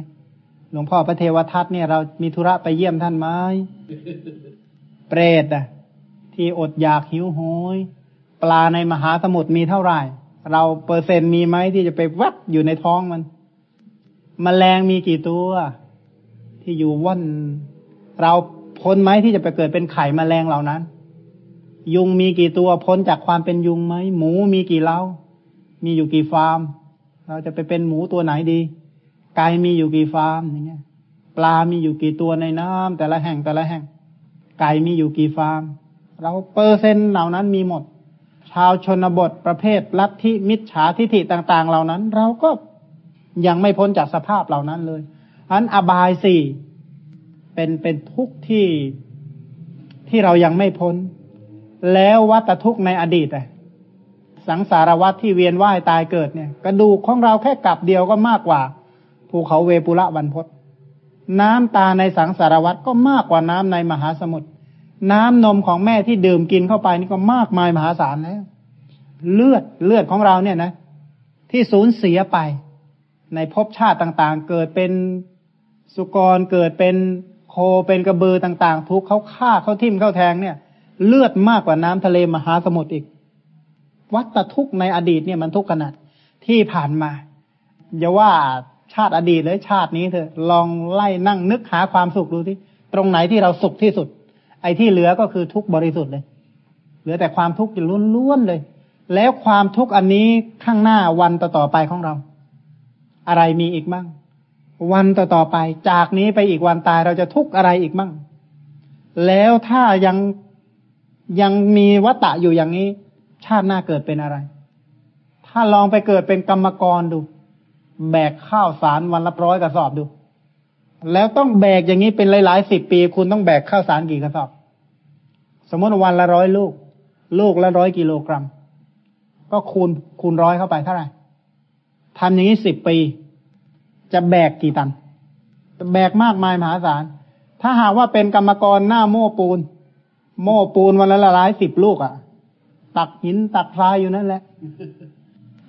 หลวงพ่อพระเทวทัตเนี่ยเรามีธุระไปเยี่ยมท่านไหม เปรตอะที่อดอยากหิวโหย ปลาในมหาสมุทรมีเท่าไหร่ เราเปอร์เซ็นต์มีไหมที่จะไปวัดอยู่ในท้องมันมแมลงมีกี่ตัว ที่อยู่ว่อนเราพ้นไหมที่จะไปเกิดเป็นไข่มแมลงเหล่านั้น ยุงมีกี่ตัวพ้นจากความเป็นยุงไหมหมูมีกี่เล้า มีอยู่กี่ฟาร์ม เราจะไปเป็นหมูตัวไหนดีไก่มีอยู่กี่ฟาร์มอย่างเงี้ย ปลามีอยู่กี่ตัวในน้ำแต่ละแห่งแต่ละแห่ง ไก่มีอยู่กี่ฟาร์ม เราเปอร์เซ็นต์เหล่านั้นมีหมด ชาวชนบทประเภทลัทธิมิจฉาทิฐิต่าง ๆ เหล่านั้น เราก็ยังไม่พ้นจากสภาพเหล่านั้นเลยอันอบายสี่เป็นเป็นทุกข์ที่ที่เรายังไม่พ้น แล้ววัตทุกข์ในอดีตอะสังสารวัตที่เวียนว่ายตายเกิดเนี่ย กระดูกของเราแค่กลับเดียวก็มากกว่าภูเขาเวปุระวันพศ น้ำตาในสังสารวัตรก็มากกว่าน้ำในมหาสมุทรน้ำนมของแม่ที่ดื่มกินเข้าไปนี่ก็มากมายมหาศาลแล้วเลือดเลือดของเราเนี่ยนะ ที่สูญเสียไป ในภพชาติต่างๆ เกิดเป็นสุกรเกิดเป็นโคเป็นกระบือต่างๆ ทุกเขาฆ่าเขาทิ่มเขาแทงเนี่ย เลือดมากกว่าน้ำทะเลมหาสมุทรอีก วัตทุกข์ในอดีตเนี่ยมันทุกข์ขนาดที่ผ่านมาอย่าว่า ชาติอดีตเลยชาตินี้เถอะลองไล่นั่งนึกหาความสุขดูที่ตรงไหนที่เราสุขที่สุด ไอ้ที่เหลือก็คือทุกบริสุทธิ์เลย เหลือแต่ความทุกข์ล้วนๆเลย แล้วความทุกข์อันนี้ข้างหน้าวันต่อๆไปของเรา อะไรมีอีกบ้างวันต่อๆไป จากนี้ไปอีกวันตายเราจะทุกข์อะไรอีกบ้างแล้วถ้ายังยังมีวัตตะอยู่อย่างนี้ ชาติหน้าเกิดเป็นอะไร ถ้าลองไปเกิดเป็นกรรมกรดู แบกข้าวสารวันละร้อยกระสอบดู แล้วต้องแบกอย่างนี้เป็นหลายๆสิบปี คุณต้องแบกข้าวสารกี่กระสอบ สมมติวันละร้อยลูก ลูกละร้อยกิโลกรัม ก็คูณคูณร้อยเข้าไปเท่าไหร่ทำอย่างนี้สิบปี จะแบกกี่ตัน แบกมากมายมหาศาล ถ้าหากว่าเป็นกรรมกรหน้าโม่ปูน โม่ปูนวันละละลายสิบลูกอะ่ะ ตักหินตักทรายอยู่นั่นแหละ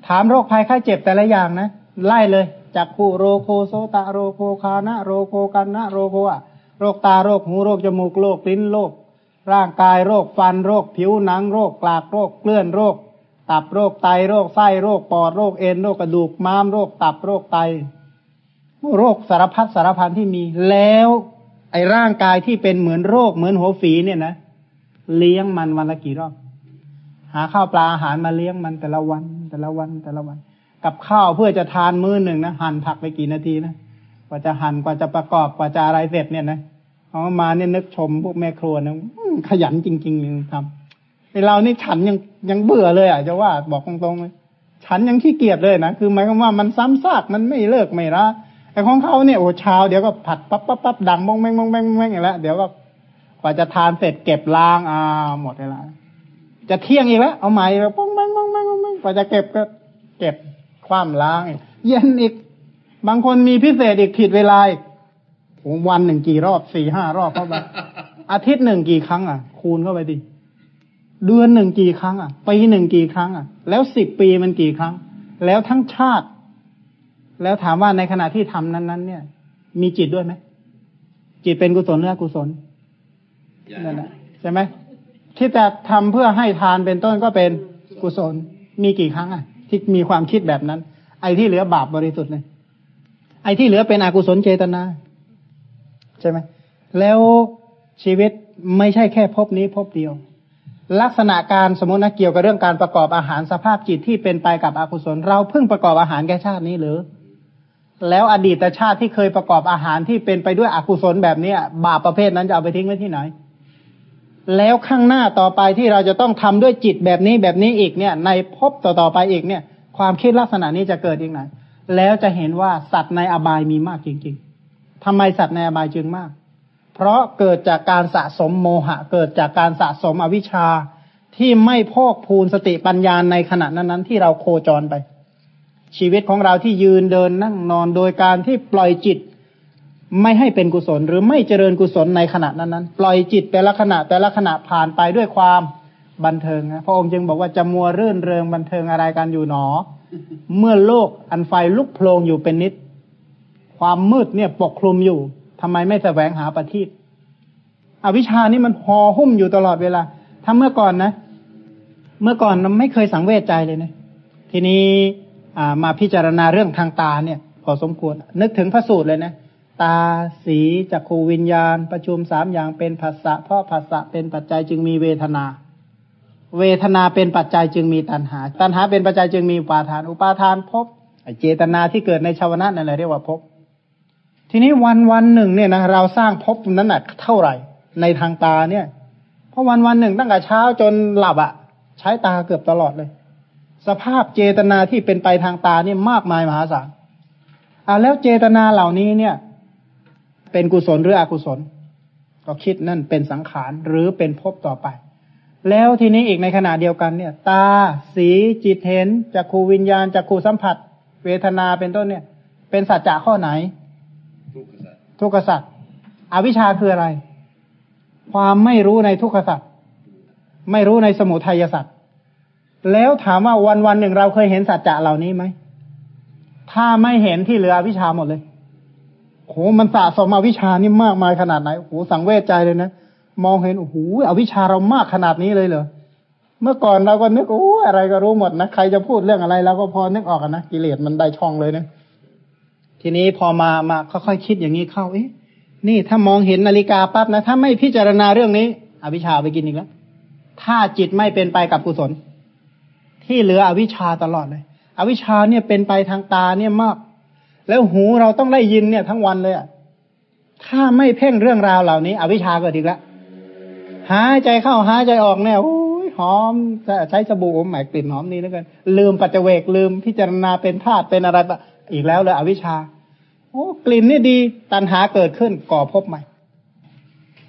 ถามโรคภัยไข้เจ็บแต่ละอย่างนะ ไล่เลยจักขุโรโคโสตะโรโค ฆานะโรโคกัณณะโรโคอะโรคตาโรคหูโรคจมูกโรคลิ้นโรคร่างกายโรคฟันโรคผิวหนังโรคกลากโรคเกลื้อนโรค ตับโรคไตโรคไส้โรคปอดโรคเอ็นโรคกระดูกม้ามโรคตับโรคไต โรคสารพัดสารพันที่มี แล้วไอ้ร่างกายที่เป็นเหมือนโรคเหมือนหัวฝีเนี่ยนะ เลี้ยงมันวันละกี่รอบ หาข้าวปลาอาหารมาเลี้ยงมันแต่ละวันแต่ละวันแต่ละวัน กับข้าวเพื่อจะทานมื้อหนึ่งนะหั่นผักไปกี่นาทีนะกว่าจะหั่นกว่าจะประกอบกว่าจะอะไรเสร็จเนี่ยนะเอามาเนี่ยนึกชมพวกแม่ครัวนะขยันจริงๆทำไอเรานี่ฉันยังยังเบื่อเลยอะจะว่าบอกตรงๆเลยฉันยังขี้เกียจเลยนะคือหมายความว่ามันซ้ำซากมันไม่เลิกไม่ละไอของเขาเนี่ยโอ้เช้าเดี๋ยวก็ผัดปั๊บปั๊บปั๊บดังมงแมงมงแมงมงแมงอย่างแล้วเดี๋ยวก็กว่าจะทานเสร็จเก็บล้างอ่าหมดเวลาจะเที่ยงอีกแล้วเอาใหม่แล้วปงแมงมงแมงมงแมงกว่าจะเก็บก็เก็บ คว่ำล้างเย็นอีก บางคนมีพิเศษอีกผิดเวลาอีกวันหนึ่งกี่รอบสี่ห้ารอบเข้าไปอาทิตย์หนึ่งกี่ครั้ง อะ คูณเข้าไปดิเดือนหนึ่งกี่ครั้ง อะปีหนึ่งกี่ครั้งอะ แล้วสิบปีมันกี่ครั้ง แล้วทั้งชาติ แล้วถามว่าในขณะที่ทำนั้น ๆ เนี่ย มีจิตด้วยไหมจิตเป็นกุศลหรืออกุศลนั่นแหละใช่ไหมที่จะทำเพื่อให้ทานเป็นต้นก็เป็นกุศลมีกี่ครั้งอะ ที่มีความคิดแบบนั้น ไอ้ที่เหลือบาปบริสุทธิ์เลย ไอ้ที่เหลือเป็นอกุศลเจตนา ใช่ไหม แล้วชีวิตไม่ใช่แค่พบนี้พบเดียว ลักษณะการสมมตินะเกี่ยวกับเรื่องการประกอบอาหารสภาพจิตที่เป็นไปกับอกุศล เราเพิ่งประกอบอาหารแค่ชาตินี้หรือ แล้วอดีตชาติที่เคยประกอบอาหารที่เป็นไปด้วยอกุศลแบบนี้บาปประเภทนั้นจะเอาไปทิ้งไว้ที่ไหน แล้วข้างหน้าต่อไปที่เราจะต้องทำด้วยจิตแบบนี้แบบนี้อีกเนี่ย ในภพต่อๆไปอีกเนี่ย ความคิดลักษณะนี้จะเกิดอีกไหนแล้วจะเห็นว่าสัตว์ในอบายมีมากจริง ๆทำไมสัตว์ในอบายจึงมาก เพราะเกิดจากการสะสมโมหะ เกิดจากการสะสมอวิชชาที่ไม่พอกพูนสติปัญญาในขณะนั้นๆ ที่เราโคจรไป ชีวิตของเราที่ยืนเดินนั่งนอนโดยการที่ปล่อยจิต ไม่ให้เป็นกุศลหรือไม่เจริญกุศลในขณะนั้นๆ ปล่อยจิตแต่ละขณะแต่ละขณะผ่านไปด้วยความบันเทิงนะพระองค์จึงบอกว่าจะมัวรื่นเริงบันเทิงอะไรกันอยู่หนอ เมื่อโลกอันไฟลุกโพลงอยู่เป็นนิด ความมืดเนี่ยปกคลุมอยู่ทำไมไม่แสวงหาประทีอวิชานี่มันห่อหุ้มอยู่ตลอดเวลา ถ้าเมื่อก่อนนะ เมื่อก่อนไม่เคยสังเวชใจเลยนะทีนี้อ่ามาพิจารณาเรื่องทางตาเนี่ย พอสมควร นึกถึงพระสูตรเลยนะ ตาสีจักขูวิญญาณ ประชุมสามอย่างเป็นภาษะเพราะภาษะเป็นปัจจัยจึงมีเวทนา เวทนาเป็นปัจจัยจึงมีตัณหา ตัณหาเป็นปัจจัยจึงมีอุปาทาน อุปาทานพไอ้เจตนาที่เกิดในชาวนะนั่นแหละเรียกว่าภพทีนี้วันวันหนึ่งเนี่ยนะเราสร้างภพนั้นน่ะเท่าไหร่ ในทางตาเนี่ย เพราะวันวันหนึ่งตั้งแต่เช้าจนหลับอะ่ะ ใช้ตาเกือบตลอดเลย สภาพเจตนาที่เป็นไปทางตาเนี่ยมากมายมหาศาลอ่าแล้วเจตนาเหล่านี้เนี่ย เป็นกุศลหรืออกุศล ก็คิดนั่นเป็นสังขารหรือเป็นภพต่อไป แล้วทีนี้อีกในขณะเดียวกันเนี่ย ตา สีจิตเห็นจักขูวิญญาณจักขูสัมผัส เวทนาเป็นต้นเนี่ย เป็นสัจจะข้อไหน ทุกขสัจอวิชชาคืออะไร ความไม่รู้ในทุกขสัจไม่รู้ในสมุทัยสัจแล้วถามว่าวันวันหนึ่งเราเคยเห็นสัจจะเหล่านี้ไหมถ้าไม่เห็นที่เหลืออวิชชาหมดเลยโหมันสะสมอวิชานี่มากมายขนาดไหนโอ้โหสังเวชใจเลยนะมองเห็นโอ้โหอวิชาเรามากขนาดนี้เลยเหรอเมื่อก่อนเราก็นึกโอ้อะไรก็รู้หมดนะใครจะพูดเรื่องอะไรเราก็พอนึกออกนะกิเลสมันได้ช่องเลยนะทีนี้พอมามาค่อยๆคคิดอย่างนี้เข้าเอ๊ะนี่ถ้ามองเห็นนาฬิกาปั๊บนะ ถ้าไม่พิจารณาเรื่องนี้ อวิชชาไปกินอีกแล้วถ้าจิตไม่เป็นไปกับกุศล ที่เหลืออวิชชาตลอดเลย อวิชชาเนี่ยเป็นไปทางตาเนี่ยมาก แล้วหูเราต้องได้ยินเนี่ยทั้งวันเลยอะถ้าไม่เพ่งเรื่องราวเหล่านี้ อวิชชาเกิดอีกแล้วหายใจเข้าหายใจออกเนี่ยโอ้ยหอมใช้สบู่อมหมายกลิ่นหอมนี่แล้วกันลืมปัจเจเวกลืมพิจารณาเป็นธาตุเป็นอะไรอีกแล้วเลยอวิชชาโอ้กลิ่นนี่ดี ตัณหาเกิดขึ้นก่อพบใหม่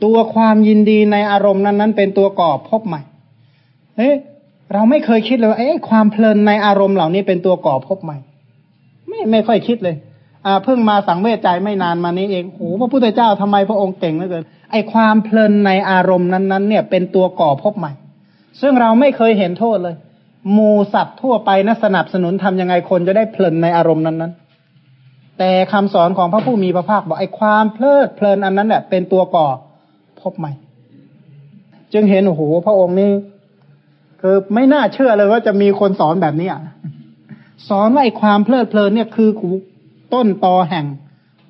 ตัวความยินดีในอารมณ์นั้นนั้นเป็นตัวก่อพบใหม่เฮ้เราไม่เคยคิดเลยว่าเอ๊ะความเพลินในอารมณ์เหล่านี้เป็นตัวก่อพบใหม่ ไม่ไม่ค่อยคิดเลย อ่าเพิ่งมาสังเวชใจไม่นานมานี้เองโอ้พระพุทธเจ้าทำไมพระองค์เก่งเหลือเกินไอความเพลินในอารมณ์นั้นๆ เนี่ย เป็นตัวก่อพบใหม่ ซึ่งเราไม่เคยเห็นโทษเลยหมูสัตว์ทั่วไปนะสนับสนุนทำยังไงคนจะได้เพลินในอารมณ์นั้นๆ แต่คำสอนของพระผู้มีพระภาคบอกไอความเพลิดเพลินอันนั้นแหละเป็นตัวก่อพบใหม่ จึงเห็นโอ้โหพระองค์นี่คือไม่น่าเชื่อเลยว่าจะมีคนสอนแบบนี้อะ สอนว่าไอ้ความเพลิดเพลินเนี่ยคือต้นตอแห่ง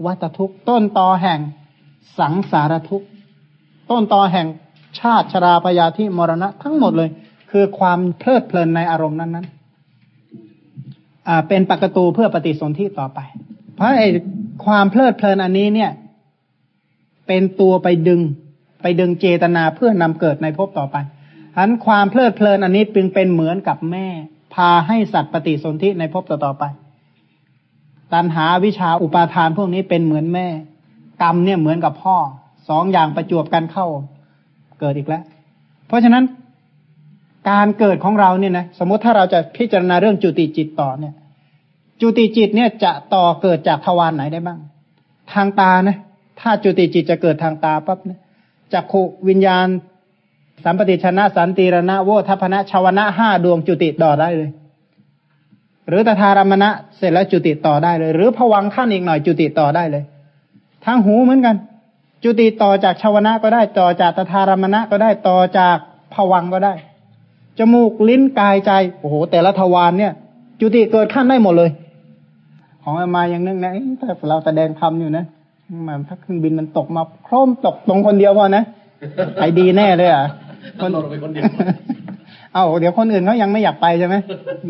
วัตทุกต้นตอแห่งสังสารทุกต้นตอแห่งชาติชราพยาธิมรณะทั้งหมดเลย คือความเพลิดเพลินในอารมณ์นั้นๆอ่าเป็นปกตูเพื่อปฏิสนธิต่อไป เพราะไอ้ความเพลิดเพลินอันนี้เนี่ย เป็นตัวไปดึง ไปดึงเจตนาเพื่อนำเกิดในภพต่อไปฉะนั้นความเพลิดเพลินอันนี้จึงเป็นเหมือนกับแม่ พาให้สัตว์ปฏิสนธิในภพต่อๆไป ตัณหาวิชาอุปาทานพวกนี้เป็นเหมือนแม่ กรรมเนี่ยเหมือนกับพ่อ สองอย่างประจวบกันเข้าเกิดอีกแล้ว เพราะฉะนั้นการเกิดของเราเนี่ยนะสมมติถ้าเราจะพิจารณาเรื่องจุติจิตต่อเนี่ย จุติจิตเนี่ยจะต่อเกิดจากทวารไหนได้บ้าง ทางตานะ ถ้าจุติจิตจะเกิดทางตาปั๊บเนี่ยจักขวิญญาณ สัมปติชนะสันติรณะโวทัพนะชาวนะห้าดวงจุติต่อได้เลย หรือตถารมณะเสร็จแล้วจุติต่อได้เลย หรือผวังขั้นอีกหน่อยจุติต่อได้เลย ทางหูเหมือนกัน จุติต่อจากชาวนะก็ได้ต่อจากตถารมณะก็ได้ต่อจากผวังก็ได้ จมูกลิ้นกายใจโอ้โหแต่ละทวารเนี่ย จุติเกิดขั้นได้หมดเลย ของมาอย่างนึงนะถ้าเราแสดงทำอยู่นะมันถ้าเครื่องบินมันตกมาโครมตกตรงคนเดียวพอนะไปดีแน่เลยอะ คนเราไปคนเดียวเอาเดี๋ยวคนอื่นเขายังไม่อยากไปใช่ไหม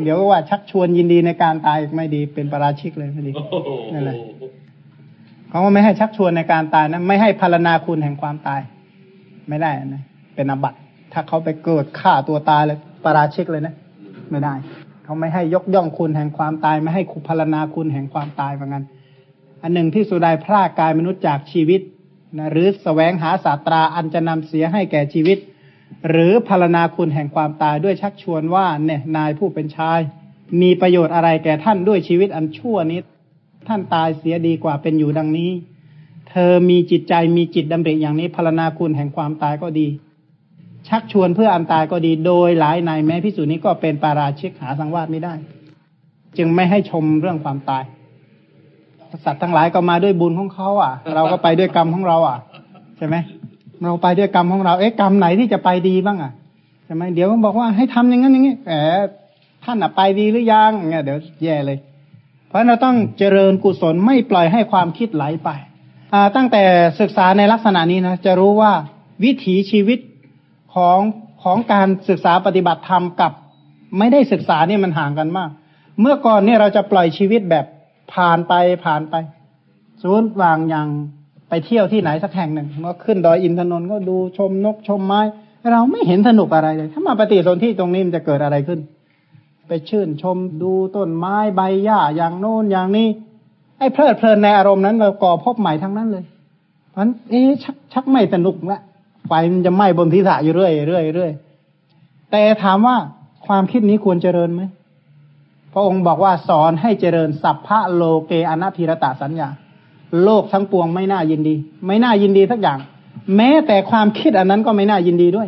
เดี๋ยวว่าชักชวนยินดีในการตายไม่ดีเป็นประราชิกเลยไม่ดีนั่นแหละเขาไม่ให้ชักชวนในการตายนะไม่ให้พารณาคุณแห่งความตาย ไม่ได้นะเป็นอบัตถ้าเขาไปเกิดฆ่าตัวตายเลยประราชิกเลยนะไม่ได้เขาไม่ให้ยกย่องคุณแห่งความตาย ไม่ให้คุพลนาคุณแห่งความตายว่างั้นอันหนึ่งที่สุดายพรากกายมนุษย์จากชีวิตนะหรือสแสวงหาศาสตราอันจะนำเสียให้แก่ชีวิต หรือพลนาคุณแห่งความตายด้วยชักชวนว่า เนี่ยนายผู้เป็นชาย มีประโยชน์อะไรแก่ท่านด้วยชีวิตอันชั่วนี้ ท่านตายเสียดีกว่าเป็นอยู่ดังนี้ เธอมีจิตใจมีจิตดำริอย่างนี้พลนาคุณแห่งความตายก็ดี ชักชวนเพื่ออันตายก็ดีโดยหลายในแม้พิสูจนี้ก็เป็นปาราชิกหาสังวาสไม่ได้ จึงไม่ให้ชมเรื่องความตายสัตว์ทั้งหลายก็มาด้วยบุญของเขาอะ เราก็ไปด้วยกรรมของเราอะ ใช่ไหม เราไปด้วยกรรมของเรา เอ๊ะกรรมไหนที่จะไปดีบ้างอะใช่ไหมเดี๋ยวบอกว่าให้ทำอย่างนั้นอย่างนี้แหมท่านอะไปดีหรือยังเงี้ยเดี๋ยวแย่เลย เพราะเราต้องเจริญกุศลไม่ปล่อยให้ความคิดไหลไปอ่าตั้งแต่ศึกษาในลักษณะนี้นะจะรู้ว่าวิถีชีวิตของของการศึกษาปฏิบัติธรรมกับ ไม่ได้ศึกษาเนี่ยมันห่างกันมาก เมื่อก่อนเนี่ยเราจะปล่อยชีวิตแบบผ่านไปผ่านไปสมมติวางอย่าง ไปเที่ยวที่ไหนสักแห่งหนึ่งก็ขึ้นดอยอินทนนท์ก็ดูชมนกชมไม้ เราไม่เห็นสนุกอะไรเลย ถ้ามาปฏิสนธิตรงนี้มันจะเกิดอะไรขึ้น ไปชื่นชมดูต้นไม้ใบหญ้าอย่างโน้นอย่างนี้ ไอ้เพลิดเพลินในอารมณ์นั้นเราก่อพบใหม่ทั้งนั้นเลยเพราะฉะนั้นเอ๊ชักชักไม่สนุกละไฟมันจะไหม้บนทิศะอยู่เรื่อยเรื่อยเรื่อยแต่ถามว่าความคิดนี้ควรเจริญไหมพระองค์บอกว่าสอนให้เจริญสัพพะโลเกอนาพิรตะสัญญา โลกทั้งปวงไม่น่ายินดี ไม่น่ายินดีสักอย่าง แม้แต่ความคิดอันนั้นก็ไม่น่ายินดีด้วย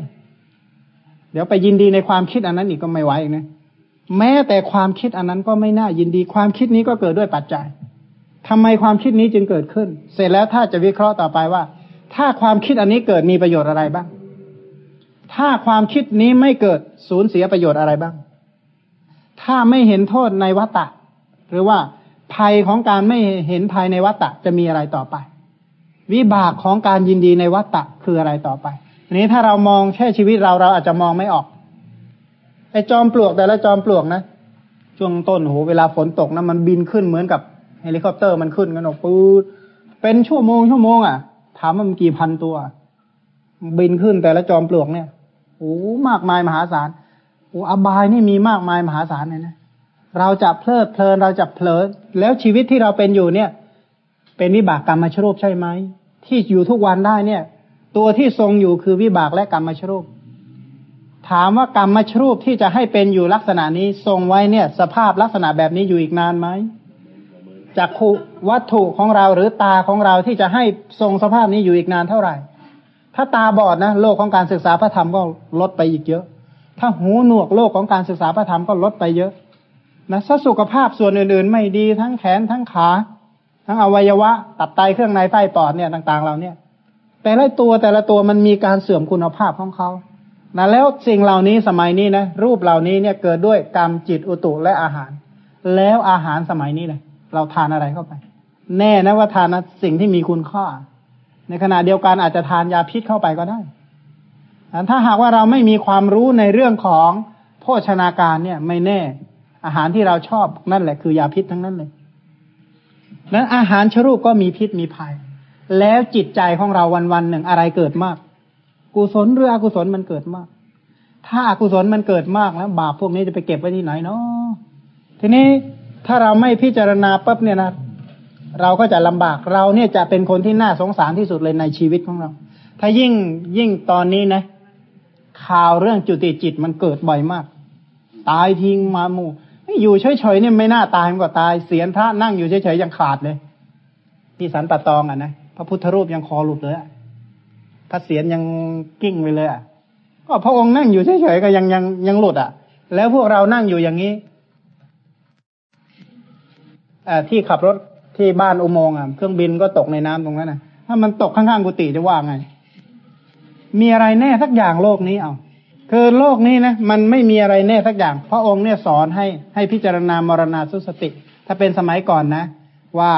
เดี๋ยวไปยินดีในความคิดอันนั้นอีกก็ไม่ไหวนะแม้แต่ความคิดอันนั้นก็ไม่น่ายินดี ความคิดนี้ก็เกิดด้วยปัจจัยทำไมความคิดนี้จึงเกิดขึ้น เสร็จแล้วถ้าจะวิเคราะห์ต่อไปว่า ถ้าความคิดอันนี้เกิดมีประโยชน์อะไรบ้าง ถ้าความคิดนี้ไม่เกิดสูญเสียประโยชน์อะไรบ้าง ถ้าไม่เห็นโทษในวัฏฏะ หรือว่า ภัยของการไม่เห็นภัยในวัฏฏะจะมีอะไรต่อไป วิบากของการยินดีในวัฏฏะคืออะไรต่อไปอันนี้ถ้าเรามองแค่ชีวิตเราเราอาจจะมองไม่ออกไอ้จอมปลวกแต่ละจอมปลวกนะช่วงต้นโหเวลาฝนตกนะมันบินขึ้นเหมือนกับเฮลิคอปเตอร์มันขึ้นกันออกปืดเป็นชั่วโมงชั่วโมงอะถามว่ามันกี่พันตัว บินขึ้นแต่ละจอมปลวกเนี่ยโอ้มากมายมหาศาลโอ้อบายนี่มีมากมายมหาศาลเลยนะ เราจะเพลิดเพลินเราจะเพลินแล้วชีวิตที่เราเป็นอยู่เนี่ย เป็นวิบากกรรมมาชรูปใช่ไหมที่อยู่ทุกวันได้เนี่ย ตัวที่ทรงอยู่คือวิบากและกรรมมาชรูป ถามว่ากรรมมาชรูปที่จะให้เป็นอยู่ลักษณะนี้ทรงไว้เนี่ย สภาพลักษณะแบบนี้อยู่อีกนานไหมจากขุวัตถุของเราหรือตาของเราที่จะให้ทรงสภาพนี้อยู่อีกนานเท่าไหร่ ถ้าตาบอดนะโลกของการศึกษาพระธรรมก็ลดไปอีกเยอะ ถ้าหูหนวกโลกของการศึกษาพระธรรมก็ลดไปเยอะ นะถ้าสุขภาพส่วนอื่นๆ ไม่ดีทั้งแขนทั้งขา ทั้งอวัยวะ ตับไตเครื่องในไส้ปอดเนี่ยต่าง ๆ เราเนี่ย แต่ละตัวแต่ละตัวมันมีการเสื่อมคุณภาพของเขานะแล้วสิ่งเหล่านี้สมัยนี้นะรูปเหล่านี้เนี่ยเกิดด้วยกรรมจิตอุตุและอาหาร แล้วอาหารสมัยนี้เลยเราทานอะไรเข้าไป แน่นะว่าทานสิ่งที่มีคุณค่า ในขณะเดียวกันอาจจะทานยาพิษเข้าไปก็ได้ถ้าหากว่าเราไม่มีความรู้ในเรื่องของโภชนาการเนี่ยไม่แน่ อาหารที่เราชอบนั่นแหละคือยาพิษทั้งนั้นเลยนั้นอาหารชรูปก็มีพิษมีภัย แล้วจิตใจของเราวันวันหนึ่งอะไรเกิดมาก กุศลหรืออกุศลมันเกิดมาก ถ้าอากุศลมันเกิดมากแล้ว บาปพวกนี้จะไปเก็บไว้ที่ไหนเนาะทีนี้ถ้าเราไม่พิจารณาปั๊บเนี่ยนะเราก็จะลำบากเราเนี่ยจะเป็นคนที่น่าสงสารที่สุดเลยในชีวิตของเรา ถ้ายิ่งยิ่งตอนนี้นะข่าวเรื่องจุติจิตมันเกิดบ่อยมาก ตายทิ้งมาหมู่ อยู่เฉยๆเนี่ยไม่น่าตายมันก็ตายเสียนพระนั่งอยู่เฉยๆยังขาดเลยที่สันปะตองอะนะพระพุทธรูปยังคอหลุดเลยพระเสียนยังกิ้งไปเลยอะก็พระองค์นั่งอยู่เฉยๆก็ยังยังยังหลุดอะ แล้วพวกเรานั่งอยู่อย่างนี้อที่ขับรถที่บ้านอุโมงค์อะเครื่องบินก็ตกในน้ำตรงนั้นนะถ้ามันตกข้างๆกุฏิจะว่าไง มีอะไรแน่สักอย่างโลกนี้เอา คือโลกนี้นะมันไม่มีอะไรแน่สักอย่าง พระองค์เนี่ยสอนให้ให้พิจารณามรณาสุสติ ถ้าเป็นสมัยก่อนนะ ว่า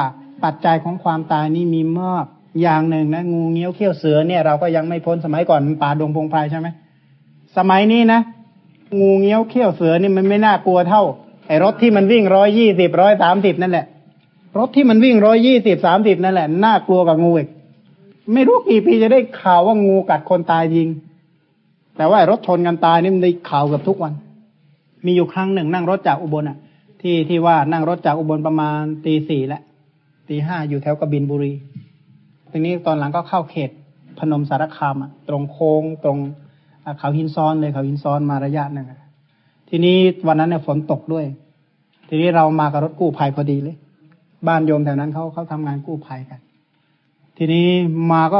ปัจจัยของความตายนี่มีมากอย่างหนึ่งนะงูเงี้ยวเขี้ยวเสือเนี่ยเราก็ยังไม่พ้นสมัยก่อนป่าดงพงไพรใช่ไหมสมัยนี้นะงูเงี้ยวเขี้ยวเสือนี่มันไม่น่ากลัวเท่าไอ้รถที่มันวิ่งร้อยยี่สิบร้อยสามสิบนั่นแหละ รถที่มันวิ่งร้อยยี่สิบสามสิบนั่นแหละน่ากลัวกับงูอีกไม่รู้กี่ปีจะได้ข่าวว่างูกัดคนตายจริง แต่ว่ารถชนกันตายนี่มันได้ข่าวกับทุกวัน มีอยู่ครั้งหนึ่งนั่งรถจากอุบลอะ ที่ที่ว่านั่งรถจากอุบลประมาณตีสี่และตีห้าอยู่แถวกบินบุรีทีนี้ตอนหลังก็เข้าเขตพนมสารคามอะ ตรงโค้งตรงเขาหินซ้อนเลยเขาหินซ้อนมาระยะหนึ่งทีนี้วันนั้นเนี่ยฝนตกด้วย ทีนี้เรามากับรถกู้ภัยพอดีเลย บ้านโยมแถวนั้นเขาเขาทำงานกู้ภัยกัน ทีนี้มาก็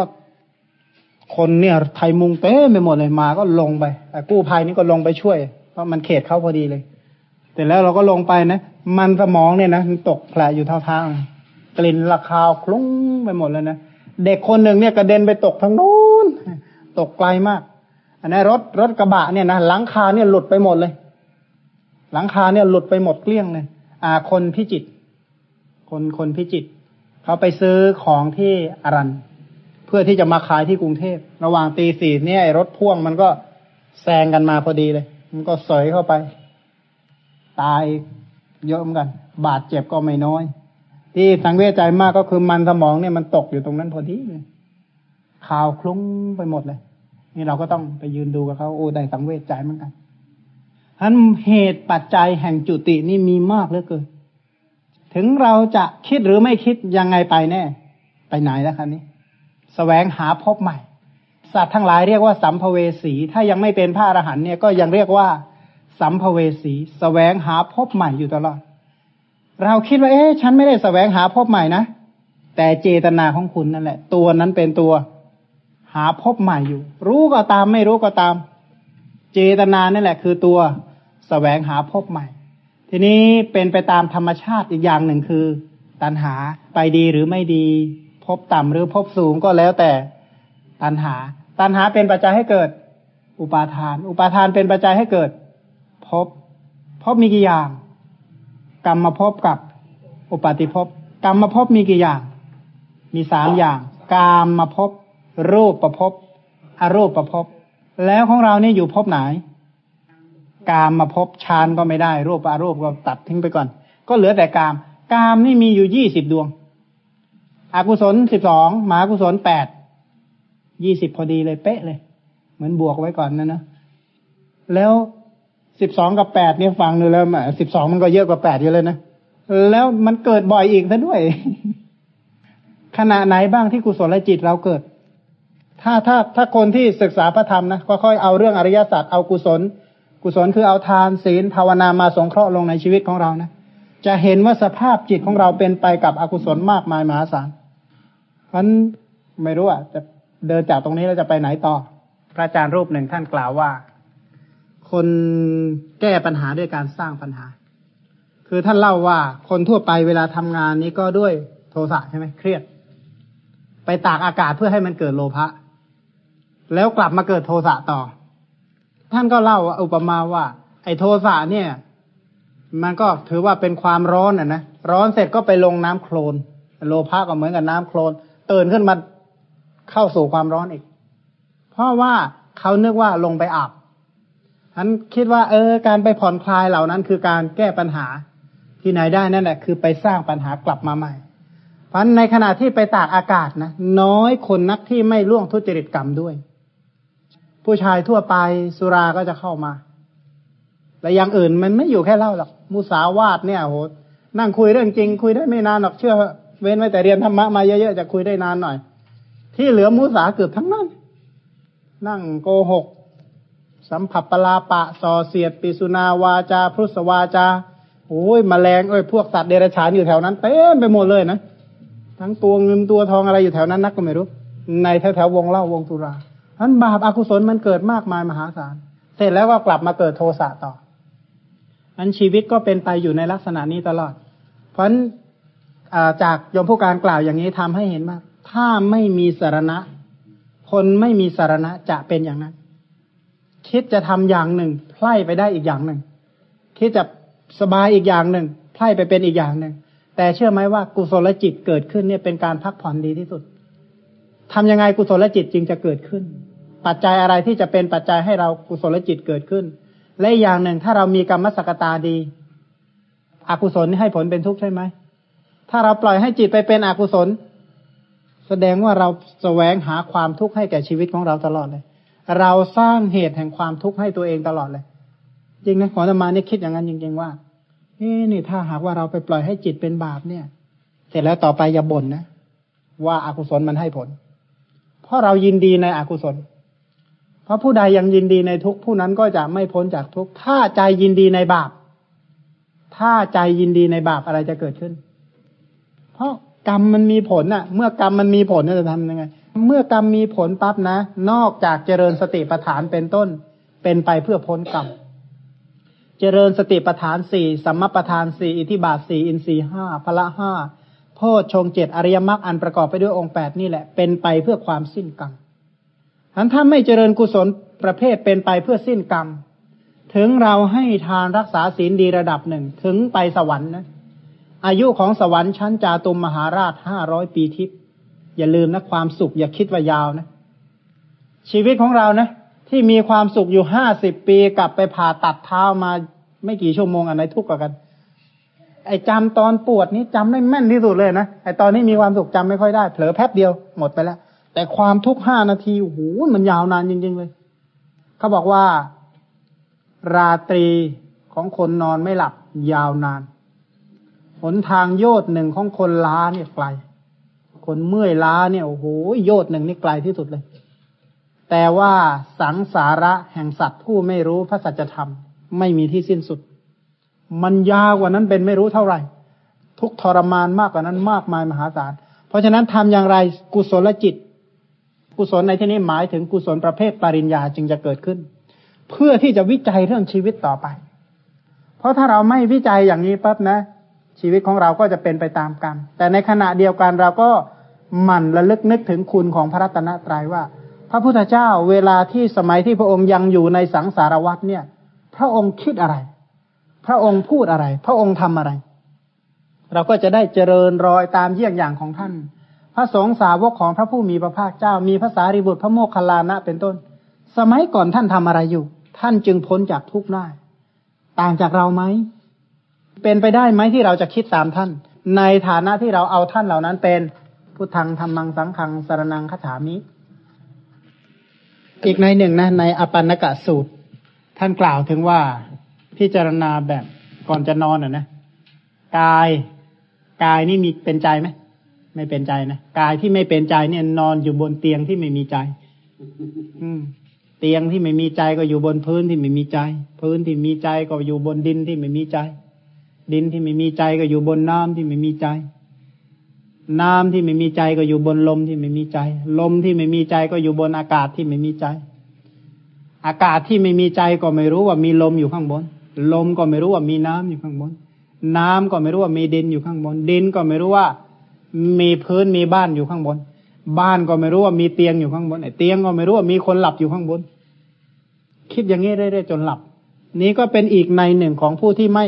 คนเนี่ยไทยมุงเต้ไปหมดเลยมาก็ลงไปกู้ภัยนี่ก็ลงไปช่วย เพราะมันเขตเขาพอดีเลยแต่แล้วเราก็ลงไปนะมันสมองเนี่ยนะมันตกแผลอยู่เท่าทางกลิ่นระคาวคลุ้งไปหมดเลยนะเด็กคนหนึ่งเนี่ยกระเด็นไปตกทางนู้นตกไกลมาก อันนี้รถรถกระบะเนี่ยนะหลังคาเนี่ยหลุดไปหมดเลย หลังคาเนี่ยหลุดไปหมดเกลี้ยงเลยอ่าคนพิจิต คนคนพิจิตเขาไปซื้อของที่อารัน พื่อที่จะมาขายที่กรุงเทพระหว่างตีสี่เนี่ยรถพ่วงมันก็แซงกันมาพอดีเลย มันก็สอยเข้าไป ตายเยอะเหมือนกัน บาดเจ็บก็ไม่น้อย ที่สังเวชใจมากก็คือมันสมองเนี่ยมันตกอยู่ตรงนั้นพอดีเลยข่าวคลุ้งไปหมดเลย นี่เราก็ต้องไปยืนดูกับเขาโอ้ได้สังเวชใจเหมือนกันฉะนั้นเหตุปัจจัยแห่งจุตินี่มีมากเหลือเกินถึงเราจะคิดหรือไม่คิดยังไงไปแน่ ไปไหนแล้วคันนี้ สแสวงหาพบใหม่ สัตว์ทั้งหลายเรียกว่าสัมภเวสี ถ้ายังไม่เป็นพระอรหันต์เนี่ยก็ยังเรียกว่าสัมภเวสีสแสวงหาพบใหม่อยู่ตลอด เราคิดว่า เอ๊ะฉันไม่ได้สแสวงหาพบใหม่นะแต่เจตนาของคุณนั่นแหละ ตัวนั้นเป็นตัวหาพบใหม่อยู่ รู้ก็ตามไม่รู้ก็ตาม เจตนานั่แหละ คือตัวสแสวงหาพบใหม่ ทีนี้เป็นไปตามธรรมชาติอีกอย่างหนึ่งคือ ตัณหาไปดีหรือไม่ดี พบต่ำหรือพบสูงก็แล้วแต่ตัณหา ตัณหาเป็นปัจจัยให้เกิด อุปาทาน อุปาทานเป็นปัจจัยให้เกิดพบพบมีกี่อย่าง กรรมมาพบกับ อุปาติภพกรรมมาพบมีกี่อย่าง มีสามอย่าง กามมาพบรูปประพบอรูปประพบแล้วของเราเนี่ยอยู่พบไหน กามมาพบฌานก็ไม่ได้ รูปอารูปก็ตัดทิ้งไปก่อน ก็เหลือแต่กาม กามนี่มีอยู่ยี่สิบดวง อกุศลสิบสองมหากุศลแปดยี่สิบพอดีเลยเป๊ะเลย เหมือนบวกไว้ก่อนนะนะแล้วสิบสองกับแปดเนี่ยฟังดูแล้วสิบสองมันก็เยอะกว่าแปดอยู่เลยนะแล้วมันเกิดบ่อยอีกซะด้วย ขณะไหนบ้างที่กุศลจิตเราเกิด ถ้าถ้าถ้าคนที่ศึกษาพระธรรมนะค่อยๆเอาเรื่องอริยศาสัจเอากุศล กุศลคือเอาทานศีลภาวนามาสงเคราะห์ลงในชีวิตของเรานะจะเห็นว่าสภาพจิตของเราเป็นไปกับอกุศลมากมายมหาศาล เพราะไม่รู้อะจะเดินจากตรงนี้แล้วจะไปไหนต่อ พระอาจารย์รูปหนึ่งท่านกล่าวว่า คนแก้ปัญหาด้วยการสร้างปัญหา คือท่านเล่าว่าคนทั่วไปเวลาทำงานนี้ก็ด้วยโทสะใช่ไหมเครียด ไปตากอากาศเพื่อให้มันเกิดโลภะแล้วกลับมาเกิดโทสะต่อ ท่านก็เล่าอุปมาว่า ไอ้โทสะเนี่ย มันก็ถือว่าเป็นความร้อนอะนะร้อนเสร็จก็ไปลงน้ำโคลน โลภะก็เหมือนกับน้ำโคลน ตื่นขึ้นมาเข้าสู่ความร้อนอีก เพราะว่าเขานึกว่าลงไปอาบฉันคิดว่า เออ การไปผ่อนคลายเหล่านั้น คือการแก้ปัญหาที่ไหนได้นั่นแหละคือไปสร้างปัญหากลับมาใหม่เพราะในขณะที่ไปตากอากาศนะน้อยคนนักที่ไม่ล่วงทุจริตกรรมด้วย ผู้ชายทั่วไปสุราก็จะเข้ามาแต่อย่างอื่นมันไม่อยู่แค่เล่าหรอกมุสาวาทเนี่ยโหนั่งคุยเรื่องจริง คุยได้ไม่นานหรอกเชื่อ เว้นไว้แต่เรียนธรรมะมาเยอะๆจะคุยได้นานหน่อย ที่เหลือมุสาเกือบทั้งนั้น นั่งโกหก สัมผัสปลาปะสอเสียดปิสุนาวาจาพุทธวาจาโอ้ยมแมลงเอ้ยพวกสัตว์เดรัจฉานอยู่แถวนั้นเต็มไปหมดเลยนะทั้งตัวเงินตัวทองอะไรอยู่แถวนั้นนักก็ไม่รู้ ในแถวแถววงเล่าวงสุรานั้นบาปอากุศลมันเกิดมากมายมหาศาล เสร็จแล้วก็กลับมาเกิดโทสะต่อนั้นชีวิตก็เป็นไปอยู่ในลักษณะนี้ตลอด เพราะ จากยมผู้การกล่าวอย่างนี้ทำให้เห็นว่า ถ้าไม่มีสารณะ คนไม่มีสารณะจะเป็นอย่างนั้น คิดจะทำอย่างหนึ่งไพล่ไปได้อีกอย่างหนึ่ง คิดจะสบายอีกอย่างหนึ่งไพล่ไปเป็นอีกอย่างหนึ่ง แต่เชื่อไหมว่ากุศลจิตเกิดขึ้นเนี่ยเป็นการพักผ่อนดีที่สุดทำยังไงกุศลจิตจึงจะเกิดขึ้น ปัจจัยอะไรที่จะเป็นปัจจัยให้เรากุศลจิตเกิดขึ้น และอย่างหนึ่งถ้าเรามีกรรมสกตาดี อกุศลให้ผลเป็นทุกข์ใช่ไหม ถ้าเราปล่อยให้จิตไปเป็นอกุศล แสดงว่าเราแสวงหาความทุกข์ให้แก่ชีวิตของเราตลอดเลย เราสร้างเหตุแห่งความทุกข์ให้ตัวเองตลอดเลย จริงนะขอธรรมานี่คิดอย่างนั้นจริงๆว่าเอ๊นี่ถ้าหากว่าเราไปปล่อยให้จิตเป็นบาปเนี่ย เสร็จแล้วต่อไปอย่าบ่นนะ ว่าอากุศลมันให้ผล เพราะเรายินดีในอกุศล เพราะผู้ใดยังยินดีในทุกผู้นั้นก็จะไม่พ้นจากทุกถ้าใจยินดีในบาป ถ้าใจยินดีในบาปอะไรจะเกิดขึ้น ราะกรรมมันมีผลน่ะ เมื่อกรรมมันมีผลจะทำยังไง เมื่อกรรมมีผลปั๊บนะ นอกจากเจริญสติปัฏฐานเป็นต้น เป็นไปเพื่อพ้นกรรม เจริญสติปัฏฐานสี่สัมมาปัฏฐานสี่อิทิบาทสี่อินทรีห้าพละห้าโพชฌงเจ็ดอริยมรรคอันประกอบไปด้วยองค์แปดนี่แหละ เป็นไปเพื่อความสิ้นกรรมอันถ้าไม่เจริญกุศลประเภทเป็นไปเพื่อสิ้นกรรม ถึงเราให้ทานรักษาศีลดีระดับหนึ่งถึงไปสวรรค์นะ อายุของสวรรค์ชั้นจาตุมมหาราชห้าร้อยปีทิพย์อย่าลืมนะความสุขอย่าคิดว่ายาวนะ ชีวิตของเรานะ ที่มีความสุขอยู่ห้าสิบปีกลับไปผ่าตัดเท้ามาไม่กี่ชั่วโมงอันไหนทุกข์กว่ากัน ไอ้จำตอนปวดนี้จำได้แม่นที่สุดเลยนะไอ้ตอนนี้มีความสุขจำไม่ค่อยได้เผลอแป๊บเดียวหมดไปแล้วแต่ความทุกข์ห้านาทีโอ้โหมันยาวนานจริง ๆ เลย เขาบอกว่า ราตรีของคนนอนไม่หลับยาวนาน หนทางโยดหนึ่งของคนล้าเนี่ยไกล คนเมื่อยล้าเนี่ยโอ้โหโยดหนึ่งนี่ไกลที่สุดเลย แต่ว่าสังสาระแห่งสัตว์ผู้ไม่รู้พระสัจธรรม ไม่มีที่สิ้นสุด มันยาวกว่านั้นเป็นไม่รู้เท่าไหร่ ทุกทรมานมากกว่านั้นมากมายมหาศาล เพราะฉะนั้นทำอย่างไรกุศลจิต กุศลในที่นี้หมายถึงกุศลประเภทปริญญาจึงจะเกิดขึ้น เพื่อที่จะวิจัยเรื่องชีวิตต่อไป เพราะถ้าเราไม่วิจัยอย่างนี้ปั๊บนะ ชีวิตของเราก็จะเป็นไปตามกรรม แต่ในขณะเดียวกันเราก็หมั่นระลึกนึกถึงคุณของพระรัตนตรัยว่า พระพุทธเจ้าเวลาที่สมัยที่พระองค์ยังอยู่ในสังสารวัฏเนี่ย พระองค์คิดอะไร พระองค์พูดอะไร พระองค์ทำอะไร เราก็จะได้เจริญรอยตามเยี่ยงอย่างของท่าน พระสงฆ์สาวกของพระผู้มีพระภาคเจ้า มีภาษาริบุตรพระโมคคัลลานะเป็นต้น สมัยก่อนท่านทำอะไรอยู่ ท่านจึงพ้นจากทุกข์ได้ ต่างจากเราไหม เป็นไปได้ไหมที่เราจะคิดตามท่าน ในฐานะที่เราเอาท่านเหล่านั้นเป็นพุทธังธรรมังสังขังสารนังคาถามิอีกในหนึ่งนะในอปันนกะสูตร ท่านกล่าวถึงว่าพิจารณาแบบก่อนจะนอนอะนะกายกายนี่มีเป็นใจไหมไม่เป็นใจนะกายที่ไม่เป็นใจเนี่ยนอนอยู่บนเตียงที่ไม่มีใจ อืม เตียงที่ไม่มีใจก็อยู่บนพื้นที่ไม่มีใจ พื้นที่มีใจก็อยู่บนดินที่ไม่มีใจ ดินที่ไม่มีใจก็อยู่บนน้ำที่ไม่มีใจ น้ำที่ไม่มีใจก็อยู่บนลมที่ไม่มีใจ ลมที่ไม่มีใจก็อยู่บนอากาศที่ไม่มีใจ อากาศที่ไม่มีใจก็ไม่รู้ว่ามีลมอยู่ข้างบน ลมก็ไม่รู้ว่ามีน้ำอยู่ข้างบน น้ำก็ไม่รู้ว่ามีดินอยู่ข้างบน ดินก็ไม่รู้ว่า มีพื้นมีบ้านอยู่ข้างบน บ้านก็ไม่รู้ว่ามีเตียงอยู่ข้างบนไอ้เตียงก็ไม่รู้ว่ามีคนหลับอยู่ข้างบน คิดอย่างนี้เรื่อยๆจนหลับ นี้ก็เป็นอีกในหนึ่งของผู้ที่ไม่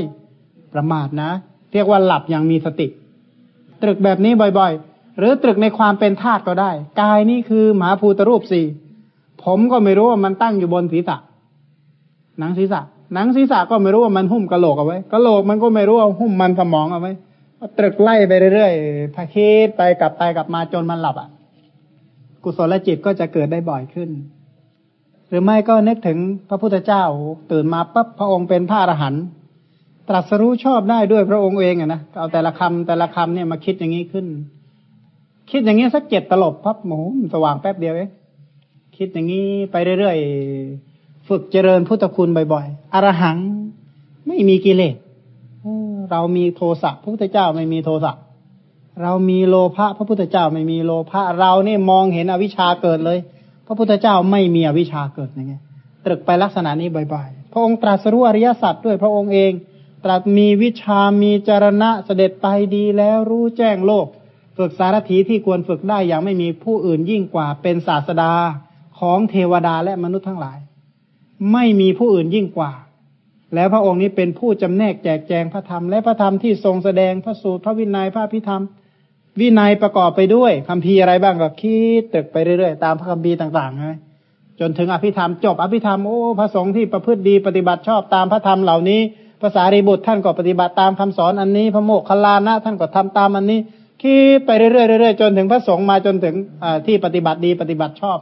ประมาทนะ เรียกว่าหลับอย่างมีสติ ตรึกแบบนี้บ่อยๆ หรือตรึกในความเป็นธาตุก็ได้ กายนี่คือมหาภูตรูปสี่ผมก็ไม่รู้ว่ามันตั้งอยู่บนศีรษะ หนังศีรษะ หนังศีรษะก็ไม่รู้ว่ามันหุ้มกระโหลกเอาไว้กระโหลกมันก็ไม่รู้ว่าหุ้มมันสมองเอาไว้ตรึกไล่ไปเรื่อยๆพาคิดไปกลับไปกลับมาจนมันหลับอะ กุศลจิตก็จะเกิดได้บ่อยขึ้น หรือไม่ก็นึกถึงพระพุทธเจ้าตื่นมาปั๊บพระองค์เป็นพระอรหันต์ ตรัสรู้ชอบได้ด้วยพระองค์เองอะนะเอาแต่ละคำแต่ละคำเนี่ยมาคิดอย่างนี้ขึ้น คิดอย่างนี้สักเจ็ดตลบพับหมูสว่างแป๊บเดียวเองคิดอย่างนี้ไปเรื่อยๆฝึกเจริญพุทธคุณบ่อยๆอรหังไม่มีกิเลสเรามีโทสะพระพุทธเจ้าไม่มีโทสะเรามีโลภะพระพุทธเจ้าไม่มีโลภะเราเนี่ยมองเห็นอวิชชาเกิดเลย พระพุทธเจ้าไม่มีอวิชชาเกิดยังไงตรึกไปลักษณะนี้บ่อยๆ พระองค์ตรัสรู้อริยสัจด้วยพระองค์เอง ตรัสมีวิชามีจรณะเสด็จไปดีแล้วรู้แจ้งโลก ฝึกสารถีที่ควรฝึกได้อย่างไม่มีผู้อื่นยิ่งกว่าเป็นศาสดาของเทวดาและมนุษย์ทั้งหลาย ไม่มีผู้อื่นยิ่งกว่า แล้วพระองค์นี้เป็นผู้จำแนกแจกแจงพระธรรมและพระธรรมที่ทรงแสดงพระสูตรพระวินัยพระพิธรรม วินัยประกอบไปด้วยคำพีอะไรบ้างก็คิดตึกไปเรื่อยๆตามพระคำพีต่างๆไงจนถึงอภิธรรมจบอภิธรรมโอ้พระสงฆ์ที่ประพฤติดีปฏิบัติชอบตามพระธรรมเหล่านี้ ภาษารีบุตรท่านก็ปฏิบัติตามคำสอนอันนี้ พระโมกขลานะท่านก็ทำตามอันนี้คิดไปเรื่อยๆจนถึงพระสงฆ์มาจนถึงที่ปฏิบัติดีปฏิบัติชอบ